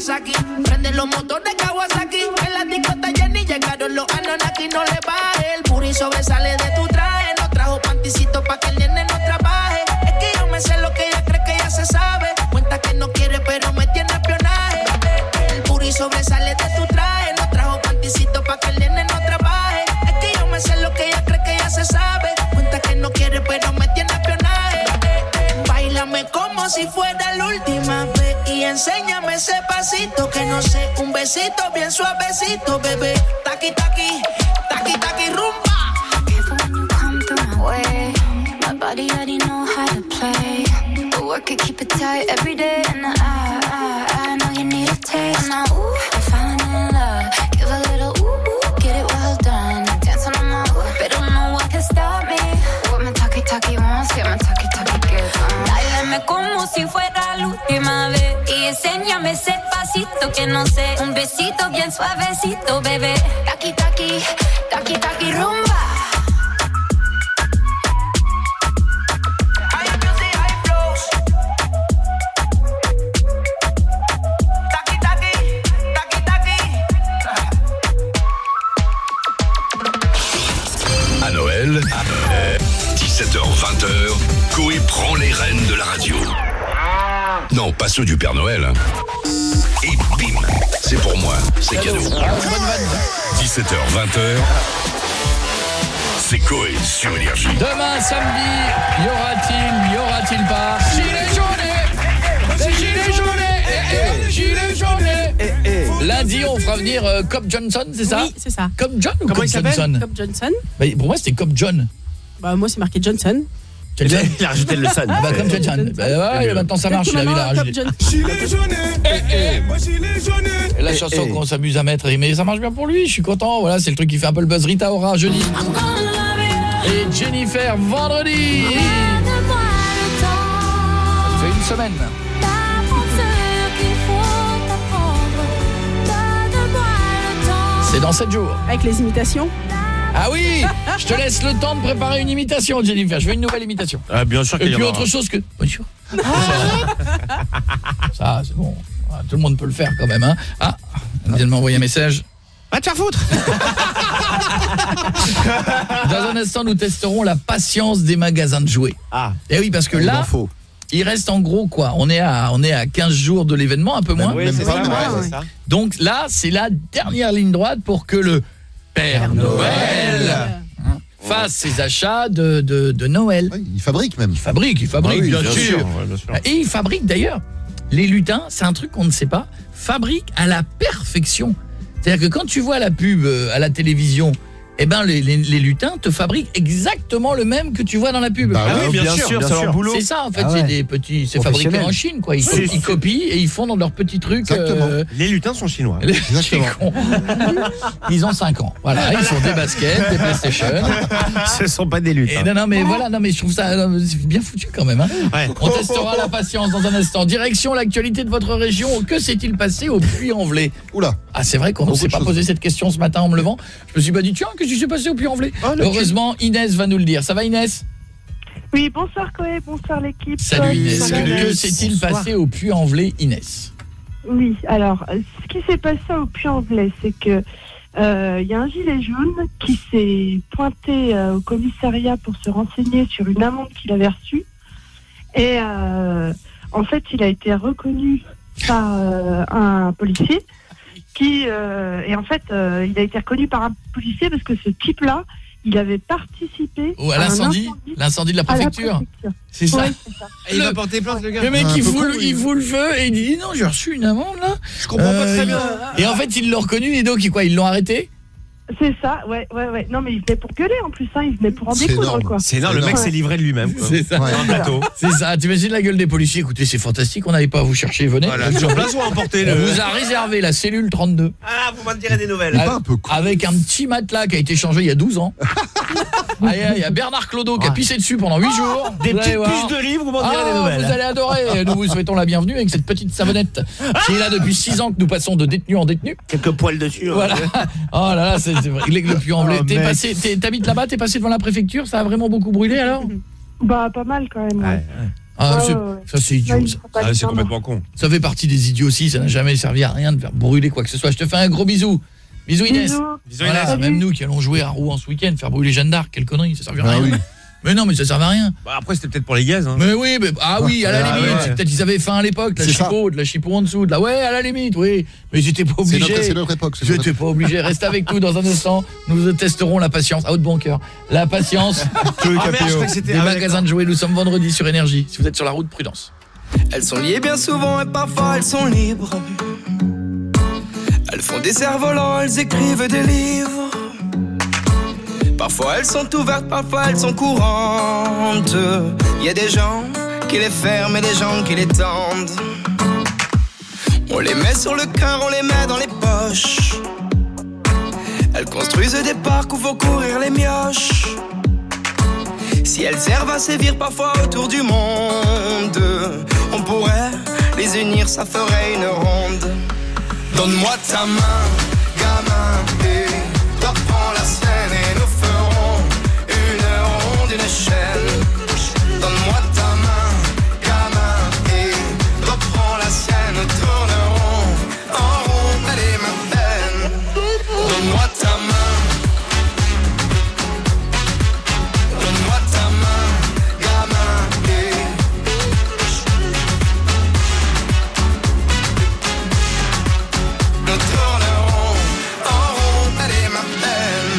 Prende los motores Kawasaki. En la discota Jenny llegaron los Anonaki. No le baje. El puri sobresale de tu traje. No trajo panticito pa' que el nene no trabaje. Es que yo me sé lo que ella cree que ya se sabe. Cuenta que no quiere, pero me tiene espionaje. El puri sobresale de tu traje. No trajo panticito pa' que el nene no trabaje. Es que yo me sé lo que ella cree que ya se sabe. Como si fuera la última vez. Y enséñame ese pasito que no sé. Un besito bien suavecito, bebé. Taqui, taqui, taqui, taqui, rumba. already know how to play. Keep it tight every day. And I, know you need a taste. Now, Como si fuera la última vez. Y enséñame ese pasito que no sé. Un besito bien suavecito, bebé. Taki taki, taki taki rumba. À Noël, 17h-20h, Coé prend les rênes la radio. Non, pas ceux du Père Noël. hein. Et bim, c'est pour moi, c'est cadeau. 17h-20h, c'est Coé sur Énergie. Demain samedi, y aura-t-il, y aura-t-il pas Gilets jaunes Les gilets jaunes eh, Gilets jaunes Lundi, on fera venir euh, Cobb Johnson, c'est ça Oui, c'est ça. Cobb John ou Comment Cobb il s'appelle Johnson Cobb Johnson. Bah, Pour moi, c'était Cobb John. Bah, moi, c'est marqué Johnson. Il a rajouté le son. Bah, comme Johnson. Bah, ouais, maintenant ça marche, il a vu la rajouter. Gilets jaunes. Et la chanson qu'on s'amuse à mettre, mais ça marche bien pour lui, je suis content. Voilà, c'est le truc qui fait un peu le buzz Rita Ora jeudi. Et Jennifer vendredi. Ça fait une semaine. C'est dans 7 jours. Avec les imitations. Ah oui Je te laisse le temps de préparer une imitation, Jennifer. Je veux une nouvelle imitation. Ah, bien sûr Et qu'il y en puis autre chose que... Bonjour. Ça, c'est bon. Ah, Tout le monde peut le faire quand même. Hein. Ah, elle vient de m'envoyer un message. Va te faire foutre Dans un instant, nous testerons la patience des magasins de jouets. Ah. Et oui, parce que là, il reste en gros quoi? On est à on est à 15 jours de l'événement, un peu moins. Oui, même c'est pas. ça, ouais, c'est ça. Donc là, c'est la dernière ligne droite pour que le Père Noël hein, fasse ses achats de, de, de Noël. il fabrique même. Il fabrique, il fabrique, Ah oui, bien, bien sûr. sûr, ouais, bien sûr. Et il fabrique d'ailleurs. Les lutins, c'est un truc qu'on ne sait pas, fabriquent à la perfection. C'est-à-dire que quand tu vois la pub euh, à la télévision, eh ben les, les- les lutins te fabriquent exactement le même que tu vois dans la pub. Bah oui, bien sûr, c'est leur boulot. C'est ça en fait, Ah c'est des petits, c'est fabriqué en Chine quoi. Ils, copient et ils font dans leurs petits trucs. Exactement. euh, Les lutins sont chinois. Ils ont 5 ans. Voilà, ils font des baskets, des PlayStation. Ce sont pas des lutins. Et non, non, mais voilà, non, mais je trouve ça bien foutu quand même. Hein. On testera la patience dans un instant. Direction l'actualité de votre région. Que s'est-il passé au Puy-en-Velay? Oula. Ah, c'est vrai qu'on ne s'est pas posé cette question ce matin en me levant. Je me suis pas dit, tiens, qu'est-ce qui s'est passé au Puy-en-Velay Heureusement, Inès va nous le dire. Ça va, Inès? Oui, bonsoir Coé, bonsoir l'équipe. Salut Inès. Bonsoir, Que, s'est-il passé au Puy-en-Velay, Inès? Oui, alors, euh, ce qui s'est passé au Puy-en-Velay, c'est que euh, il y a un gilet jaune qui s'est pointé euh, au commissariat pour se renseigner sur une amende qu'il avait reçue. Et euh, en fait, il a été reconnu par euh, un policier qui, euh, et en fait, euh, il a été reconnu par un policier parce que ce type-là, il avait participé Ou à l'incendie incendie L'incendie de la la préfecture. C'est ça Ouais, ça. Et il va porter plainte, le gars. Le mec, Un il con, le- il feu et il dit non, j'ai reçu une amende là. Je comprends pas très bien. Et en fait, ils l'ont reconnu et donc, ils- quoi, ils l'ont arrêté? C'est ça, ouais, ouais, ouais. Non, mais il venait pour gueuler en plus, hein. il venait pour en découdre, quoi. C'est énorme, le mec Ouais. s'est livré de lui-même. quoi. C'est ça. Sur un plateau. C'est ça. Tu imagines la gueule des policiers? Écoutez, c'est fantastique, on n'avait pas à vous chercher, venez. Voilà, sur place ou emporter, On le- vous a réservé la cellule 32. Ah, vous m'en direz des nouvelles. Avec, avec un petit matelas qui a été changé il y a 12 ans. Ah, Il y, a- il y a Bernard Clodo qui a pissé dessus pendant 8 jours. Des Vous petites puces de riz, vous m'en direz Ah, des nouvelles. Vous allez adorer. Nous vous souhaitons la bienvenue avec cette petite savonnette qui est là depuis 6 ans que nous passons de détenu en détenu. Quelques poils dessus. hein. Voilà. Oh là là, c'est c'est vrai. Le le Puy-en-Velay. Oh, T'es passé, t'habites là-bas, t'es passé devant la préfecture, ça a vraiment beaucoup brûlé alors? Bah, pas mal quand même. ouais. Ah, Ouais, c'est- ouais, ouais. ça c'est idiot. faire, non. con. Ça fait partie des idiots aussi, ça n'a jamais servi à rien de faire brûler quoi que ce soit. Je te fais un gros bisou. Bisous Inès. Bisous. Bisous, Voilà, Inès. même nous qui allons jouer à Rouen ce week-end, faire brûler Jeanne d'Arc, quelle connerie, ça servira à Ah rien. oui. Mais non, mais ça servait à rien. Bah, après, c'était peut-être pour les gaz. Hein. Mais oui, mais ah oui, à la Ah, limite, ouais. peut-être ils avaient faim à l'époque, de la chipot, de la chipot en dessous, de la ouais, à la limite, oui. Mais j'étais pas obligé. notre, c'est notre époque. c'est notre J'étais pas obligé. Reste avec nous dans un instant. Nous testerons la patience. À haute bon cœur. La patience Ah, je des ah, ouais, magasins de jouets. Nous sommes vendredi sur Énergie. Si vous êtes sur la route, prudence. Elles sont liées bien souvent et parfois elles sont libres. Elles font des cerfs-volants, elles écrivent des livres. Parfois elles sont ouvertes, parfois elles sont courantes. Y a des gens qui les ferment et des gens qui les tendent. On les met sur le cœur, on les met dans les poches. Elles construisent des parcs où faut courir les mioches. Si elles servent à sévir parfois autour du monde, on pourrait les unir, ça ferait une ronde. Donne-moi ta main, gamin, et la scène et ferons une ronde, une chaîne. Donne-moi ta main, gamin, et toi prends la sienne, nous tournerons en rond, elle est ma peine. Donne-moi ta main. Donne-moi ta main, gamin, et nous tournerons en rond, elle est ma peine.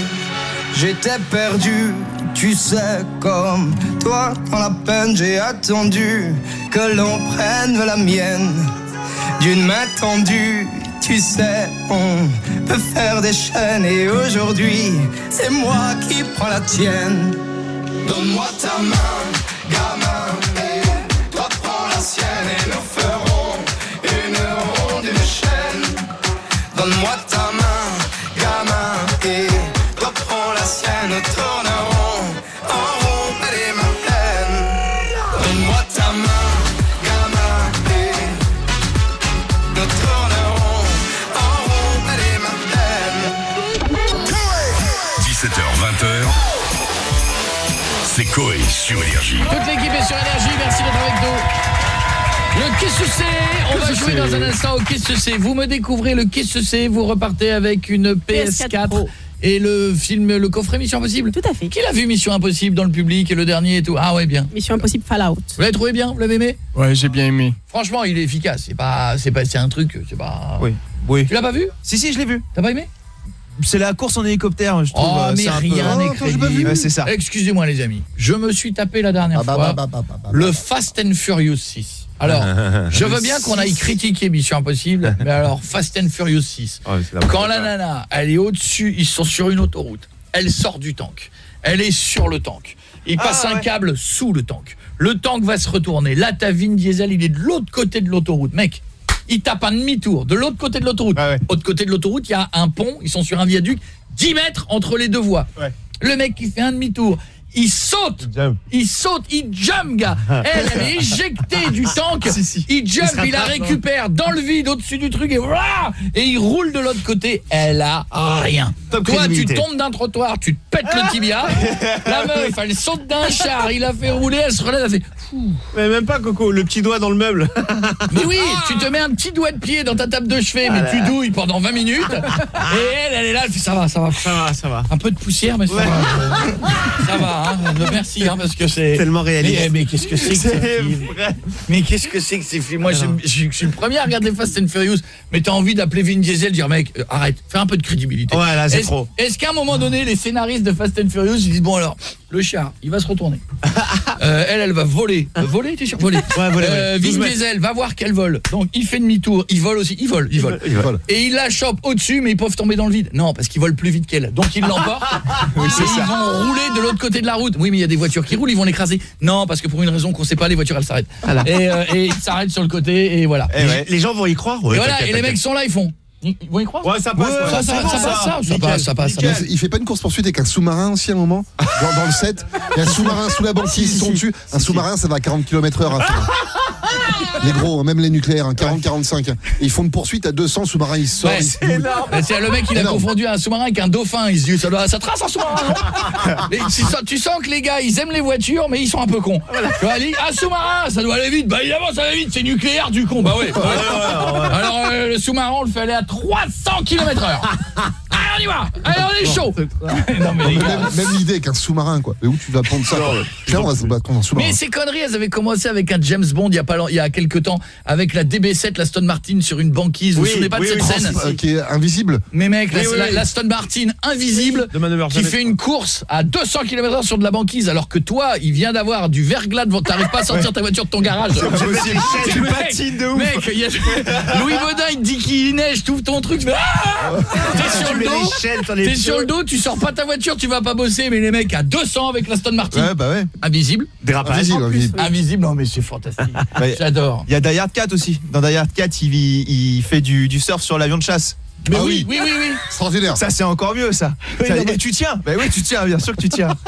J'étais perdu, tu sais, comme toi dans la peine, j'ai attendu que l'on prenne la mienne d'une main tendue. Tu sais, on peut faire des chaînes et aujourd'hui, c'est moi qui prends la tienne. Donne-moi ta main, gamin, toi prends la sienne et nous ferons une ronde, une chaîne. Donne-moi sur Énergie. Toute l'équipe est sur Énergie. Merci d'être avec nous. Le qu'est-ce que c'est? On va jouer dans un instant au qu'est-ce que c'est. Vous me découvrez le qu'est-ce que c'est. Vous repartez avec une PS4. PS4 Pro. Et le film, le coffret Mission Impossible Tout à fait. Qui l'a vu Mission Impossible dans le public et le dernier et tout? Ah ouais, bien. Mission Impossible Fallout. Vous l'avez trouvé bien? Vous l'avez aimé? Ouais, j'ai bien aimé. Franchement, il est efficace. C'est pas, c'est pas, c'est un truc, c'est pas. Oui. Oui. Tu l'as pas vu? Si, si, je l'ai vu. T'as pas aimé? C'est la course en hélicoptère, je trouve. Oh, euh, mais rien n'est crédible. Ouais, c'est ça. Excusez-moi les amis, je me suis tapé la dernière Ah bah, fois bah, bah, le Fast and Furious 6. Alors, je veux bien qu'on aille critiquer Mission Impossible, mais alors Fast and Furious 6. Oh, c'est la Quand la nana, elle est au-dessus, ils sont sur une autoroute. Elle sort du tank. Elle est sur le tank. Il Ah, passe un câble sous le tank. Le tank va se retourner. Là, t'as Vin Diesel, il est de l'autre côté de l'autoroute. Mec, il tape un demi-tour de l'autre côté de l'autoroute. Ah ouais. Autre côté de l'autoroute, il y a un pont. Ils sont sur un viaduc. 10 mètres entre les deux voies. Ouais. Le mec qui fait un demi-tour. Il saute Jump. il saute, il jump, gars. Elle, elle est éjectée du tank. Si, si. Il jump, Il la récupère dans le vide au-dessus du truc et voilà Et il roule de l'autre côté. Elle a rien. Top Toi, tu tombes d'un trottoir, tu te pètes le tibia. La meuf, elle saute d'un char, il a fait rouler, elle se relève, elle fait Mais même pas, Coco, le petit doigt dans le meuble. mais oui, tu te mets un petit doigt de pied dans ta table de chevet, mais tu douilles pendant 20 minutes. Et elle, elle est là, elle fait ça va, ça va. Ça va, ça va. Un peu de poussière, mais ça va. Ça va, hein. Merci, hein, parce que c'est... Tellement réaliste. Mais, mais qu'est-ce que c'est que ce C'est film vrai. Mais qu'est-ce que c'est que ces films? Moi, je, je- je suis le premier à regarder Fast and Furious, mais t'as envie d'appeler Vin Diesel, dire mec, euh, arrête, fais un peu de crédibilité. Ouais, là, c'est trop. Est-ce qu'à un moment donné, les scénaristes de Fast and Furious, ils disent bon alors, le char, il va se retourner. Euh, elle, elle va voler. Euh, voler, t'es sûr Voler. Ouais, voler, Euh, ouais. 12 Vin mètres. Diesel va voir qu'elle vole. Donc il fait demi-tour, il vole aussi, il vole, il vole. Il vole. Et il la chope au-dessus, mais ils peuvent tomber dans le vide. Non, parce qu'ils volent plus vite qu'elle. Donc ils l'emportent. Oui, ils ça. vont rouler de l'autre côté de la route. Oui, mais il y a des voitures qui roulent, ils vont l'écraser. Non, parce que pour une raison qu'on sait pas, les voitures elles s'arrêtent. Voilà. Et, euh, et ils s'arrêtent sur le côté et voilà. Eh ouais, Les gens vont y croire. Et voilà, et les mecs sont là, ils font. Ils vont y croire Ouais, ça passe. Ouais, ça, ça, ça passe, ça, ça Nickel, passe, ça passe, ça nickel. passe. Il fait pas une course poursuite avec un sous-marin aussi à un moment dans, dans le set il y a un sous-marin sous la banquise ils sont dessus un sous-marin ça va à 40 km heure hein, c'est- les gros hein, même les nucléaires hein, 40-45 Et ils font une poursuite à 200 sous-marins ils sortent Ouais, c'est le mec il a Énorme. confondu un sous-marin avec un dauphin, il se dit ça doit ça trace un sous-marin. Tu, sens, que les gars, ils aiment les voitures mais ils sont un peu cons. Tu vois, dit, un sous-marin, ça doit aller vite. Bah évidemment, ça va vite, c'est nucléaire du con. Bah ouais. ouais. Alors euh, le sous-marin, on le fait aller à 300 km/h. Allez, on y va Allez, on est chaud Non mais les même, gars. même l'idée avec un sous-marin quoi. Mais où tu vas prendre ça quoi on va se battre contre un sous-marin. Mais ces conneries, elles avaient commencé avec un James Bond il y a pas long- il y a quelques temps avec la DB7, la Stone Martin sur une banquise. Vous vous Oui, souvenez pas oui, de cette oui, scène euh, qui est invisible. Mais mec, la, Oui, oui, la- oui. la Stone Martin invisible qui fait une course à 200 km/h sur de la banquise alors que toi, il vient d'avoir du verglas devant t'arrives pas à sortir ta voiture de ton garage. C'est impossible. Tu Mec, patines de ouf. Mec, Louis Baudin il te dit qu'il neige, tu ouvres ton truc, Ah T'es sur le dos. T'es sur le dos, tu sors pas ta voiture, tu vas pas bosser mais les mecs à 200 avec la Stone Martin. Ouais, bah ouais. Invisible. Dérapage. Invisible, invisible. Invisible, non mais c'est fantastique. J'adore. Il y a Die Hard 4 aussi. Dans Die Hard 4, il, il fait du, du surf sur l'avion de chasse. Mais Ah oui, oui. oui, oui. Extraordinaire. Ça, c'est encore mieux, ça. Oui, Ça- non, mais- Tu tiens. Bah oui, tu tiens, bien sûr que tu tiens.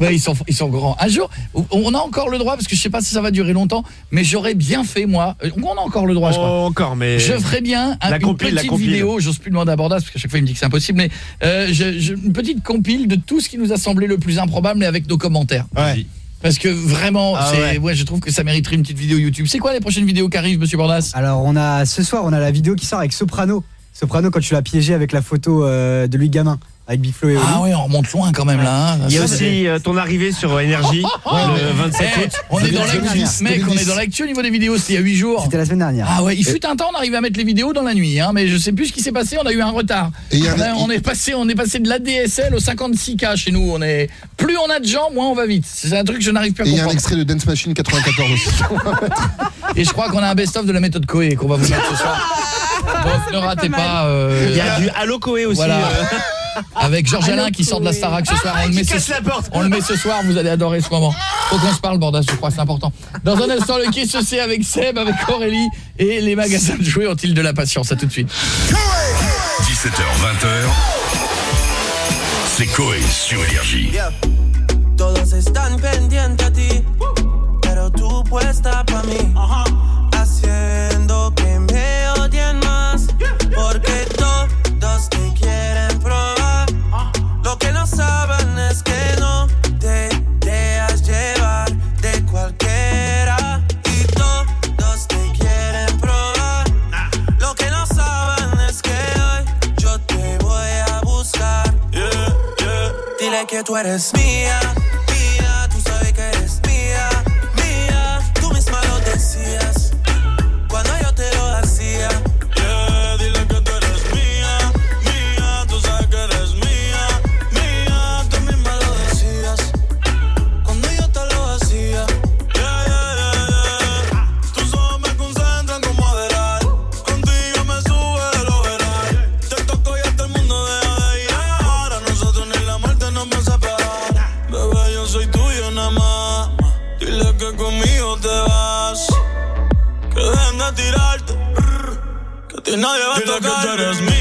Ouais, ils sont ils sont grands. Un jour, on a encore le droit parce que je sais pas si ça va durer longtemps, mais j'aurais bien fait moi. euh, On a encore le droit, je crois. Encore, mais. Je ferais bien un- une petite vidéo, j'ose plus demander à Bordas parce qu'à chaque fois il me dit que c'est impossible, mais euh, je- je- une petite compile de tout ce qui nous a semblé le plus improbable mais avec nos commentaires. Ouais. Parce que vraiment, Ah c'est ouais. ouais. je trouve que ça mériterait une petite vidéo YouTube. C'est quoi les prochaines vidéos qui arrivent, monsieur Bordas? Alors on a ce soir on a la vidéo qui sort avec Soprano. Soprano quand tu l'as piégé avec la photo euh, de lui gamin avec Big Flo et Oli. Ah ouais, on remonte loin quand même là. hein. Il y a aussi euh, ton arrivée sur Énergie le 27 Eh, août. on est dans 2010, l'actu, mec, on 2010. est dans l'actu au niveau des vidéos, c'était il y a 8 jours. C'était la semaine dernière. Ah ouais, il fut un temps on arrivait à mettre les vidéos dans la nuit hein, mais je sais plus ce qui s'est passé, on a eu un retard. Et il y a on, un- a- on est passé on est passé de l'ADSL au 56K chez nous, on est plus on a de gens, moins on va vite. C'est un truc que je n'arrive plus à Et il y a un comprendre. extrait de Dance Machine 94 aussi. Et je crois qu'on a un best of de la méthode Coé qu'on va vous mettre ce soir. Donc ne ratez pas euh, Il y a du Allo Coé aussi. Voilà. euh. Avec Georges Alain qui sort de la Starac ce soir, on le met ce porte. On le met ce soir, vous allez adorer ce moment. Faut qu'on se parle, Bordas, je crois, c'est important. Dans un instant, le qui se sait avec Seb, avec Aurélie et les magasins de jouets ont-ils de la patience? À tout de suite. 17h, 20h. C'est Coé sur Énergie. Todos están pendientes a ti, pero tú puesta pa' mí, haciendo que tú eres mía, Ti nadie va a tocar. que tú eres mía.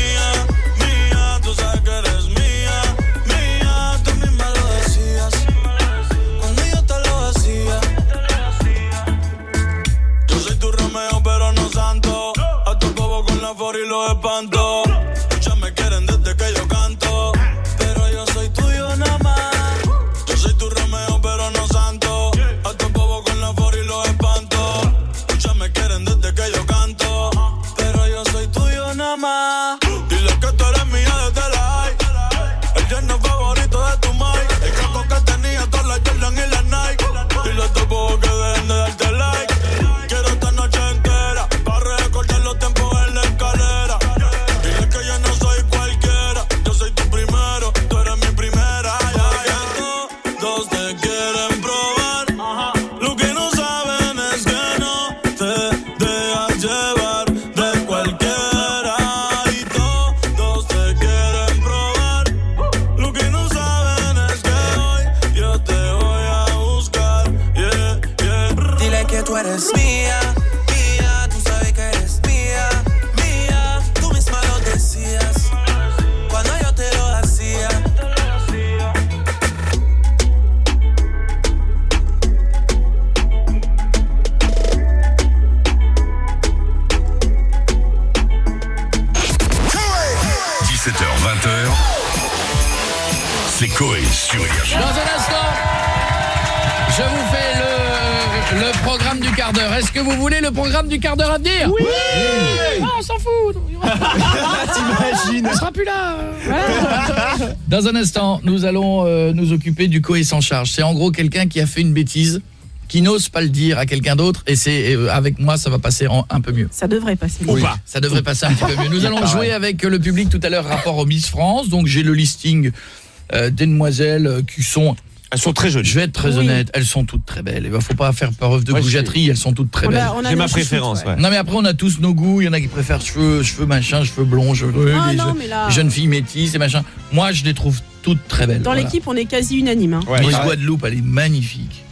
D'heure à venir Oui Ah, on s'en fout T'imagines On sera plus là Voilà. Dans un instant, nous allons euh, nous occuper du coé sans charge. C'est en gros quelqu'un qui a fait une bêtise, qui n'ose pas le dire à quelqu'un d'autre, et c'est euh, avec moi, ça va passer en- un peu mieux. Ça devrait passer. Oui, ça devrait passer un petit peu mieux. Nous allons ouais. jouer avec le public tout à l'heure rapport au Miss France. Donc j'ai le listing euh, des demoiselles euh, qui sont elles sont très jolies. Je vais être très Oui. honnête, elles sont toutes très belles. Il ne faut pas faire preuve de Ouais, goujaterie, elles sont toutes très On belles. J'ai ma préférence, ouais. Non mais après on a tous nos goûts, il y en a qui préfèrent cheveux, cheveux machin, cheveux blonds, cheveux Ah les, non, je- mais là- les jeunes filles métisses et machin. Moi, je les trouve toutes très belles. Dans voilà. l'équipe, on est quasi unanime. hein. Miss Guadeloupe, elle est magnifique.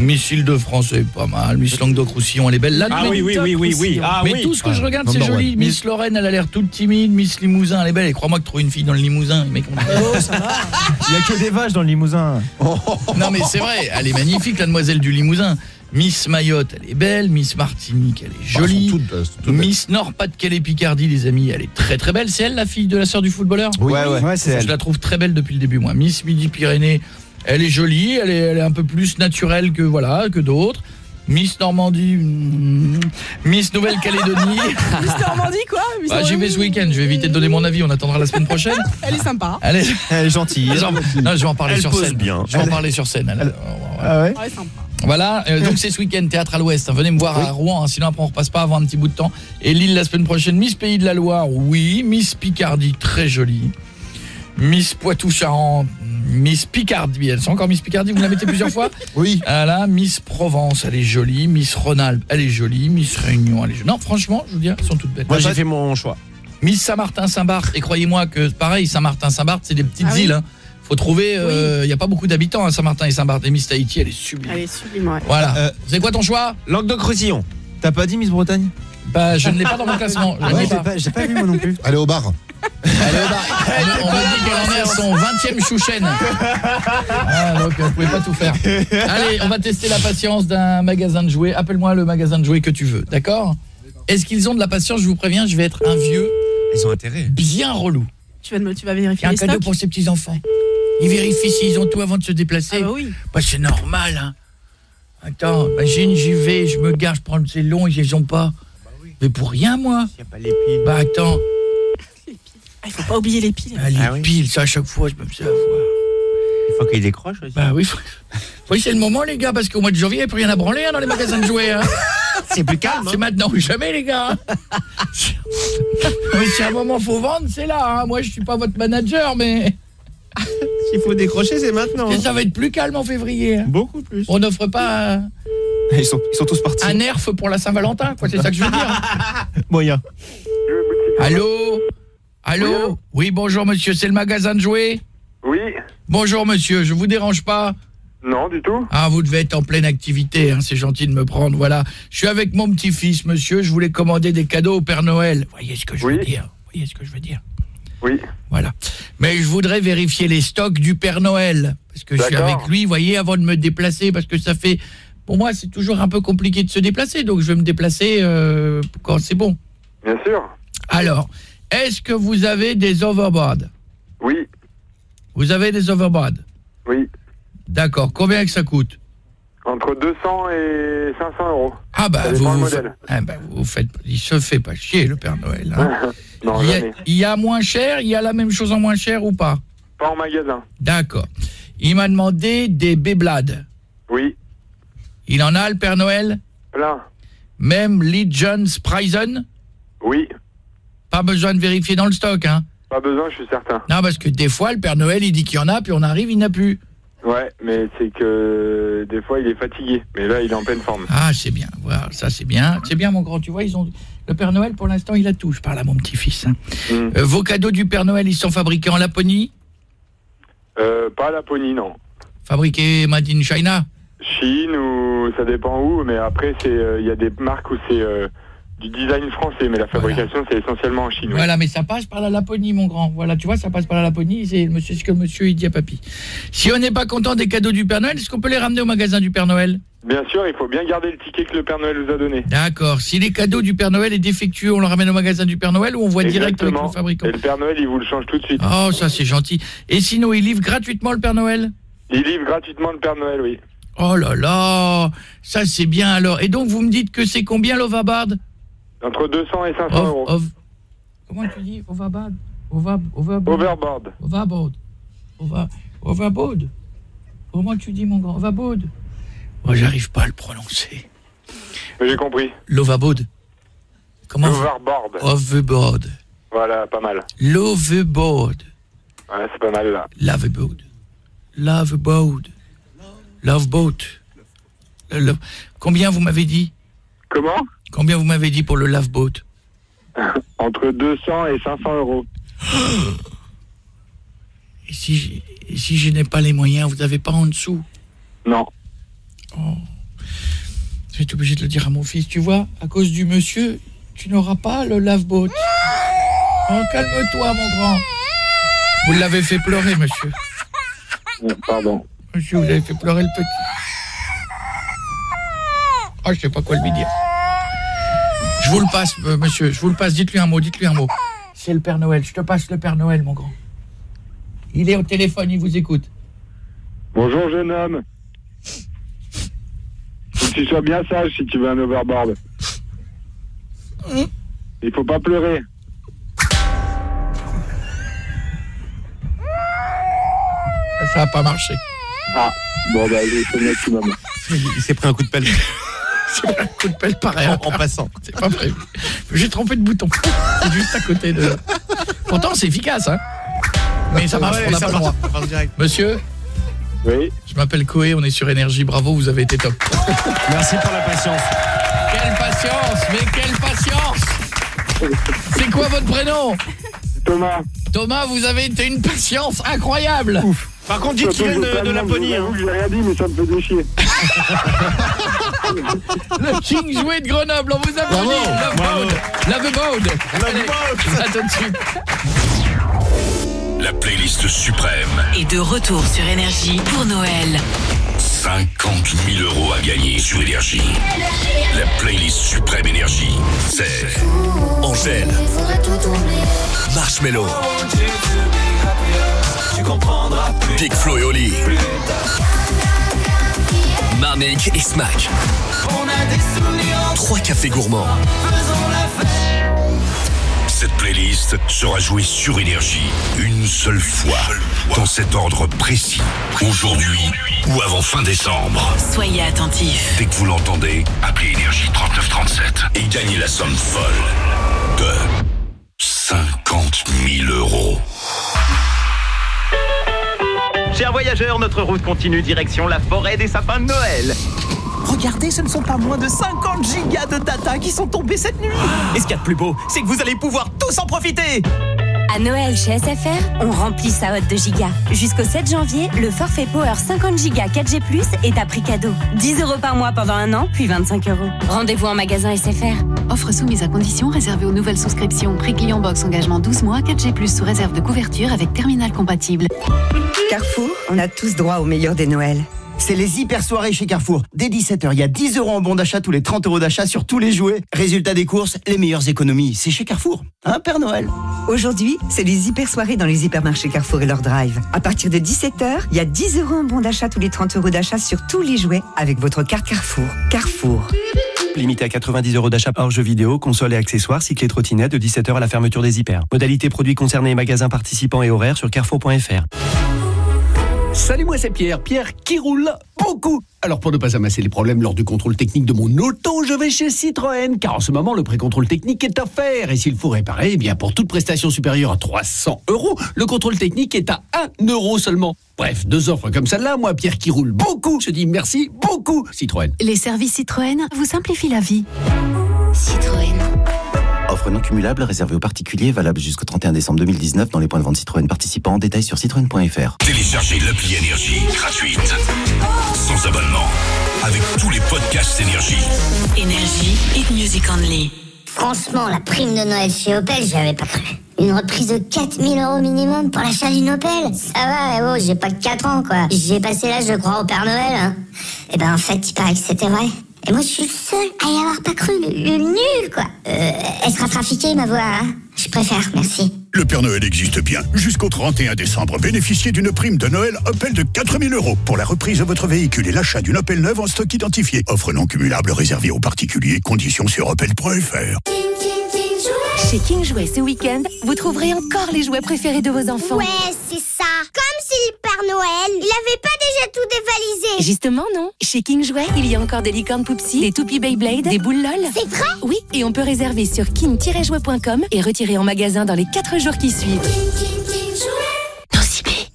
Miss Île-de-France, elle est pas mal. Miss Languedoc-Roussillon, elle est belle. Là, Ah mais- oui, oui, oui, oui, oui. Ah mais oui. tout ce que je Ah, regarde, c'est joli. Miss Lorraine, elle a l'air toute timide. Miss Limousin, elle est belle. Et crois-moi que trouver une fille dans le Limousin, mec, on- Il y a que des vaches dans le Limousin. Non mais c'est vrai, elle est magnifique la demoiselle du Limousin. Miss Mayotte, elle est belle, Miss Martinique, elle est jolie. Miss Nord-Pas-de-Calais Picardie les amis, elle est très très belle. C'est elle la fille de la sœur du footballeur? Oui. Ouais, ouais. Ouais, c'est elle. Je la trouve très belle depuis le début moi. Miss Midi-Pyrénées, elle est jolie, elle est, elle est un peu plus naturelle que voilà, que d'autres. Miss Normandie, mm, Miss Nouvelle-Calédonie. Miss Normandie, quoi Miss Bah, j'y vais ce week-end, je vais éviter de donner mon avis, on attendra la semaine prochaine. Elle est sympa. Elle est, elle est gentille. Non, je vais en parler Elle sur pose scène. bien. Je vais en Elle- parler sur scène. elle. Ah ouais Ouais, sympa. Voilà, euh, donc c'est ce week-end, théâtre à l'ouest. hein. Venez me voir à Rouen, hein, sinon après on repasse pas avant un petit bout de temps. Et Lille la semaine prochaine, Miss Pays de la Loire, oui. Miss Picardie, très jolie. Miss Poitou-Charentes, Miss Picardie, elle c'est encore Miss Picardie, vous la mettez plusieurs fois Oui. Voilà, Miss Provence, elle est jolie. Miss Rhône-Alpes, elle est jolie. Miss Réunion, elle est jolie. Non, franchement, je vous dis, elles sont toutes belles. Moi, j'ai fait mon choix. Miss Saint-Martin-Saint-Barth, et croyez-moi que pareil, Saint-Martin-Saint-Barth, c'est des petites Ah oui. îles. hein. Faut trouver, il n'y a pas beaucoup d'habitants à Saint-Martin et Saint-Barth. Et Miss Tahiti, elle est sublime. Elle est sublime, ouais. Voilà. c'est quoi ton choix? Languedoc-Roussillon. T'as pas dit Miss Bretagne? Bah, je ne l'ai pas dans mon classement. Je ne Ouais, pas. pas, pas vu moi non plus. Allez au bar. Elle est au bar. On, me- on me dit qu'elle en est à son 20e chouchen. Ah, donc, vous pouvez pas tout faire. Allez, on va tester la patience d'un magasin de jouets. Appelle-moi le magasin de jouets que tu veux, d'accord? Est-ce qu'ils ont de la patience? Je vous préviens, je vais être un vieux Ils ont intérêt. bien relou. Tu vas, me- tu vas Il y vérifier a un cadeau pour ses petits-enfants. Ils vérifient s'ils ont tout avant de se déplacer. Ah bah oui. Bah, c'est normal, hein. Attends, imagine, j'y vais, je me gare, je prends le c'est long, ils les ont pas. Mais pour rien, moi. Y a pas les piles. Bah, attends. Ah, il faut pas oublier les piles. Ah, les Ah oui. piles, ça, à chaque fois, je me fais avoir. Il faut qu'il décroche aussi. Bah oui. Oui, c'est le moment, les gars, parce qu'au mois de janvier, il n'y a plus rien à branler hein, dans les magasins de jouets. Hein. C'est plus calme. C'est maintenant ou jamais, les gars. mais si à un moment, faut vendre, c'est là. hein. Moi, je suis pas votre manager, mais... S'il faut décrocher, c'est maintenant. Hein. ça va être plus calme en février. hein. Beaucoup plus. On n'offre pas un, Ils sont, ils sont tous partis. un nerf pour la Saint-Valentin, quoi. C'est ça que je veux dire. Moyen. Allô? Allô Oui, bonjour, monsieur. C'est le magasin de jouets Oui, Bonjour, monsieur. Je vous dérange pas non, du tout. Ah, vous devez être en pleine activité, hein, c'est gentil de me prendre, voilà. Je suis avec mon petit-fils, monsieur, je voulais commander des cadeaux au Père Noël. Vous voyez ce que je veux dire Vous voyez ce que je veux dire Oui. Voilà. Mais je voudrais vérifier les stocks du Père Noël, parce que je suis avec lui, vous voyez, avant de me déplacer, parce que ça fait... Pour moi, c'est toujours un peu compliqué de se déplacer, donc je vais me déplacer euh, quand c'est bon. Bien sûr. Alors, est-ce que vous avez des overboards Oui, Vous avez des overboards oui. D'accord. Combien que ça coûte Entre 200 et 500 euros. Ah bah Ça vous, modèle. ah bah, vous faites il se fait pas chier le Père Noël hein. non, il, y a, jamais. il y a moins cher, il y a la même chose en moins cher ou pas Pas en magasin. D'accord. Il m'a demandé des Beyblades. Oui, Il en a le Père Noël plein. Même Legion's Prison Oui, Pas besoin de vérifier dans le stock hein. pas besoin, je suis certain. Non parce que des fois le Père Noël il dit qu'il y en a puis on arrive il n'a plus. Ouais, mais c'est que des fois il est fatigué. Mais là, il est en pleine forme. Ah, c'est bien. Voilà, ça c'est bien. C'est bien mon grand, tu vois, ils ont le Père Noël pour l'instant, il a tout. Je parle à mon petit-fils. hein. Hmm. Euh, vos cadeaux du Père Noël, ils sont fabriqués en Laponie? Euh, pas à Laponie, non. Fabriqués made in China? Chine ou ça dépend où, mais après c'est euh, il y a des marques où c'est euh, du design français, mais la fabrication c'est essentiellement en Chine. Voilà, mais ça passe par la Laponie, mon grand. Voilà, tu vois, ça passe par la Laponie. C'est ce que monsieur il dit à papy. Si on n'est pas content des cadeaux du Père Noël, est-ce qu'on peut les ramener au magasin du Père Noël? Bien sûr, il faut bien garder le ticket que le Père Noël nous a donné. D'accord. Si les cadeaux du Père Noël est défectueux, on le ramène au magasin du Père Noël ou on voit direct avec Exactement. le fabricant? Et le Père Noël, il vous le change tout de suite. Oh, ça c'est gentil. Et sinon, il livre gratuitement le Père Noël? Il livre gratuitement le Père Noël, oui. Oh là là, ça c'est bien alors. Et donc vous me dites que c'est combien l'Ovabard Entre 200 et 500 Ov- euros. Comment tu dis overboard. Overboard. Overboard. Over, overboard. Comment tu dis, mon grand Overboard. Moi, j'arrive pas à le prononcer. J'ai compris. L'overboard. Comment Overboard. Overboard. Voilà, pas mal. L'overboard. Ouais, c'est pas mal là. Loveboat. Loveboat. Loveboat. Love- Combien vous m'avez dit? Comment? Combien vous m'avez dit pour le loveboat Entre 200 et 500 euros. Et si, j'ai- et si je n'ai pas les moyens, vous n'avez pas en dessous Non. Oh. Je vais être obligé de le dire à mon fils. Tu vois, à cause du monsieur, tu n'auras pas le loveboat. Oh, calme-toi, mon grand. Vous l'avez fait pleurer, monsieur. Pardon. Monsieur, vous avez fait pleurer le petit. Ah, je sais pas quoi lui dire. Je vous le passe, euh, monsieur. Je vous le passe. Dites-lui un mot. Dites-lui un mot. C'est le Père Noël. Je te passe le Père Noël, mon grand. Il est au téléphone. Il vous écoute. Bonjour, jeune homme. Faut que tu sois bien sage si tu veux un overboard. Il faut pas pleurer. Ça a pas marché. Ah, bon, bah, fait le maximum. Il s'est pris un coup de pelle. C'est pas un coup de pelle pareil. En, en passant. C'est pas prévu. J'ai trompé de bouton. C'est juste à côté de. Pourtant, c'est efficace, hein. Mais ça marche, Ouais, on n'a pas le droit. Monsieur Oui. Je m'appelle Koé, on est sur Énergie. Bravo, vous avez été top. Merci pour la patience. Quelle patience Mais quelle patience C'est quoi votre prénom? Thomas. Thomas, vous avez été une patience incroyable. Par contre, dites qu'il vient de, de Laponie. Hein. J'ai rien dit, mais ça me fait déchirer. Le King joué de Grenoble, on vous applaudit. Bravo. Love. Allez, Love à tout de suite. La playlist suprême. Et de retour sur Énergie pour Noël. 50 000 euros à gagner sur Énergie. La playlist suprême Énergie, c'est Angèle, Marshmello, Tu comprendras plus. Big Flo et Oli, Marnik et Smack, On a des souvenirs. trois cafés gourmands. Faisons la fête. Cette playlist sera jouée sur Énergie une seule fois, dans cet ordre précis, aujourd'hui ou avant fin décembre. Soyez attentifs. Dès que vous l'entendez, appelez Énergie 3937 et gagnez la somme folle de 50 000 euros. Chers voyageurs, notre route continue direction la forêt des sapins de Noël. Regardez, ce ne sont pas moins de 50 gigas de data qui sont tombés cette nuit. Et ce qu'il y a de plus beau, c'est que vous allez pouvoir tous en profiter. À Noël chez SFR, on remplit sa hotte de gigas. Jusqu'au 7 janvier, le forfait Power 50 gigas 4G+, est à prix cadeau. 10 euros par mois pendant un an, puis 25 euros. Rendez-vous en magasin SFR. Offre soumise à condition réservée aux nouvelles souscriptions. Prix client box engagement 12 mois, 4G+, sous réserve de couverture avec terminal compatible. Carrefour, on a tous droit au meilleur des Noëls. C'est les hyper soirées chez Carrefour. Dès 17h, il y a 10 euros en bon d'achat tous les 30 euros d'achat sur tous les jouets. Résultat des courses, les meilleures économies, c'est chez Carrefour. Hein, Père Noël Aujourd'hui, c'est les hyper soirées dans les hypermarchés Carrefour et leur drive. À partir de 17h, il y a 10 euros en bon d'achat tous les 30 euros d'achat sur tous les jouets avec votre carte Carrefour. Carrefour. Limité à 90 euros d'achat hors jeux vidéo, console et accessoires, cycle et trottinette de 17h à la fermeture des hyper. Modalité produits concernés, magasins participants et horaires sur carrefour.fr. Salut, moi c'est Pierre. Pierre qui roule beaucoup. Alors pour ne pas amasser les problèmes lors du contrôle technique de mon auto, je vais chez Citroën, car en ce moment le pré-contrôle technique est offert. Et s'il faut réparer, eh bien pour toute prestation supérieure à 300 euros, le contrôle technique est à 1 euro seulement. Bref, deux offres comme celle-là, moi Pierre qui roule beaucoup, je dis merci beaucoup Citroën. Les services Citroën vous simplifient la vie. Citroën. Offre non cumulable réservée aux particuliers, valable jusqu'au 31 décembre 2019 dans les points de vente Citroën participants. Détails sur citroën.fr. Téléchargez l'appli Énergie gratuite, sans abonnement, avec tous les podcasts Énergie. Énergie et Music Only. Franchement, la prime de Noël chez Opel, j'y avais pas cru. Une reprise de 4000 euros minimum pour l'achat d'une Opel Ça va, eh oh, j'ai pas que 4 ans, quoi. J'ai passé l'âge de croire au Père Noël, hein. Et ben, en fait, il paraît que c'était vrai. Et moi, je suis le seul à y avoir pas cru. Le, le nul, quoi. Euh, elle sera trafiquée, ma voix, hein. Je préfère, merci. Le Père Noël existe bien. Jusqu'au 31 décembre, bénéficiez d'une prime de Noël Opel de 4000 euros pour la reprise de votre véhicule et l'achat d'une Opel neuve en stock identifié. Offre non cumulable réservée aux particuliers. Conditions sur opel.fr. Chez King Jouet ce week-end, vous trouverez encore les jouets préférés de vos enfants. Ouais, c'est ça. Comme si le Père Noël, il avait pas déjà tout dévalisé. Justement, non. Chez King Jouet, il y a encore des licornes Poupsy, des toupies Beyblade, des boules LOL. C'est vrai? Oui, et on peut réserver sur king-jouet.com et retirer en magasin dans les 4 jours qui suivent. Nocibé.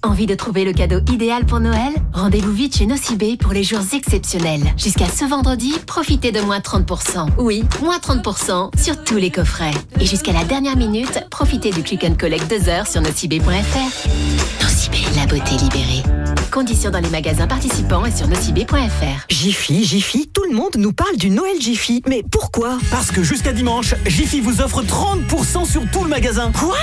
Envie de trouver le cadeau idéal pour Noël? Rendez-vous vite chez Nocibé pour les jours exceptionnels. Jusqu'à ce vendredi, profitez de moins 30%. Oui, moins 30% sur tous les coffrets. Et jusqu'à la dernière minute, profitez du click and collect 2 heures sur nocibé.fr. Nocibé, la beauté libérée. Conditions dans les magasins participants et sur nocibé.fr. Jiffy, Jiffy, tout le monde nous parle du Noël Jiffy. Mais pourquoi? Parce que jusqu'à dimanche, Jiffy vous offre 30% sur tout le magasin. Quoi?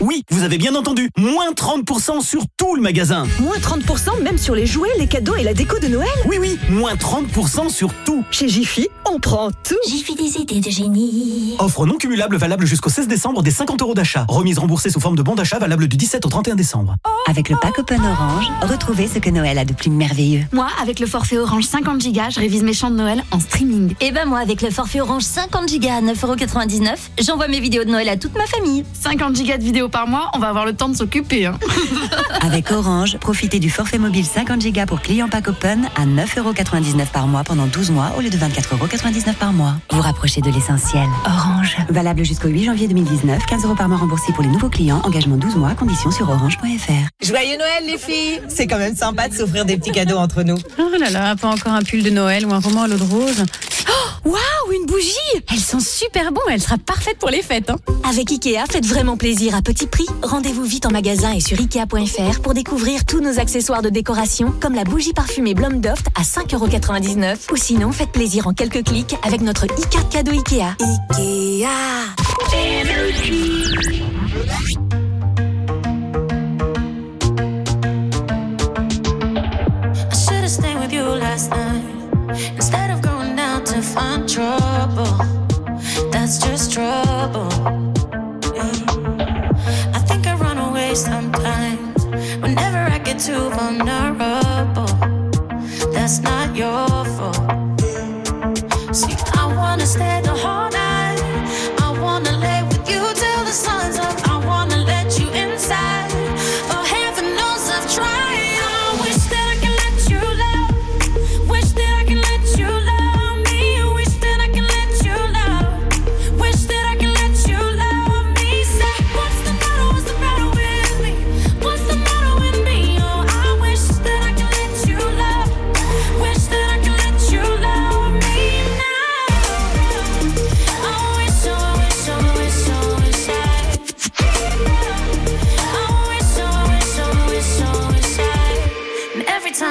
Oui, vous avez bien entendu, moins 30% sur tout le magasin. Moins 30% même sur les jouets, les cadeaux et la déco de Noël? Oui, oui, moins 30% sur tout. Chez Jiffy, on prend tout. Jiffy des idées de génie. Offre non cumulable valable jusqu'au 16 décembre des 50 euros d'achat. Remise remboursée sous forme de bon d'achat valable du 17 au 31 décembre. Avec le pack Open Orange, ce que Noël a de plus merveilleux. Moi, avec le forfait Orange 50 Go, je révise mes chants de Noël en streaming. Et ben moi, avec le forfait Orange 50 Go à 9,99€, j'envoie mes vidéos de Noël à toute ma famille. 50 Go de vidéos par mois, on va avoir le temps de s'occuper. Hein. Avec Orange, profitez du forfait mobile 50 Go pour clients pack Open à 9,99€ par mois pendant 12 mois au lieu de 24,99€ par mois. Vous rapprochez de l'essentiel. Orange. Valable jusqu'au 8 janvier 2019, 15 euros par mois remboursés pour les nouveaux clients, engagement 12 mois, conditions sur orange.fr. Joyeux Noël les filles C'est quand même sympa de s'offrir des petits cadeaux entre nous. Oh là là, pas encore un pull de Noël ou un roman à l'eau de rose. Oh, waouh, une bougie Elles sont super bon, elle sera parfaite pour les fêtes. Hein. Avec Ikea, faites vraiment plaisir à petit prix. Rendez-vous vite en magasin et sur Ikea.fr pour découvrir tous nos accessoires de décoration, comme la bougie parfumée Blomdoft à 5,99€. Ou sinon, faites plaisir en quelques clics avec notre e-card cadeau Ikea. Ikea last night instead of going out to find trouble. That's just trouble. I think I run away sometimes whenever I get too vulnerable. That's not your fault. See, I wanna stay the whole night.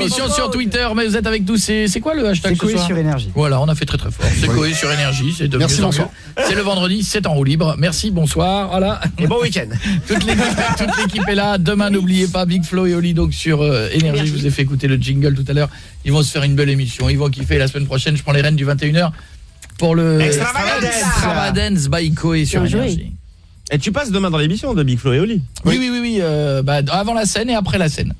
l'émission sur Twitter, mais vous êtes avec nous. C'est quoi le hashtag C'est ce Coé soir sur Énergie. Voilà, on a fait très très fort. C'est Coé sur Énergie, c'est de Merci, bonsoir. C'est le vendredi, c'est en roue libre. Merci, bonsoir. Voilà. Et bon week-end. Toute l'équipe est là. Demain, n'oubliez pas Big Flo et Oli donc sur euh, Énergie. Je vous ai fait écouter le jingle tout à l'heure. Ils vont se faire une belle émission. Ils vont kiffer la semaine prochaine. Je prends les rênes du 21h pour le Extravagance. By Coé sur. Énergie. Et tu passes demain dans l'émission de Big Flo et Oli. Oui, oui, oui, oui. euh, bah, avant la scène et après la scène.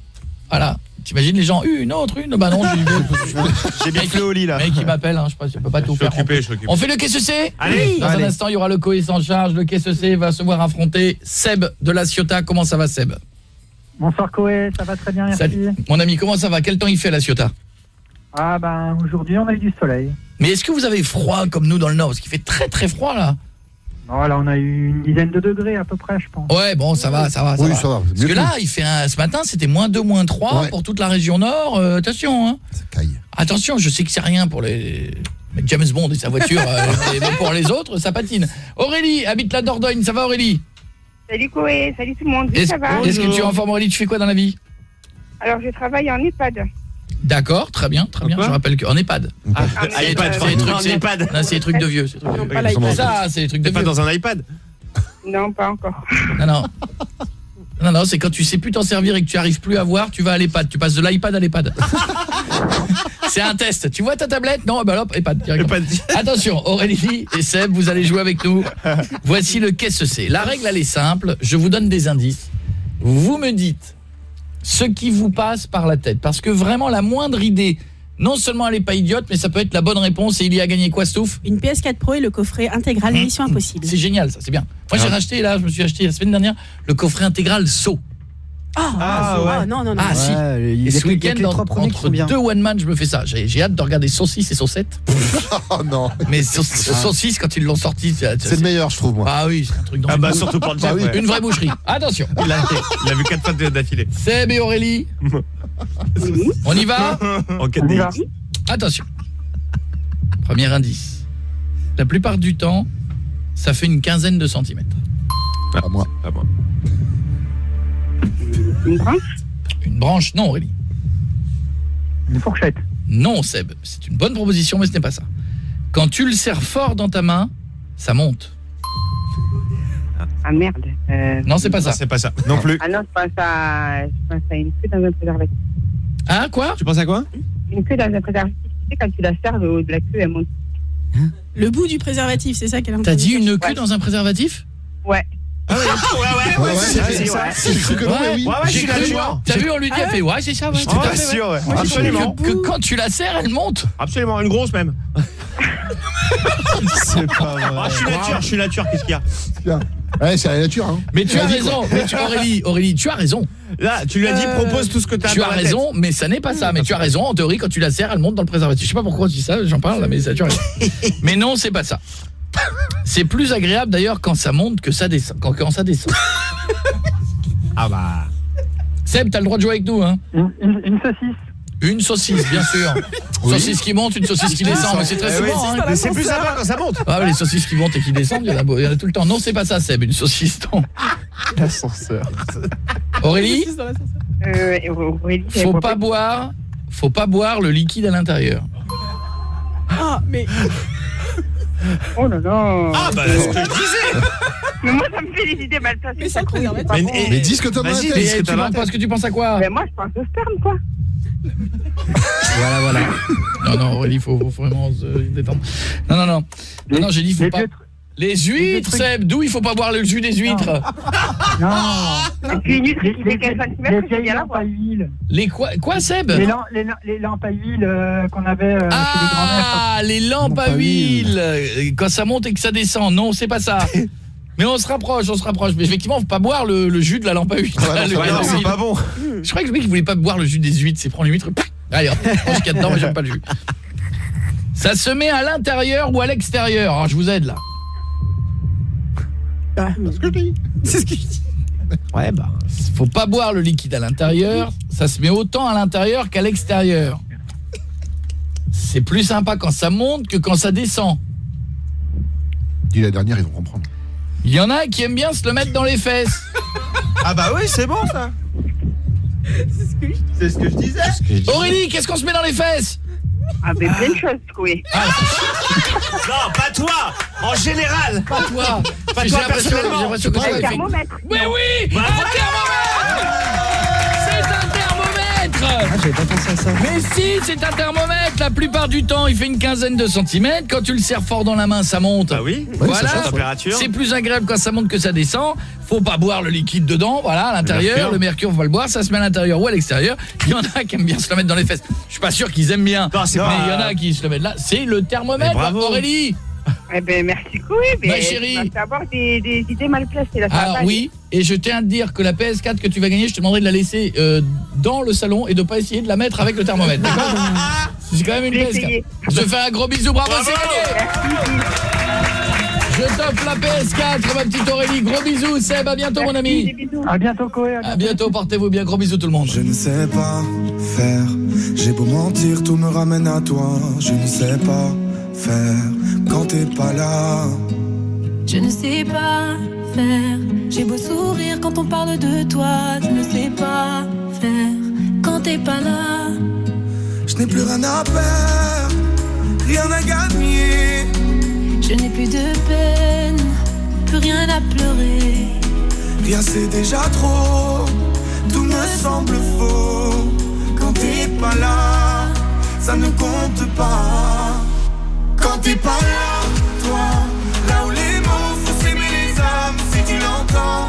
Voilà. T'imagines les gens, une autre, une Bah non, j'ai J'ai bien fait au lit là. mec qui m'appelle, hein, je je peux pas tout Je suis faire. occupé, je suis occupé. On fait le qu'est-ce que c'est? Allez. Dans Allez. un instant, il y aura le Coé s'en charge. Le qu'est-ce que c'est va se voir affronter Seb de la Ciotat. Comment ça va, Seb? Bonsoir Coé, ça va très bien, merci. Salut. Mon ami, comment ça va? Quel temps il fait à la Ciotat? Ah ben aujourd'hui on a eu du soleil. Mais est-ce que vous avez froid comme nous dans le Nord? Parce qu'il fait très très froid là. Bon là on a eu une dizaine de degrés à peu près je pense. Ouais, bon, ça va, ça va. Ça Oui, va. ça va. Parce que que là, il fait un, ce matin, c'était moins 2, moins 3 Ouais. pour toute la région Nord. Euh, attention, hein. Ça caille. Attention, je sais que c'est rien pour les mais James Bond et sa voiture, euh, pour les autres, ça patine. Aurélie habite la Dordogne, ça va Aurélie? Salut Coé, salut tout le monde, oui, ça va est-ce que tu es en forme Aurélie? Tu fais quoi dans la vie? Alors je travaille en EHPAD. D'accord, très bien, très bien. Je rappelle qu'en EHPAD. Ah, C'est des iPad, trucs- c'est des trucs- c'est- des trucs de vieux. c'est des trucs de vieux. pas l'iPad. Ça, c'est des trucs de T'es pas vieux. dans un iPad Non, pas encore. Non, non. Non, non, c'est quand tu sais plus t'en servir et que tu arrives plus à voir, tu vas à l'EHPAD. Tu passes de l'iPad à l'EHPAD. c'est un test. Tu vois ta tablette Non, bah hop, EHPAD. directement. Attention, Aurélie et Seb, vous allez jouer avec nous. Voici le qu'est-ce que c'est. La règle, elle est simple. Je vous donne des indices. Vous me dites ce qui vous passe par la tête. Parce que vraiment, la moindre idée, non seulement elle n'est pas idiote, mais ça peut être la bonne réponse. Et il y a gagné quoi, Stouff? Une PS4 Pro et le coffret intégral Mission Impossible. C'est génial, ça, c'est bien. Moi, j'ai racheté, là, je me suis acheté la semaine dernière, le coffret intégral Saut. Ah, ah, ouais. non, non, non. Ah, si. Ouais, il y Et ce week-end, entre bien. deux one man, je me fais ça. J'ai j'ai hâte de regarder Saucisse et Saucette. Oh non. Mais Sau- Saucisse, quand ils l'ont sorti, c'est C'est le meilleur, je trouve, moi. Ah oui, c'est un truc dans Ah bah surtout pour le. Une vraie boucherie. Attention. Il a, il a vu 4 fois d'affilée. Seb et Aurélie. On y va En 4 On y va. Attention. Premier indice. La plupart du temps, ça fait une quinzaine de centimètres. À moi. À moi. Une branche Une branche, non Aurélie. Une fourchette. Non Seb, c'est une bonne proposition mais ce n'est pas ça. Quand tu le serres fort dans ta main, ça monte. Ah merde. Euh, Non, c'est pas ça. C'est pas ça. Non plus. Ah non, je pense à, je pense à une queue dans un préservatif. Ah quoi? Tu penses à quoi? Une queue dans un préservatif. Tu sais, quand tu la serres, le haut de la queue, elle monte. Le bout du préservatif, c'est ça qu'elle a T'as dit une queue dans un préservatif? Ouais. Ah ouais, ouais, ouais, ouais, c'est c'est- c'est- ouais. c'est cru que non, mais oui. J'ai cru. T'as vu, on lui dit, elle fait ouais, c'est ça, ouais. J'étais pas sûr, ouais. J'ai Absolument. Que, que quand tu la serres, elle monte. Absolument, une grosse même. C'est pas vrai. Ah, je suis nature, je suis nature, qu'est-ce qu'il y a. Ouais, c'est la nature, hein. Mais tu as raison, mais tu Aurélie, Aurélie, tu as raison. Là, tu lui as dit, Euh, propose tout ce que t'as Tu as la tête. raison, mais ça n'est pas ça. Mais tu as raison, en théorie, quand tu la serres, elle monte dans le préservatif. Je sais pas pourquoi tu dis ça, j'en parle mais ça tu as raison. Mais non, c'est pas ça. C'est plus agréable d'ailleurs quand ça monte que ça descend. Quand, quand ça descend. Ah bah. Seb, t'as le droit de jouer avec nous, hein Une, une- une saucisse. Une saucisse, bien sûr. Saucisse qui monte, une saucisse qui descend, mais c'est très Eh oui, souvent. hein. C'est plus sympa quand ça monte. Ah, les saucisses qui montent et qui descendent, il y en a, beau- il y en a tout le temps. Non, c'est pas ça, Seb, une saucisse. L'ascenseur. Aurélie, Euh, Aurélie, faut pas pas boire, faut pas boire le liquide à l'intérieur. Ah, mais Oh là là. Ah bah, ce que je disais. Mais moi, ça me fait des idées mal placées. Mais ça c'est préservatif. pas Mais- bon. et- Mais dis ce que t'as dans la tête. mais- Et Qu'est-ce que tu penses parce que tu penses à quoi Ben, moi, je pense au sperme, quoi. Voilà, voilà. Non, non, Aurélie, faut, faut vraiment se détendre. Non, non, non. Non, non, j'ai dit, faut Les pas. Les huîtres, Seb, d'où il faut pas boire le jus des huîtres Non. Et puis une huître Les, les, fait 15 les là, lampes quoi. à huile. Les quoi, quoi Seb Les, lam- les, lam- les lampes à huile euh, qu'on avait euh, chez les grands-mères. Ah, les lampes à huile. Quand ça monte et que ça descend. Non, c'est pas ça. Mais on se rapproche, on se rapproche. Mais effectivement, faut pas boire le, le jus de la lampe à huile. Ouais, non, c'est pas- bon. Je croyais que le mec il voulait pas boire le jus des huîtres, c'est prendre l'huître. Allez, hop, y a dedans, mais j'aime pas le jus. Ça se met à l'intérieur ou à l'extérieur Alors, Je vous aide là. Ah, mais- c'est ce que je dis. Ouais, bah. Faut pas boire le liquide à l'intérieur, ça se met autant à l'intérieur qu'à l'extérieur. C'est plus sympa quand ça monte que quand ça descend. Dis la dernière, ils vont comprendre. Il y en a qui aiment bien se le mettre dans les fesses. Ah bah oui, c'est bon ça. C'est ce que je disais. Aurélie, qu'est-ce qu'on se met dans les fesses? Ah, mais plein de choses, oui. Non, pas toi En général. Pas toi. Pas J'ai toi l'impression- j'ai personnellement. l'impression que thermomètre. Mais oui Bah, C'est un thermomètre Ah, j'avais pas pensé à ça. Mais si, c'est un thermomètre La plupart du temps, il fait une quinzaine de centimètres. Quand tu le serres fort dans la main, ça monte. Bah oui. Voilà. température. C'est plus agréable quand ça monte que ça descend. Faut pas boire le liquide dedans, voilà, à l'intérieur. Le mercure, faut pas le boire. Ça se met à l'intérieur ou à l'extérieur. Il y en a qui aiment bien se le mettre dans les fesses. Je suis pas sûr qu'ils aiment bien. Non, c'est mais il y en a qui se le mettent là. C'est le thermomètre. Aurélie. Eh ben, merci, oui. Mais Ma chérie. Tu vas avoir des, des idées mal placées, là. ça va Alors pas aller. oui, et je tiens à te dire que la PS4 que tu vas gagner, je te demanderai de la laisser euh, dans le salon et de pas essayer de la mettre avec le thermomètre, d'accord C'est quand même une Je vais PS4. essayer. Je fais un gros bisou, bravo, Bravo. c'est gagné Je t'offre la PS4, ma petite Aurélie, gros bisous, Seb, à bientôt mon ami À bientôt, Koé. À bientôt, portez-vous bien, gros bisous tout le monde Je ne sais pas faire, j'ai beau mentir, tout me ramène à toi. Je ne sais pas faire quand t'es pas là. Je ne sais pas faire. J'ai beau sourire quand on parle de toi. Je ne sais pas faire quand t'es pas là. Je n'ai plus rien à perdre, rien à gagner. Je n'ai plus de peine, plus rien à pleurer. Rien c'est déjà trop, tout me semble faux. Quand t'es pas là, ça ne compte pas. T'es pas là, toi, là où les mots font s'aimer les âmes, si tu l'entends,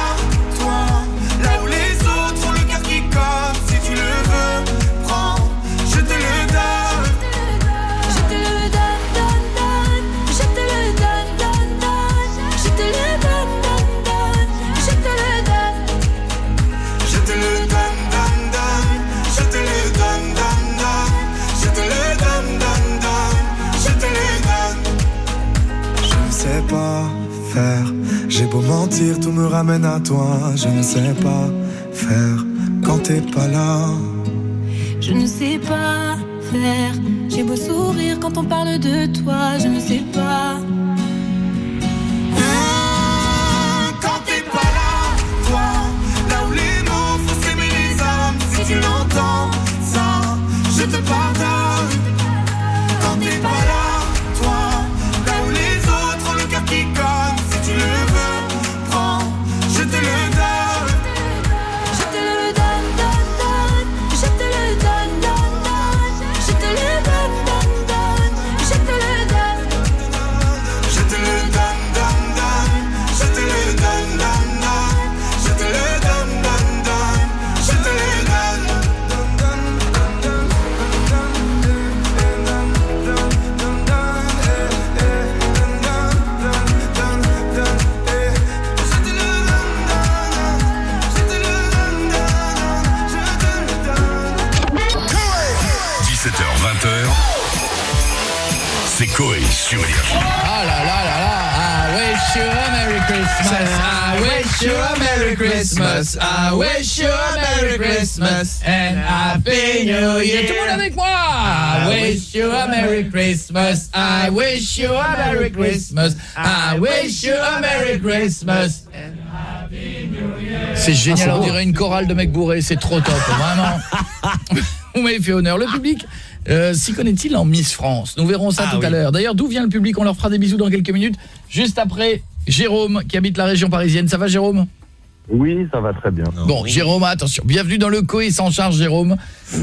Tout me ramène à toi. Je ne sais pas faire quand t'es pas là. Je ne sais pas faire. J'ai beau sourire quand on parle de toi. Je ne sais pas. Quand t'es pas là, toi, là où les mots font s'aimer les âmes, si tu l'entends, Christmas. I wish you a Merry Christmas. I wish you a Merry Christmas and Happy New Year. Tout le monde avec moi. I wish you a Merry Christmas. I wish you a Merry Christmas. I wish you a Merry Christmas. C'est génial, Ah, c'est on dirait une chorale de mecs bourrés, c'est trop top, vraiment. Vous m'avez fait honneur. Le public, euh, s'y connaît-il en Miss France? Nous verrons ça Ah, tout à oui. l'heure. D'ailleurs, d'où vient le public? On leur fera des bisous dans quelques minutes. Juste après, Jérôme, qui habite la région parisienne. Ça va, Jérôme? Oui, ça va très bien. Bon, Jérôme, attention. Bienvenue dans le Coé sans charge, Jérôme.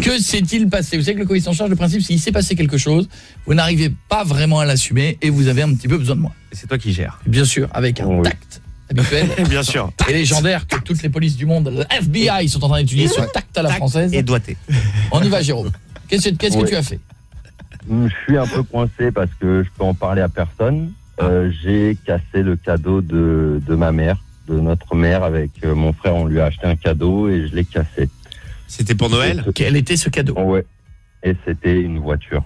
Que s'est-il passé? Vous savez que le Coé sans charge, le principe, c'est qu'il s'est passé quelque chose, vous n'arrivez pas vraiment à l'assumer et vous avez un petit peu besoin de moi. C'est toi qui gères. Bien sûr, avec un tact habituel. Bien sûr. Et légendaire que toutes les polices du monde, le FBI, sont en train d'étudier ce tact à la française. Et doigté. On y va, Jérôme. Qu'est-ce que tu as fait? Je suis un peu coincé parce que je peux en parler à personne. Euh, J'ai cassé le cadeau de, de ma mère, de notre mère. Avec euh, mon frère, on lui a acheté un cadeau et je l'ai cassé. C'était pour Noël? Quel était ce cadeau? Ouais. Et c'était une voiture.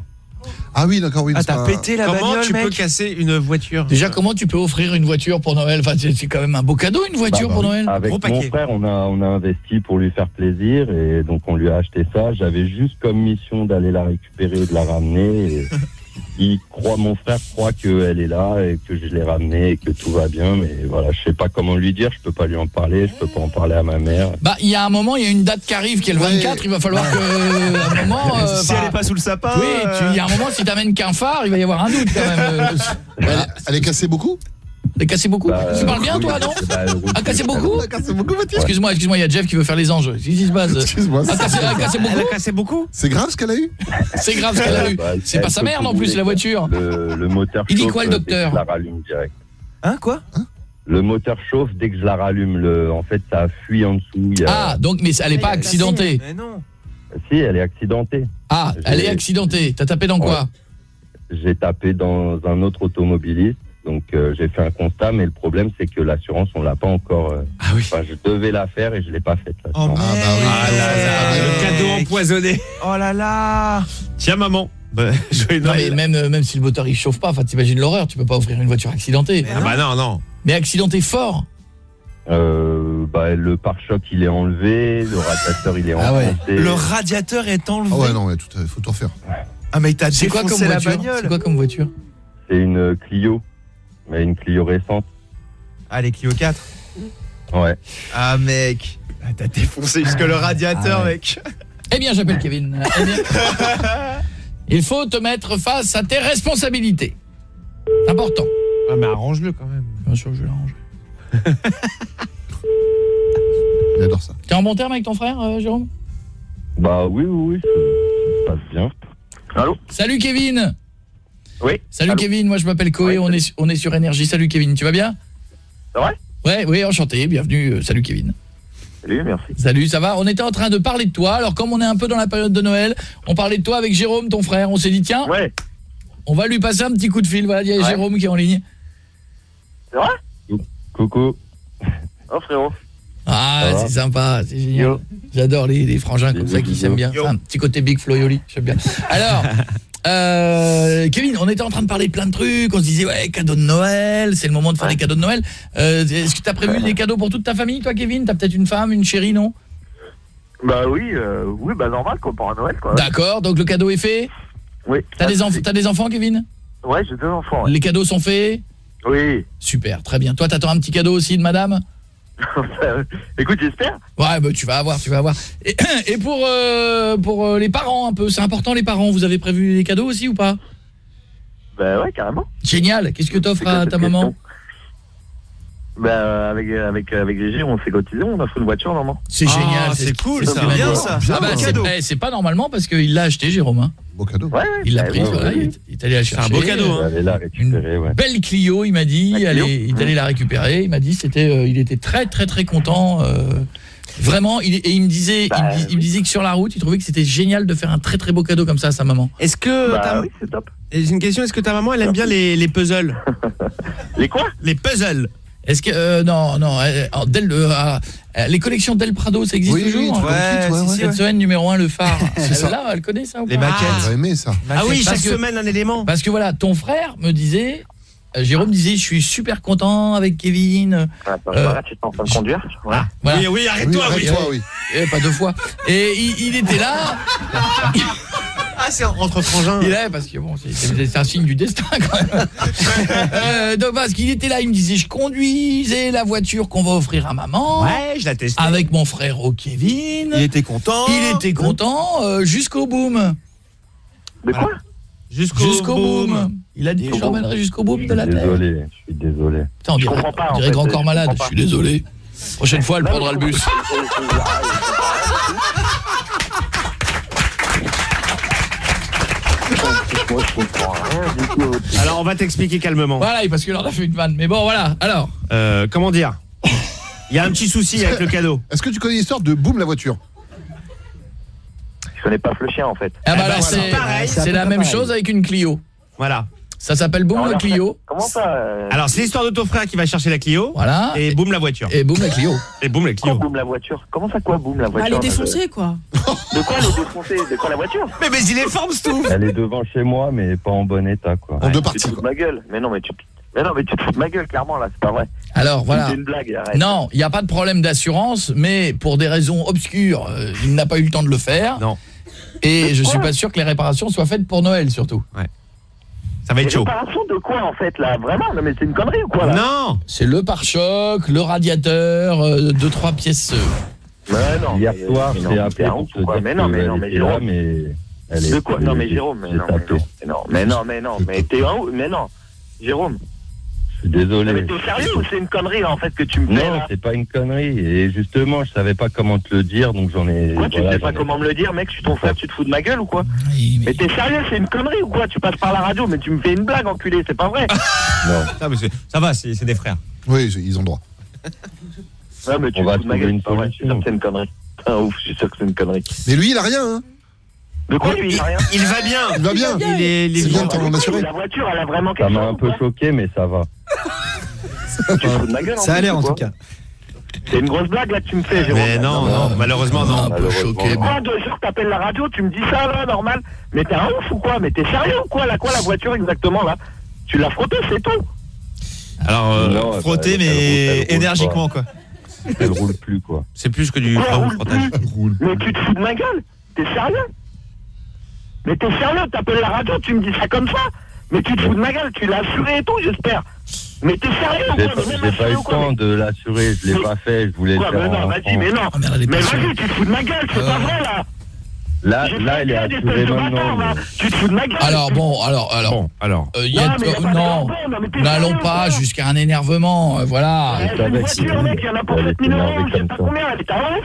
Ah oui, d'accord, oui. Ah, t'as pas- pété la Comment tu peux casser une voiture? Déjà, comment tu peux offrir une voiture pour Noël? Enfin, c'est quand même un beau cadeau, une voiture Bah, pour bah, Noël. Avec mon frère, on a, on a investi pour lui faire plaisir et donc on lui a acheté ça. J'avais juste comme mission d'aller la récupérer et de la ramener. Et il croit, mon frère croit qu'elle est là et que je l'ai ramenée et que tout va bien. Mais voilà, je sais pas comment lui dire. Je peux pas lui en parler. Je peux pas en parler à ma mère. Bah, il y a un moment, il y a une date qui arrive qui est le 24, il va falloir que à un moment euh, Si bah, elle est pas sous le sapin. Oui, tu- il y a un moment si t'amènes qu'un phare, il va y avoir un doute quand même. euh, Elle, elle est cassée beaucoup? Elle est cassée beaucoup Bah, Tu parles bien oui, toi, non bah, Ah, cassé beaucoup elle cassé beaucoup, Mathieu Excuse-moi, excuse-moi, il y a Jeff qui veut faire les anges. Qu'est-ce qui se passe Excuse-moi. Ah, cassé, cassé Elle a beaucoup cassé beaucoup C'est grave ce qu'elle a eu C'est grave ce qu'elle a eu. C'est pas sa mère non plus, la voiture. Le, le moteur Il dit chauffe, quoi, le euh, dès que docteur Je la rallume direct. Hein, quoi Le moteur chauffe dès que je la rallume. Le, en fait, ça fuit en dessous. Il y a- Ah, donc, mais elle est pas accidentée. Mais non. Si, elle est accidentée. Ah, elle est accidentée. T'as tapé dans quoi J'ai tapé dans un autre automobiliste, donc euh, j'ai fait un constat, mais le problème c'est que l'assurance on l'a pas encore. euh, Ah oui. Enfin, je devais la faire et je l'ai pas faite. Oh. Ah bah oui. Ah là là, le cadeau empoisonné. Oh là là. Tiens maman. Bah, Non, mais même, euh, même si le moteur il chauffe pas, enfin t'imagines l'horreur, tu peux pas offrir une voiture accidentée. Ah bah non non. Mais accidenté fort. Euh, bah, le pare-choc il est enlevé, le radiateur il est Ah ouais. enfoncé. Le radiateur est enlevé. Ah ouais, non, ouais, tout, à- faut tout refaire. Ah mais t'as C'est quoi comme défoncé la voiture bagnole. C'est quoi comme voiture C'est une Clio, mais une Clio récente. Ah les Clio 4. Ouais. Ah mec. Ah, t'as défoncé jusque le radiateur Ah ouais. mec. Eh bien, j'appelle Kevin. Eh bien, il faut te mettre face à tes responsabilités. C'est important. Ah mais arrange-le quand même. Bien sûr que je l'arrange. Il adore ça. T'es en bon terme avec ton frère, euh, Jérôme? Bah oui, oui, oui, ça, ça se passe bien. Allô? Salut Kevin Oui. Salut Allô Kevin, moi je m'appelle Koé, on, est, on est sur Énergie. Salut Kevin, tu vas bien? C'est vrai Ouais, oui, enchanté, bienvenue. euh, salut Kevin. Salut, merci. Salut, ça va? On était en train de parler de toi. Alors comme on est un peu dans la période de Noël, on parlait de toi avec Jérôme, ton frère. On s'est dit tiens, Ouais. on va lui passer un petit coup de fil. Voilà, il y a Ouais. Jérôme qui est en ligne. C'est vrai Coucou. Oh frérot. Ah, Ça va? c'est sympa, c'est génial. J'adore les, les frangins comme ça qui s'aiment bien. Yo. Un petit côté Big Flo et Oli, j'aime bien. Alors, euh, Kevin, on était en train de parler de plein de trucs. On se disait, ouais, cadeaux de Noël, c'est le moment de faire les cadeaux de Noël. Euh, Est-ce que tu as prévu des cadeaux pour toute ta famille, toi, Kevin? T'as peut-être une femme, une chérie, non? Bah oui, euh, oui, bah normal quoi, pour un Noël quoi. D'accord, donc le cadeau est fait? Oui. T'as des, des enfants, Kevin? Ouais, j'ai deux enfants. ouais. Les cadeaux sont faits? Oui. Super, très bien. Toi, t'attends un petit cadeau aussi de madame? Écoute, j'espère. Ouais, bah, tu vas avoir, tu vas avoir. Et, et pour euh, pour euh, les parents un peu, c'est important les parents, vous avez prévu des cadeaux aussi ou pas? Bah ouais, carrément. Génial. Qu'est-ce que t'offres à ta maman? Bah avec avec avec Gégé, on s'est cotisé, on a fait une voiture normalement. C'est Ah, génial, c'est cool, c'est Bien, ça. Ah bah, c'est eh, c'est pas normalement parce qu'il l'a acheté Jérôme hein. Beau cadeau. Ouais, ouais. Il l'a bah, pris, ouais, voilà, il, est- il est allé la un chercher. beau cadeau, hein. Elle est là récupérée, ouais. Belle Clio, il m'a dit, elle Clio est, il est allé la récupérer, il m'a dit c'était euh, il était très très très content euh, vraiment il, et il me disait il, me dis- il me disait que sur la route, il trouvait que c'était génial de faire un très très beau cadeau comme ça à sa maman. Est-ce que Bah ta... oui, c'est top. J'ai une question, est-ce que ta maman elle aime bien les, les puzzles? Les quoi? Les puzzles Est-ce que euh, non non euh, Del euh, ah, euh, les collections Del Prado ça existe Oui, oui, toujours hein ouais, ouais. Cette semaine numéro 1 le phare. C'est ça. elle, là, elle connaît ça ou Les pas maquettes. J'aurais aimé ça. Ah oui, chaque que- semaine un élément. Parce que voilà, ton frère me disait Euh, Jérôme disait, je suis super content avec Kevin. Euh, arrête, tu es en train de conduire. Ouais. Voilà. Oui, oui, arrête-toi, oui. oui. Eh, pas deux fois. Et il, il était là. Ah, c'est entre frangins. Il est parce que bon, c'est- un signe du destin quand même. euh, donc parce qu'il était là, il me disait je conduisais la voiture qu'on va offrir à maman. Ouais, je la. Avec mon frère au Kevin. Il était content. Il était content euh, jusqu'au boom. De quoi Jusqu'au Jusqu'au boom. boom. Il a dit je l'emmènerai jusqu'au boom de la terre. Désolé, je suis désolé. Putain, on dirait, comprends pas, on en dirait fait, grand je corps malade. Je suis désolé. Prochaine fois, elle prendra le bus. Moi, je comprends rien du tout. Alors, on va t'expliquer calmement. Voilà, parce que là, on a fait une vanne. Mais bon, voilà. Alors. Euh, comment dire? Il y a un petit souci avec le cadeau. Est-ce que tu connais l'histoire de Boom la voiture? Je connais pas le chien en fait. Ah bah Eh ben, alors, c'est pareil, la même pareil. chose avec une Clio. Voilà. Ça s'appelle Boom la Clio. Comment ça euh, Alors, c'est l'histoire de ton frère qui va chercher la Clio. Voilà. Et boum la voiture. Et boum la Clio. Et boum la Clio. boum la voiture Comment ça quoi boum la voiture elle est défoncée, quoi. De quoi elle est défoncée De quoi la voiture Mais, mais il est forme, tout. Elle est devant chez moi, mais pas en bon état, quoi. En deux Tu te parties. fous de ma gueule Mais non, mais tu. Mais non, mais tu te fous de ma gueule, clairement, là, c'est pas vrai. Alors voilà. C'est une blague, arrête. Non, il n'y a pas de problème d'assurance, mais pour des raisons obscures, euh, il n'a pas eu le temps de le faire. Non. Et je suis pas sûr que les réparations soient faites pour Noël surtout. Ça va être chaud. réparation de quoi en fait là Vraiment? Non mais c'est une connerie ou quoi là? Non C'est le pare-choc, le radiateur, euh, deux trois pièces. euh. Mais non, Hier mais- soir, mais appelé pour te dire Mais non, mais non, mais Jérôme. mais... elle De quoi? Non mais Jérôme, mais non, mais non, mais non, mais non, mais non, mais t'es un ouf, mais non. Jérôme, Désolé. mais t'es sérieux ou c'est une connerie en fait que tu me fais Non, c'est pas une connerie. Et justement, je savais pas comment te le dire, donc j'en ai. Quoi, tu sais pas ai- comment me le dire, mec, je suis ton frère, tu te fous de ma gueule ou quoi Oui, mais- Mais t'es sérieux, c'est une connerie ou quoi? Tu passes par la radio, mais tu me fais une blague, enculé, c'est pas vrai Non. Ça, mais c'est- ça va, c'est des frères. Oui, ils ont droit. Ouais, mais tu On me va fous de ma gueule, une c'est pas vrai, je suis sûr que c'est une connerie. Ah ouf, je suis sûr que c'est une connerie. Mais lui, il a rien, hein De quoi lui, il a rien Il va bien. Il va bien. Il est, il est bien, t'en as assuré. La voiture, elle a vraiment Ça m'a un peu choqué, mais ça va. Tu te fous de ma gueule Ça a l'air en tout cas. C'est une grosse blague là que tu me fais, Jérôme. Mais non, non, malheureusement, Un non. peu choqué. mais- Quoi, deux jours, t'appelles la radio, tu me dis ça là, normal Mais t'es un ouf ou quoi? Mais t'es sérieux ou quoi Là, quoi la voiture exactement là? Tu l'as frottée, c'est tout Alors, euh, Non, Frotter, mais elle roule- elle roule énergiquement, quoi. Elle roule plus, quoi. c'est plus que du roule plus? Mais tu te fous de ma gueule? T'es sérieux? Mais t'es sérieux T'appelles la radio, tu me dis ça comme ça. Mais tu te fous de ma gueule, tu l'as assuré et tout, j'espère. Mais t'es sérieux J'ai pas, Mais j'ai pas assuré eu le temps de l'assurer, je l'ai Mais- pas fait, je voulais Quoi, le mais faire non, en vas-y, mais non. Oh, est Mais vas-y, tu te fous de ma gueule, c'est Euh. pas vrai là. Là, là, elle est de maintenant. mais- Tu te fous de ma gueule. Alors bon, alors alors. Bon, alors. euh, il y a Non, mais de non, non, mais t'es n'allons pas jusqu'à un énervement, euh, voilà. Ouais, C'est une voiture, mec, il y en a pour elle 7000 était euros, je sais pas combien, elle est à ouf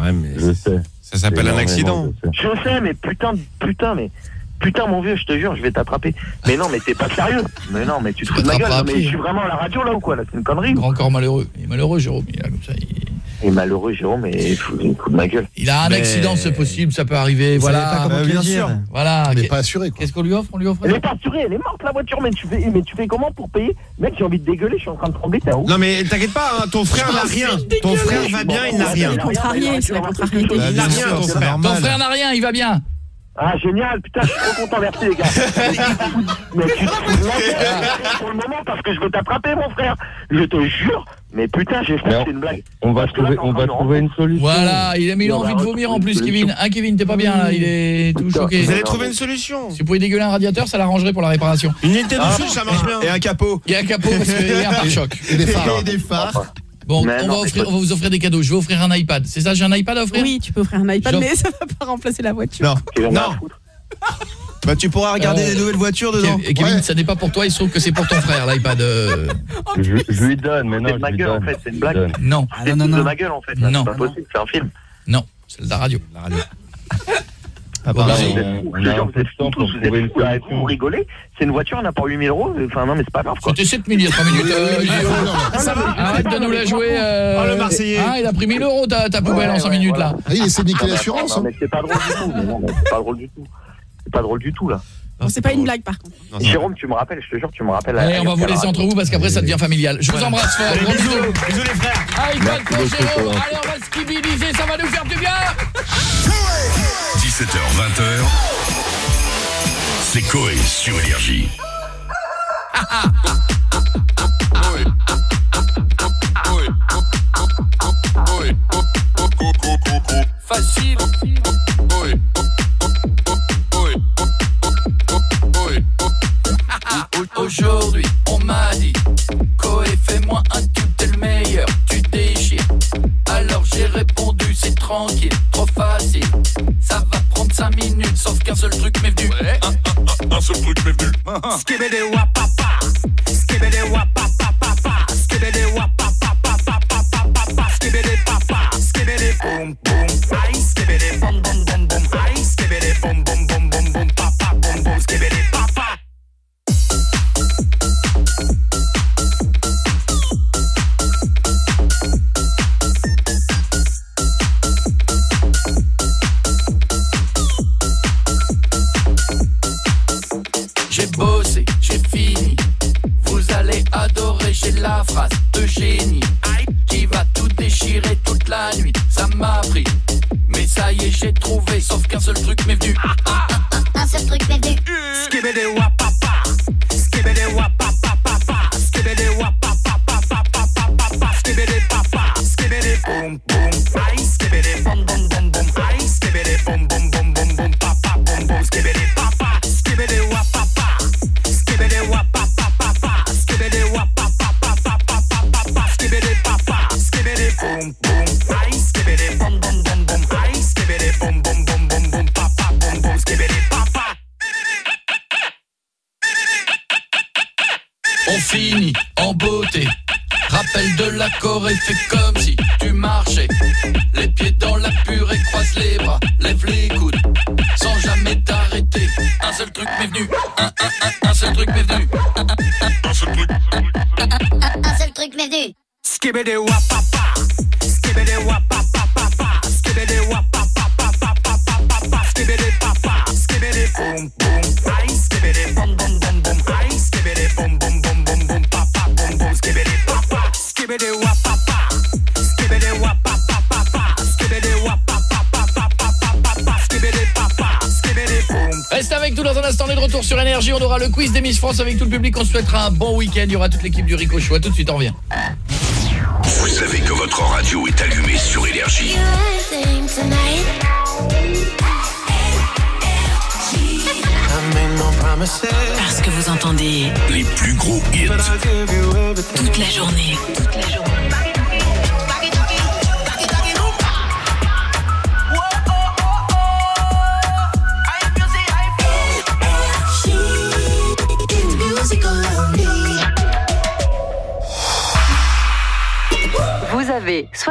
Ouais, mais Je sais. ça s'appelle un accident. je sais. Mais putain, putain, mais. Putain, mon vieux, je te jure, je vais t'attraper. Mais non, mais t'es pas sérieux. Mais non, mais tu te fous de ma gueule. Mais je suis vraiment à la radio là ou quoi là C'est une connerie. Grand corps malheureux. Il est malheureux, Jérôme. Il, a comme ça, il... Et malheureux, Jérôme, mais il fout il fout de ma gueule. il a un Mais- accident, c'est possible, ça peut arriver. Vous Voilà. pas comment bah, bien sûr. Voilà. Il n'est pas assuré. Qu'est-ce qu'on lui offre On lui offre Elle est pas assurée, elle est morte la voiture, mais tu fais, mais tu fais comment pour payer? Mec, j'ai envie de dégueuler, je suis en train de trembler, t'es ouf. Non, mais t'inquiète pas, hein, ton frère n'a rien. Ton frère va bien, il n'a rien. Il n'a rien, ton frère. Ton frère n'a rien, il va bien. Ah, génial, putain, je suis trop content, merci les gars. mais tu te fous de ma gueule pour le moment parce que je veux t'attraper, mon frère. Je te jure. Mais putain, j'espère que c'est une blague. On va trouver, on va trouver une solution. Voilà, il a mis envie de vomir en plus, Kevin. Hein, Kevin, t'es pas bien là, il est tout choqué. Vous allez trouver une solution. Si vous pouvez dégueuler un radiateur, ça l'arrangerait pour la réparation. Une unité de Switch, ça marche bien. Et un capot. A un capot parce qu'il y a un pare-choc. Et des phares. Et des phares. Bon, Mais on non, va, mais offrir, pas- on va vous offrir des cadeaux. Je vais offrir un iPad. C'est ça, j'ai un iPad à offrir Oui, tu peux offrir un iPad, mais ça va pas remplacer la voiture. Non. Non. Bah tu pourras regarder Euh, les nouvelles voitures dedans. Et Kevin, Ouais. ça n'est pas pour toi, il se trouve que c'est pour ton frère, l'iPad. euh, Je, je lui donne, mais non, C'est ma gueule, en fait, c'est une blague. Non, Ah C'est non, non, de non. ma gueule en fait. Non. C'est pas possible, c'est un film. non, c'est de la radio. La radio. Ah, pardon. bah, Vous on- on a un peu de temps pour trouver une solution. rigolez. C'est une voiture, on n'a pas 8000 euros. Enfin, non, mais c'est pas grave. C'était 7000 il y a 3 minutes. euh, va Arrête de nous la jouer. Oh, le Marseillais. Ah, il a pris 1000 euros ta, ta poubelle Ouais, en 5 ouais, minutes voilà. là. Ah, il essaie de niquer Non, mais l'assurance. hein. non, mais c'est pas drôle du tout. C'est pas drôle du tout. C'est pas drôle du tout là. C'est pas une blague par contre. Non, Jérôme, tu me rappelles, je te jure, tu me rappelles. Allez, on va vous laisser entre vous parce qu'après ça devient familial. Je vous embrasse fort. Allez, bisous, bisous. les frères. beaucoup, Jérôme. Allez, on va se kibiliser, ça va nous faire du bien. 17h, 20h. C'est Coé sur Énergie. Facile. Aujourd'hui, on m'a dit Koé, fais-moi un tube, meilleur, tu déchires. Alors j'ai répondu, c'est tranquille, trop facile. Ça va prendre 5 minutes, sauf qu'un seul truc m'est venu. Un, un, un, un seul truc m'est venu. Skibidi wapapa, Avec tout le public. On se souhaitera un bon week-end. Il y aura toute l'équipe du Rico Show. Tout de suite, on revient.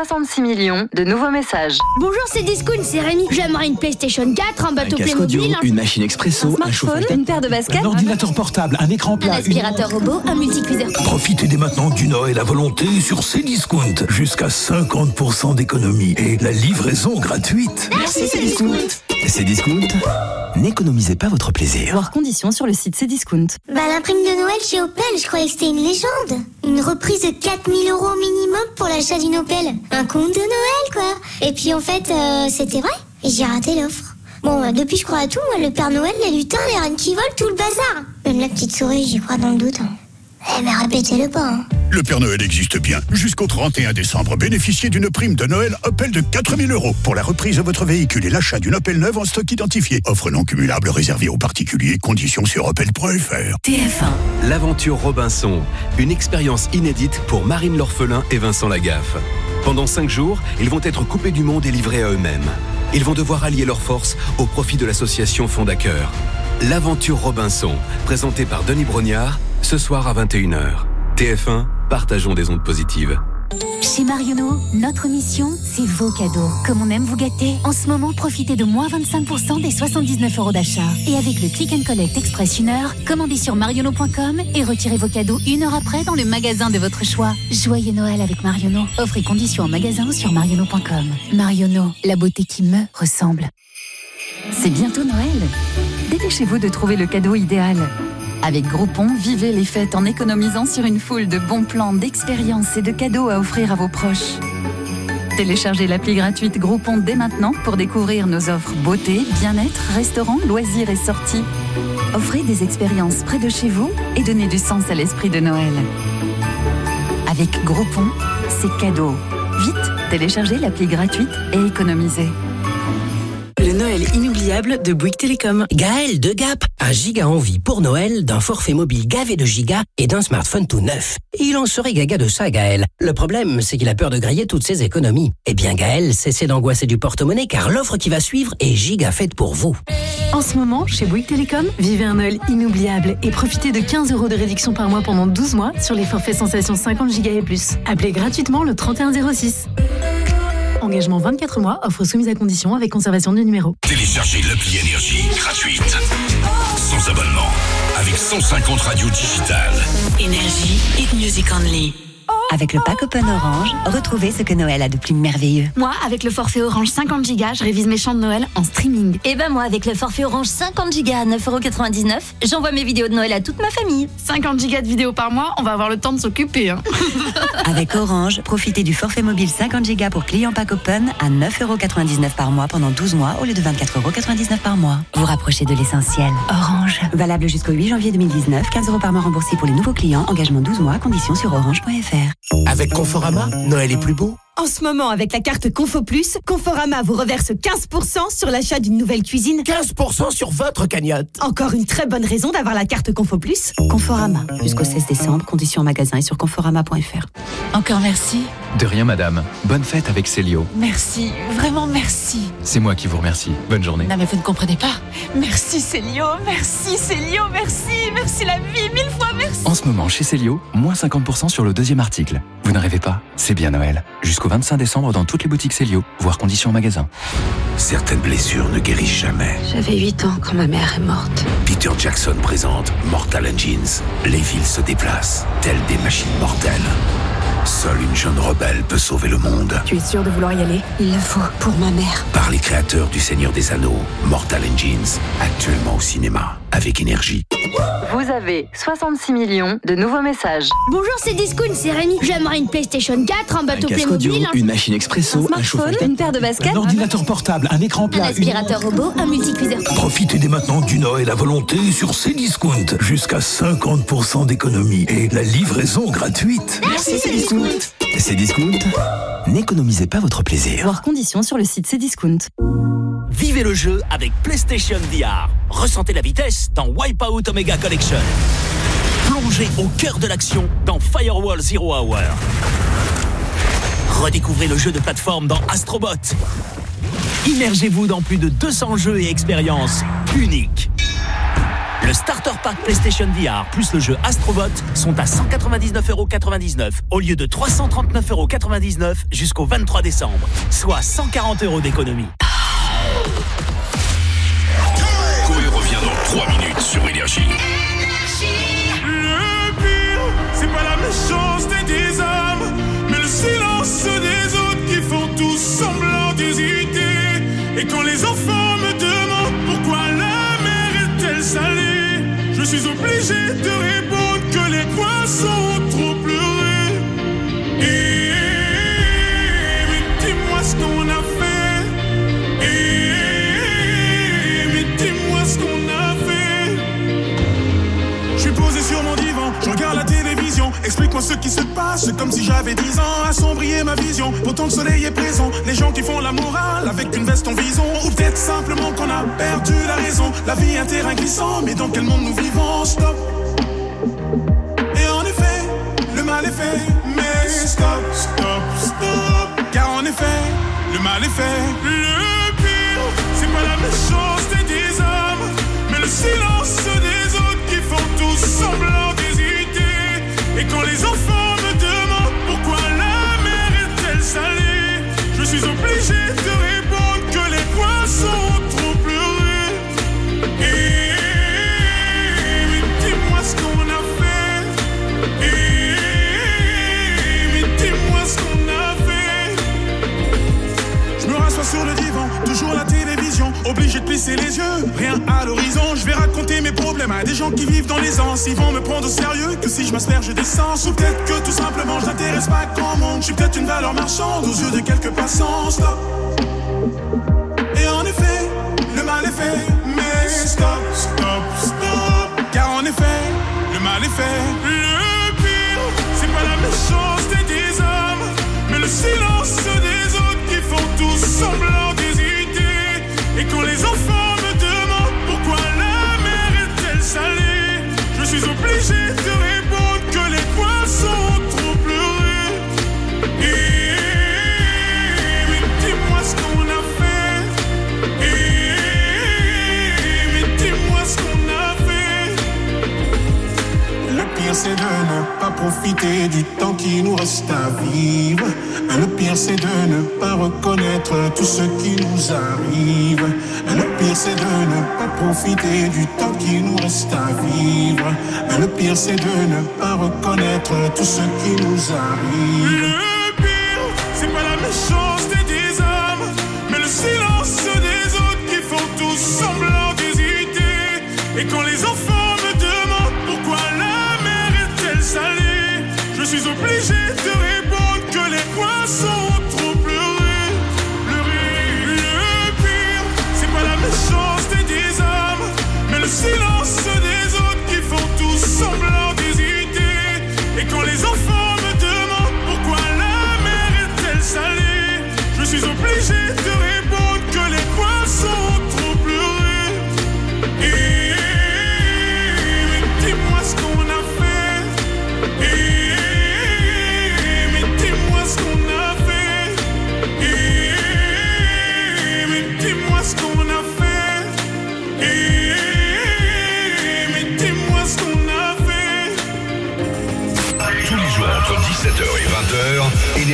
66 millions de nouveaux messages. Bonjour, c'est Discount, c'est Rémi. J'aimerais une PlayStation 4, un bateau Playmobil, un, machine expresso, un chauffage une paire de baskets, un ordinateur portable, un écran un plat, une... aspirateur robot, un multicuiseur. Profitez dès maintenant du Noël à volonté sur Cdiscount. Jusqu'à 50% d'économie et la livraison gratuite. Merci, c'est Discount. Cdiscount, n'économisez pas votre plaisir. Voir conditions sur le site Cdiscount. Bah, la prime de Noël chez Opel, je croyais que c'était une légende. Une reprise de 4000 euros minimum pour l'achat d'une Opel. Un compte de Noël, quoi. Et puis, en fait, euh, c'était vrai. Et j'ai raté l'offre. Bon, euh, depuis, je crois à tout. Moi, le Père Noël, les lutins, les reines qui volent, tout le bazar. Même la petite souris, j'y crois dans le doute. hein. Eh, mais répétez-le pas, hein. Le Père Noël existe bien. Jusqu'au 31 décembre, bénéficiez d'une prime de Noël Opel de 4000 euros pour la reprise de votre véhicule et l'achat d'une Opel neuve en stock identifié. Offre non cumulable réservée aux particuliers. Conditions sur opel.fr. TF1. L'aventure Robinson, une expérience inédite pour Marine L'Orphelin et Vincent Lagaffe. Pendant cinq jours, ils vont être coupés du monde et livrés à eux-mêmes. Ils vont devoir allier leurs forces au profit de l'association Fondacœur. L'aventure Robinson, présentée par Denis Brognard, ce soir à 21h. TF1, partageons des ondes positives. Chez Marionneau, notre mission, c'est vos cadeaux. Comme on aime vous gâter, en ce moment, profitez de moins 25% des 79 euros d'achat. Et avec le Click and Collect Express une heure, commandez sur marionneau.com et retirez vos cadeaux une heure après dans le magasin de votre choix. Joyeux Noël avec Marionneau. Offre et conditions en magasin sur marionneau.com. Marionneau, la beauté qui me ressemble. C'est bientôt Noël. Dépêchez-vous de trouver le cadeau idéal. Avec Groupon, vivez les fêtes en économisant sur une foule de bons plans, d'expériences et de cadeaux à offrir à vos proches. Téléchargez l'appli gratuite Groupon dès maintenant pour découvrir nos offres beauté, bien-être, restaurants, loisirs et sorties. Offrez des expériences près de chez vous et donnez du sens à l'esprit de Noël. Avec Groupon, c'est cadeau. Vite, téléchargez l'appli gratuite et économisez. Le Noël inoubliable de Bouygues Télécom. Gaël de Gap a giga envie pour Noël d'un forfait mobile gavé de gigas et d'un smartphone tout neuf. Il en serait gaga de ça, Gaël. Le problème, c'est qu'il a peur de griller toutes ses économies. Eh bien, Gaël, cessez d'angoisser du porte-monnaie car l'offre qui va suivre est giga faite pour vous. En ce moment, chez Bouygues Télécom, vivez un Noël inoubliable et profitez de 15 euros de réduction par mois pendant 12 mois sur les forfaits sensations 50 Go et plus. Appelez gratuitement le 3106. Engagement 24 mois, offre soumise à condition avec conservation du numéro. Téléchargez l'appli Énergie gratuite. Sans abonnement. Avec 150 radios digitales. Énergie, hit music only. Avec le pack Open Orange, retrouvez ce que Noël a de plus merveilleux. Moi, avec le forfait Orange 50 Go, je révise mes chants de Noël en streaming. Et ben moi, avec le forfait Orange 50 Go à 9,99€, j'envoie mes vidéos de Noël à toute ma famille. 50 gigas de vidéos par mois, on va avoir le temps de s'occuper. hein. Avec Orange, profitez du forfait mobile 50 Go pour clients pack Open à 9,99€ par mois pendant 12 mois au lieu de 24,99€ par mois. Vous rapprochez de l'essentiel. Orange. Valable jusqu'au 8 janvier 2019, 15 euros par mois remboursés pour les nouveaux clients. Engagement 12 mois, conditions sur orange.fr. Avec Conforama, Noël est plus beau. En ce moment, avec la carte Confo Plus, Conforama vous reverse 15% sur l'achat d'une nouvelle cuisine. 15% sur votre cagnotte. Encore une très bonne raison d'avoir la carte Confo Plus. Conforama. Jusqu'au 16 décembre, conditions en magasin et sur conforama.fr. Encore merci. De rien, madame. Bonne fête avec Célio. Merci. Vraiment merci. C'est moi qui vous remercie. Bonne journée. Non mais vous ne comprenez pas. Merci Célio, merci Célio, merci, merci la vie, mille fois merci. En ce moment, chez Célio, moins 50% sur le deuxième article. Vous ne rêvez pas C'est bien Noël. Jusqu'au 25 décembre dans toutes les boutiques Célio, voire conditions en magasin. Certaines blessures ne guérissent jamais. J'avais 8 ans quand ma mère est morte. Peter Jackson présente Mortal Engines. Les villes se déplacent, telles des machines mortelles. Seule une jeune rebelle peut sauver le monde. Tu es sûr de vouloir y aller? Il le faut pour ma mère. Par les créateurs du Seigneur des Anneaux, Mortal Engines, actuellement au cinéma, avec énergie. Vous avez 66 millions de nouveaux messages. Bonjour, c'est Discount, c'est Rémi. J'aimerais une PlayStation 4, un bateau Playmobil, un, machine expresso, Un smartphone, une paire de baskets, ordinateur portable, un écran un plat, aspirateur robot, un multicuiseur. Profitez dès maintenant du Noël à volonté sur Cdiscount. Jusqu'à 50% d'économie et la livraison gratuite. Merci, Cdiscount. Cdiscount. N'économisez pas votre plaisir. voire conditions sur le site Cdiscount. Vivez le jeu avec PlayStation VR. Ressentez la vitesse dans Wipeout Omega Collection. Plongez au cœur de l'action dans Firewall Zero Hour. Redécouvrez le jeu de plateforme dans Astrobot. Immergez-vous dans plus de 200 jeux et expériences uniques. Le Starter Pack PlayStation VR plus le jeu Astrobot sont à 199,99€ au lieu de 339,99€ jusqu'au 23 décembre, soit 140 euros d'économie. Koé revient dans 3 minutes sur Énergie. Le pire, c'est pas la méchanceté des hommes, mais le silence des autres qui font tous semblant d'hésiter. Et quand les enfants salée, je suis obligé de répondre Explique-moi ce qui se passe, comme si j'avais 10 ans. Assombrir ma vision, pourtant le soleil est présent. Les gens qui font la morale avec une veste en vison. Ou peut-être simplement qu'on a perdu la raison. La vie est un terrain glissant, mais dans quel monde nous vivons? Stop. Et en effet, le mal est fait. Mais stop, stop, stop. Car en effet, le mal est fait. Le pire, c'est pas la méchanceté des hommes, mais le silence des autres qui font tous semblant. Et quand les enfants me demandent pourquoi la mer est-elle salée, je suis obligé de répondre obligé de plisser les yeux. Rien à l'horizon, je vais raconter mes problèmes à des gens qui vivent dans les ans. Ils vont me prendre au sérieux que si je m'asperge d'essence. Ou peut-être que tout simplement je n'intéresse pas grand monde. Je suis peut-être une valeur marchande aux yeux de quelques passants. Stop. Et en effet, le mal est fait. Mais stop, stop, stop. Car en effet, le mal est fait. Le pire, c'est pas la méchanceté des hommes, mais le silence des autres qui font tout semblant. Et quand les enfants me demandent pourquoi la mer est-elle salée, je suis obligé de répondre c'est de ne pas profiter du temps qui nous reste à vivre. Le pire c'est de ne pas reconnaître tout ce qui nous arrive. Le pire c'est de ne pas profiter du temps qui nous reste à vivre. Le pire c'est de ne pas reconnaître tout ce qui nous arrive. Le pire, c'est pas la méchanceté des hommes, mais le silence des autres qui font tout semblant d'hésiter. Et quand les suis obligé de répondre que les poissons ont trop pleuré. Pleuré. Le pire, c'est pas la méchanceté des hommes, mais le silence des autres qui font tout semblant d'hésiter. Et quand les enfants me demandent pourquoi la mer est-elle salée, je suis obligé de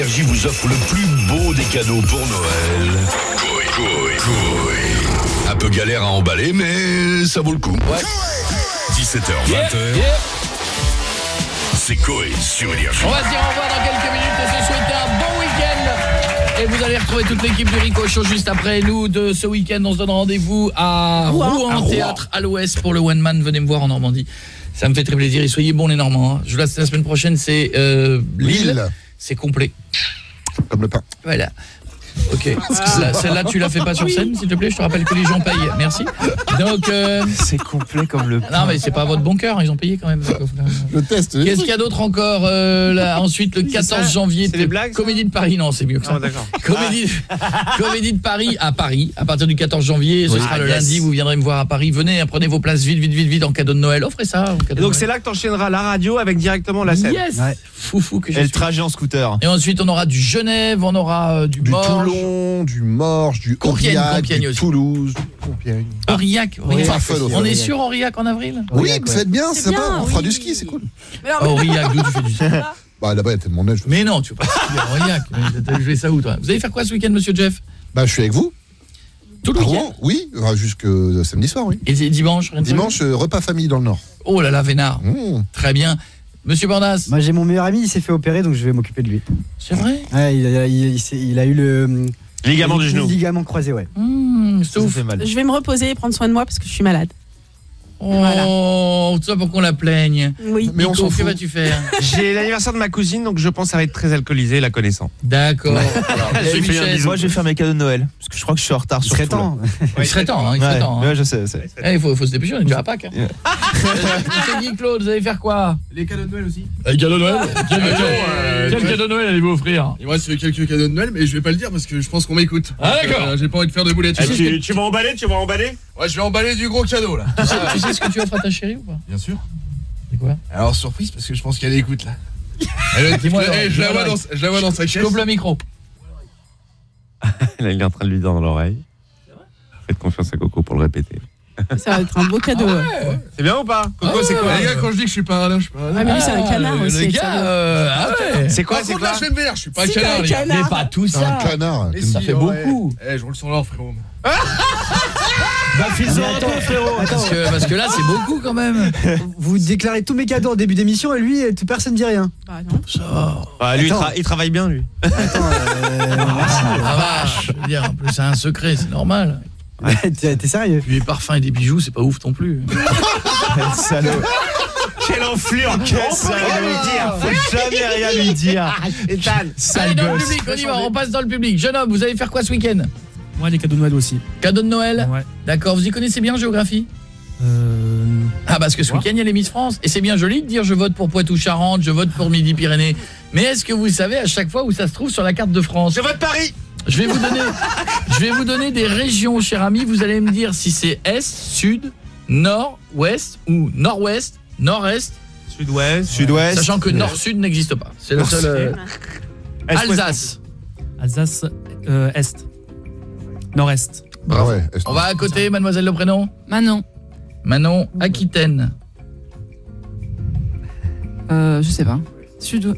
Énergie vous offre le plus beau des cadeaux pour Noël. Coé, coé, coé. Un peu galère à emballer, mais ça vaut le coup. 17h, 20h. C'est Coé sur Énergie. On va se dire au revoir dans quelques minutes et se souhaiter un bon week-end. Et vous allez retrouver toute l'équipe du Rico Show juste après nous de ce week-end. On se donne rendez-vous à Rouen. Rouen, À Rouen. Théâtre à l'Ouest pour le One Man. Venez me voir en Normandie. Ça me fait très plaisir. Et soyez bons les Normands. hein. Je vous laisse la semaine prochaine, c'est euh, Lille. Lille. C'est complet. Comme le pain. Voilà. Ok. Celle- Celle-là, tu la fais pas sur scène, s'il te plaît? Je te rappelle que les gens payent. Merci. Donc. c'est complet comme le. Non, mais c'est pas votre bon cœur. Ils ont payé quand même. Je teste. Qu'est-ce qu'il y a d'autre encore euh, là, Ensuite, le 14 janvier, C'est des blagues, Comédie de Paris? Non, c'est mieux que ça. Ah, d'accord. Comédie, Comédie de Paris à Paris. À partir du 14 janvier, ce Oui. sera Ah, le yes. lundi. Vous viendrez me voir à Paris. Venez, hein, prenez vos places vite, vite, vite, vite en cadeau de Noël. Offrez ça. en cadeau Et de donc c'est là que t'enchaîneras la radio avec directement la scène. Yes Foufou que je Et le trajet en scooter. Et ensuite, on aura du Genève, on aura euh, du, Du Morges. Toulon, du Morges, du Compiègne, Aurillac, Compiègne du aussi. Toulouse, Compiègne. Aurillac. Oui, Aurillac. Farfel aussi. On est Aurillac. sur Aurillac en avril Oui, faites bien, c'est sympa. On fera du ski, c'est cool. Aurillac, d'où tu fais du ski Bah là-bas, il y a tellement de neige. Mais non, tu vas pas skier à Aurillac. Mais T'as joué ça où, toi? Vous allez faire quoi ce week-end, monsieur Jeff? Bah je suis avec vous. Tout le À week-end? Rouen, Oui, enfin, jusque samedi soir, oui. Et c'est dimanche rien de prévu? Dimanche, euh, repas famille dans le Nord. Oh là là, Vénard. Mmh. Très bien. Monsieur Bordas Moi j'ai mon meilleur ami, il s'est fait opérer donc je vais m'occuper de lui. C'est vrai? Ouais, il a, il- il s'est- il a eu le Ligament du le genou. Ligament croisé, ouais. Mmh, Ça, ça fait mal. Je vais me reposer et prendre soin de moi parce que je suis malade. Oh, tout ça pour qu'on la plaigne. Oui. Mais on Nico, s'en que fout. vas-tu faire J'ai l'anniversaire de ma cousine, donc je pense que ça va être très alcoolisé, la connaissant. D'accord. Moi, je vais faire mes cadeaux de Noël. Parce que je crois que je suis en retard Il sur serait tout, temps. Il serait temps, hein, il serait Ouais, temps. hein. ouais, je sais. c'est- Eh, il faut, faut se dépêcher, on est déjà à Pâques. hein. Monsieur Guy Claude, vous allez faire quoi Les cadeaux de Noël aussi. Les cadeaux de Noël Quel, Euh, euh, quel cadeau de Noël allez-vous offrir Il me reste quelques cadeaux de Noël, mais je vais pas le dire parce que je pense qu'on m'écoute. Ah, d'accord. euh, J'ai pas envie de faire de boulettes. Eh, tu, tu vas emballer Tu vas emballer Ouais, je vais emballer du gros cadeau là. Ce que tu offres à ta chérie ou pas? Bien sûr. C'est quoi? Alors surprise parce que je pense qu'elle écoute là. Elle, Dis-moi, eh, je, la dis-moi, vois dans, je la vois dans sa caisse. Coupe le micro. Là, il est en train de lui dire dans l'oreille. Faites confiance à Coco pour le répéter. Ça va être un beau cadeau. ouais. C'est bien ou pas? Coco, Ah c'est ouais, quoi Les gars, quand je dis que je suis pas un je suis pas un Ah, mais lui, c'est un canard le, aussi. Le gars, euh, ah ouais. C'est quoi C'est quoi je vais me vénère, je suis pas un C'est canard, un les gars. canard. Mais pas tout C'est un ça. canard. Mais Ça si, fait ouais. beaucoup. Eh, je roule sur l'or, frérot. Bah, fils-en un peu, frérot. Parce que, parce que là, c'est beaucoup quand même. Vous déclarez tous mes cadeaux en début d'émission et lui, personne dit rien. Bah non. Ça. Ah, Lui, il, Attends. tra- il travaille bien, lui. Attends, euh, merci. Ah vache. Je veux dire, en plus, c'est un secret, c'est normal. T'es sérieux? Puis les parfums et des bijoux, c'est pas ouf non plus. Salaud. Quelle enflure, quel Faut rien lui dire. Faut jamais rien lui dire. Allez, dans le public, on y va, on passe dans le public. Jeune homme, vous allez faire quoi ce week-end? Moi, des cadeaux de Noël aussi. Cadeau de Noël Ouais. D'accord, vous y connaissez bien en géographie Euh... Ah parce que ce week-end il y a les Miss France et c'est bien joli de dire je vote pour Poitou-Charentes, je vote pour Midi-Pyrénées. Mais est-ce que vous savez à chaque fois où ça se trouve sur la carte de France Je vote Paris Je vais vous donner je vais vous donner des régions cher ami, vous allez me dire si c'est est, sud, nord, ouest ou nord-ouest, nord-est, Sud-ouest. Sud-ouest. sachant que nord-sud n'existe pas. C'est le seul euh. Alsace. Alsace, euh, Est. Nord-Est. Ah ouais. On va à côté mademoiselle le prénom Manon. Manon Aquitaine. Euh, je sais pas. Sud.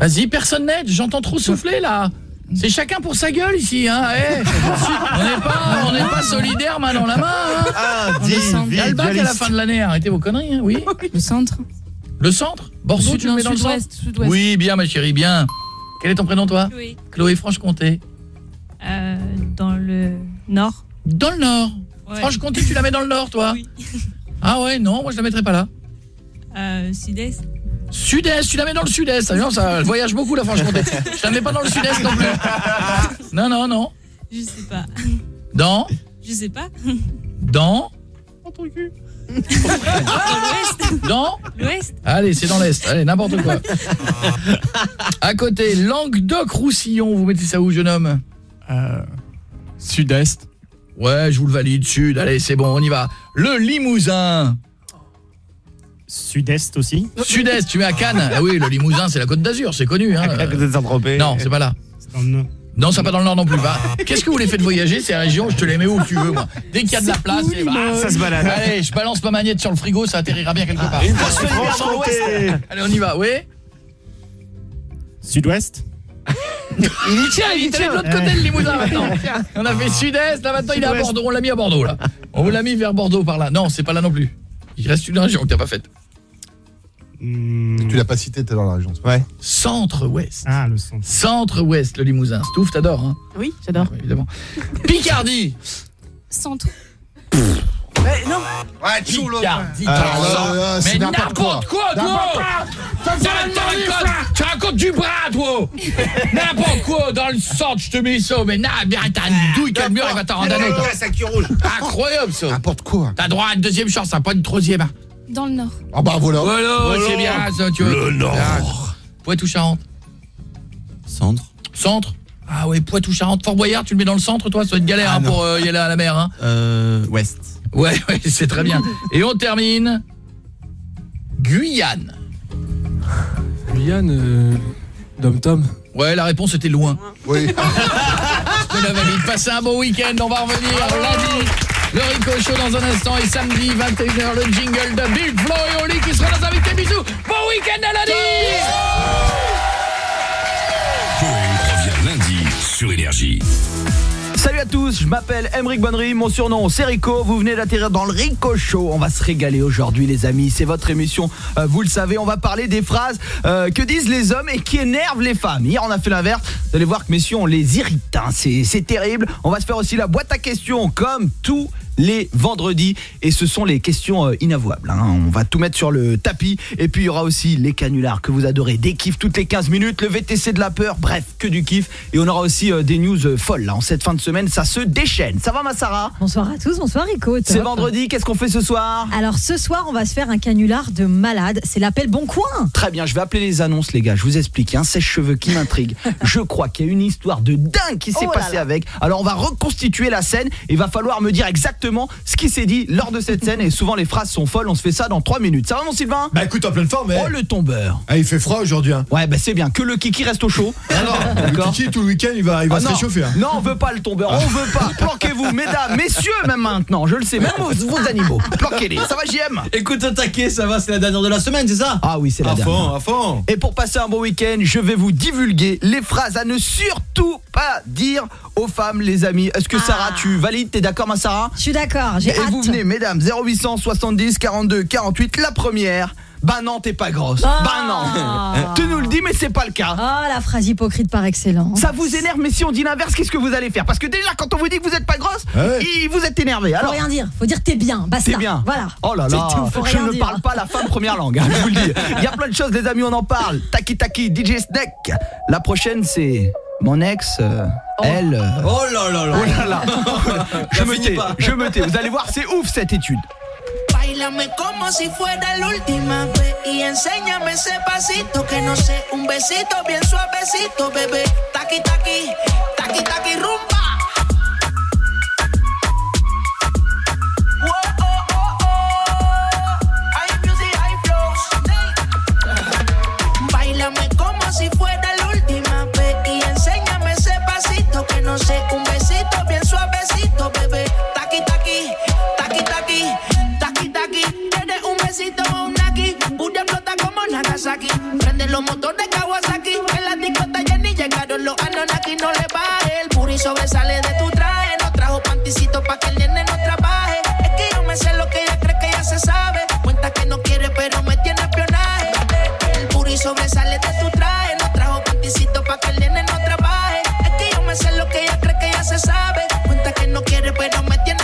Vas-y, personne n'aide, j'entends trop souffler là. C'est chacun pour sa gueule ici hein. eh. on n'est pas on n'est pas solidaire main dans la main hein. Ah. Il y a le bac à la fin de l'année, arrêtez vos conneries hein, oui. Le centre. Le centre Bordeaux, tu le non, mets dans le centre sud-ouest, sud-ouest. Oui, bien ma chérie, bien. Quel est ton prénom toi Chloé. Chloé Franche-Comté. Euh, dans le nord. Dans le nord. Ouais. Franche-Comté, tu la mets dans le nord toi Oui. Ah ouais, non, moi je la mettrais pas là. Euh, sud-est. Sud-est, tu la mets dans le sud-est. Ça elle voyage beaucoup la Franche-Comté. Je la mets pas dans le sud-est non plus. Non non non. Je sais pas. Dans Je sais pas. dans Dans l'ouest. dans L'ouest. Allez, c'est dans l'Est. Allez, n'importe quoi. à côté, Languedoc-Roussillon. Vous mettez ça où, jeune homme? Euh... Sud-Est. Ouais, je vous le valide. Sud. Allez, c'est bon, on y va. Le Limousin. Sud-Est aussi. Sud-Est, tu mets à Cannes. Ah oui, le Limousin, c'est la Côte d'Azur, c'est connu. Hein. Non, c'est pas là. C'est dans le Nord. Non, c'est pas dans le Nord non plus. Va. Qu'est-ce que vous les faites voyager ces régions? Je te les mets où tu veux, moi. Dès qu'il y a de la place, et bah, Ça se balade. Allez, je balance ma magnette sur le frigo, ça atterrira bien quelque part. Une dans l'ouest. Allez, on y va. Oui Sud-Ouest. Il y tient, il est allé de l'autre côté le Limousin maintenant. On a fait sud-est, là maintenant il est à Bordeaux, on l'a mis à Bordeaux là. On vous l'a mis vers Bordeaux par là. Non, c'est pas là non plus. Il reste une région que t'as pas faite. Hmm. Tu l'as pas cité, t'es dans la région. Ouais. Centre-ouest. Ah, le centre. Centre-ouest, le Limousin. Stouff, t'adores hein Oui, j'adore. Évidemment. Picardie. Centre. Mais non Ouais. Picardie. Ah, là, c'est Mais n'importe n'importe quoi, toi N'importe quoi, dans le centre, je te mets ça, mais non, bien, t'as une douille comme mur, il va t'en rendre un autre. Rouge. Incroyable, ça N'importe quoi. T'as droit à une deuxième chance, hein, pas une troisième. hein. Dans le nord. Ah bah voilà. Voilà, c'est bien ça, tu vois. Le Nord. Ah, Poitou-Charentes. Centre. Centre Ah ouais, Poitou-Charentes. Fort Boyard, tu le mets dans le centre, toi Ça va être galère Ah, hein, pour euh, y aller à la mer. Hein. Euh... Ouest. Ouais, ouais, c'est très bien. Et on termine. Guyane. Guyane, euh... Ouais, la réponse était loin. Oui. Je te la valide. Passez un bon week-end. On va revenir lundi. Le Rico Show dans un instant et samedi 21h le jingle de Big Flo et Oli qui sera nos invités. Bisous. Bon week-end à lundi. Coé revient lundi sur Énergie. Salut à tous, je m'appelle Emeric Bonnery, mon surnom c'est Rico, vous venez d'atterrir dans le Rico Show, on va se régaler aujourd'hui les amis, c'est votre émission, euh, vous le savez, on va parler des phrases euh, que disent les hommes et qui énervent les femmes. Hier on a fait l'inverse, vous allez voir que messieurs on les irrite, hein. c'est terrible, on va se faire aussi la boîte à questions comme tous les vendredis. Et ce sont les questions euh, inavouables hein. on va tout mettre sur le tapis. Et puis il y aura aussi les canulars que vous adorez. Des kiffs toutes les 15 minutes le VTC de la peur. Bref que du kiff. Et on aura aussi des news folles là en cette fin de semaine ça se déchaîne ça va ma Sarah Bonsoir à tous, bonsoir Rico. c'est vendredi qu'est-ce qu'on fait ce soir Alors ce soir, on va se faire un canular de malade. C'est l'appel Bon Coin. Très bien, je vais appeler les annonces, les gars. Je vous explique. Il y a un sèche-cheveux qui m'intrigue. Je crois qu'il y a une histoire de dingue qui s'est Oh passée avec. Alors, on va reconstituer la scène. Et il va falloir me dire exactement ce qui s'est dit lors de cette scène. Et souvent, les phrases sont folles. On se fait ça dans 3 minutes. Ça va, mon Sylvain Bah écoute, en pleine forme, mais. Oh, le tombeur. Ah, il fait froid aujourd'hui. Hein. Ouais, bah c'est bien. Que le kiki reste au chaud. Le D'accord Kiki, tout le week-end, il va, il va Ah se non. réchauffer. Hein. Non, on veut pas le tombeur, on veut pas. Planquez-vous, mesdames, messieurs, même maintenant, je le sais, même vos, vos animaux. Planquez-les, ça va, JM Écoute, attaquer, ça va, c'est la dernière de la semaine, c'est ça? Ah oui, c'est la À dernière. fond, à fond. Et pour passer un bon week-end, je vais vous divulguer les phrases à ne surtout pas dire aux femmes, les amis. Est-ce que Sarah, tu valides? T'es d'accord, ma Sarah? Je suis d'accord, j'ai Et hâte. vous venez, mesdames, 0800 70 42 48. La première, Bah non, t'es pas grosse. Ah. Bah non. Tu nous le dis, mais c'est pas le cas. Ah, la phrase hypocrite par excellence. Ça vous énerve, mais si on dit l'inverse, qu'est-ce que vous allez faire? Parce que déjà, quand on vous dit que vous êtes pas grosse, il- vous êtes énervé. Faut Alors, rien dire, faut dire t'es bien, basta. c'est bien. Voilà. Oh là là, tout, faut je ne dire. parle pas la femme première langue, hein, je vous le dis. Il y a plein de choses, les amis, on en parle. Taki Taki, DJ Snake. La prochaine, c'est mon ex, euh, elle. euh, Oh là là là. Oh là là. je me tais, pas. je me tais. Vous allez voir, c'est ouf cette étude. Bailame como si fuera la última vez y enséñame ese pasito que no sé, un besito bien suavecito, bebé. Taqui taqui, taqui taqui rumba. Whoa, oh, oh, oh. Hay music, hay flows. Bailame como si fuera la última vez y enséñame ese pasito que no sé, un besito bien suavecito, bebé. Taqui taqui, Prende los motores Kawasaki, en la discota ya ni llegaron los Anunnaki, no le baje. El puri sobresale de tu traje, no trajo panticito pa' que el nene no trabaje. Es que yo me sé lo que ella cree que ya se sabe. Cuenta que no quiere, pero me tiene espionaje. El puri sobresale de tu traje, no trajo panticito pa' que el nene no trabaje. Es que yo me sé lo que ella cree que ya se sabe. Cuenta que no quiere, pero me tiene.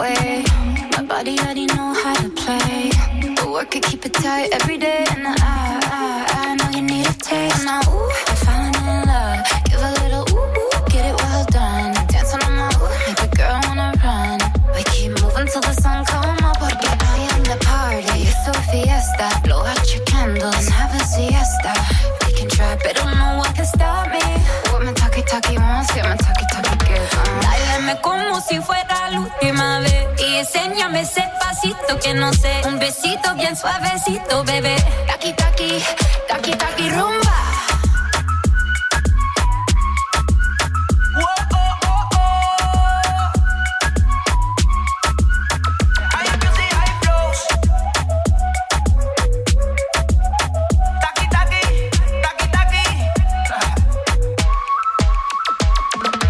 My body already know how to play. The work it, keep it tight every day. And I, I, I know you need a taste. Now, ooh, I'm falling in love. Give a little ooh, ooh, get it well done. Dancing on my ooh, make a girl wanna run. We keep moving till the sun come up. Porque I am the party. It's a fiesta. Blow out your candles and have a siesta. We can try, but don't know what can stop Como si fuera la última vez. Y enséñame ese pasito que no sé. Un besito bien suavecito, bebé. Taki, taki, taki, taki, rumba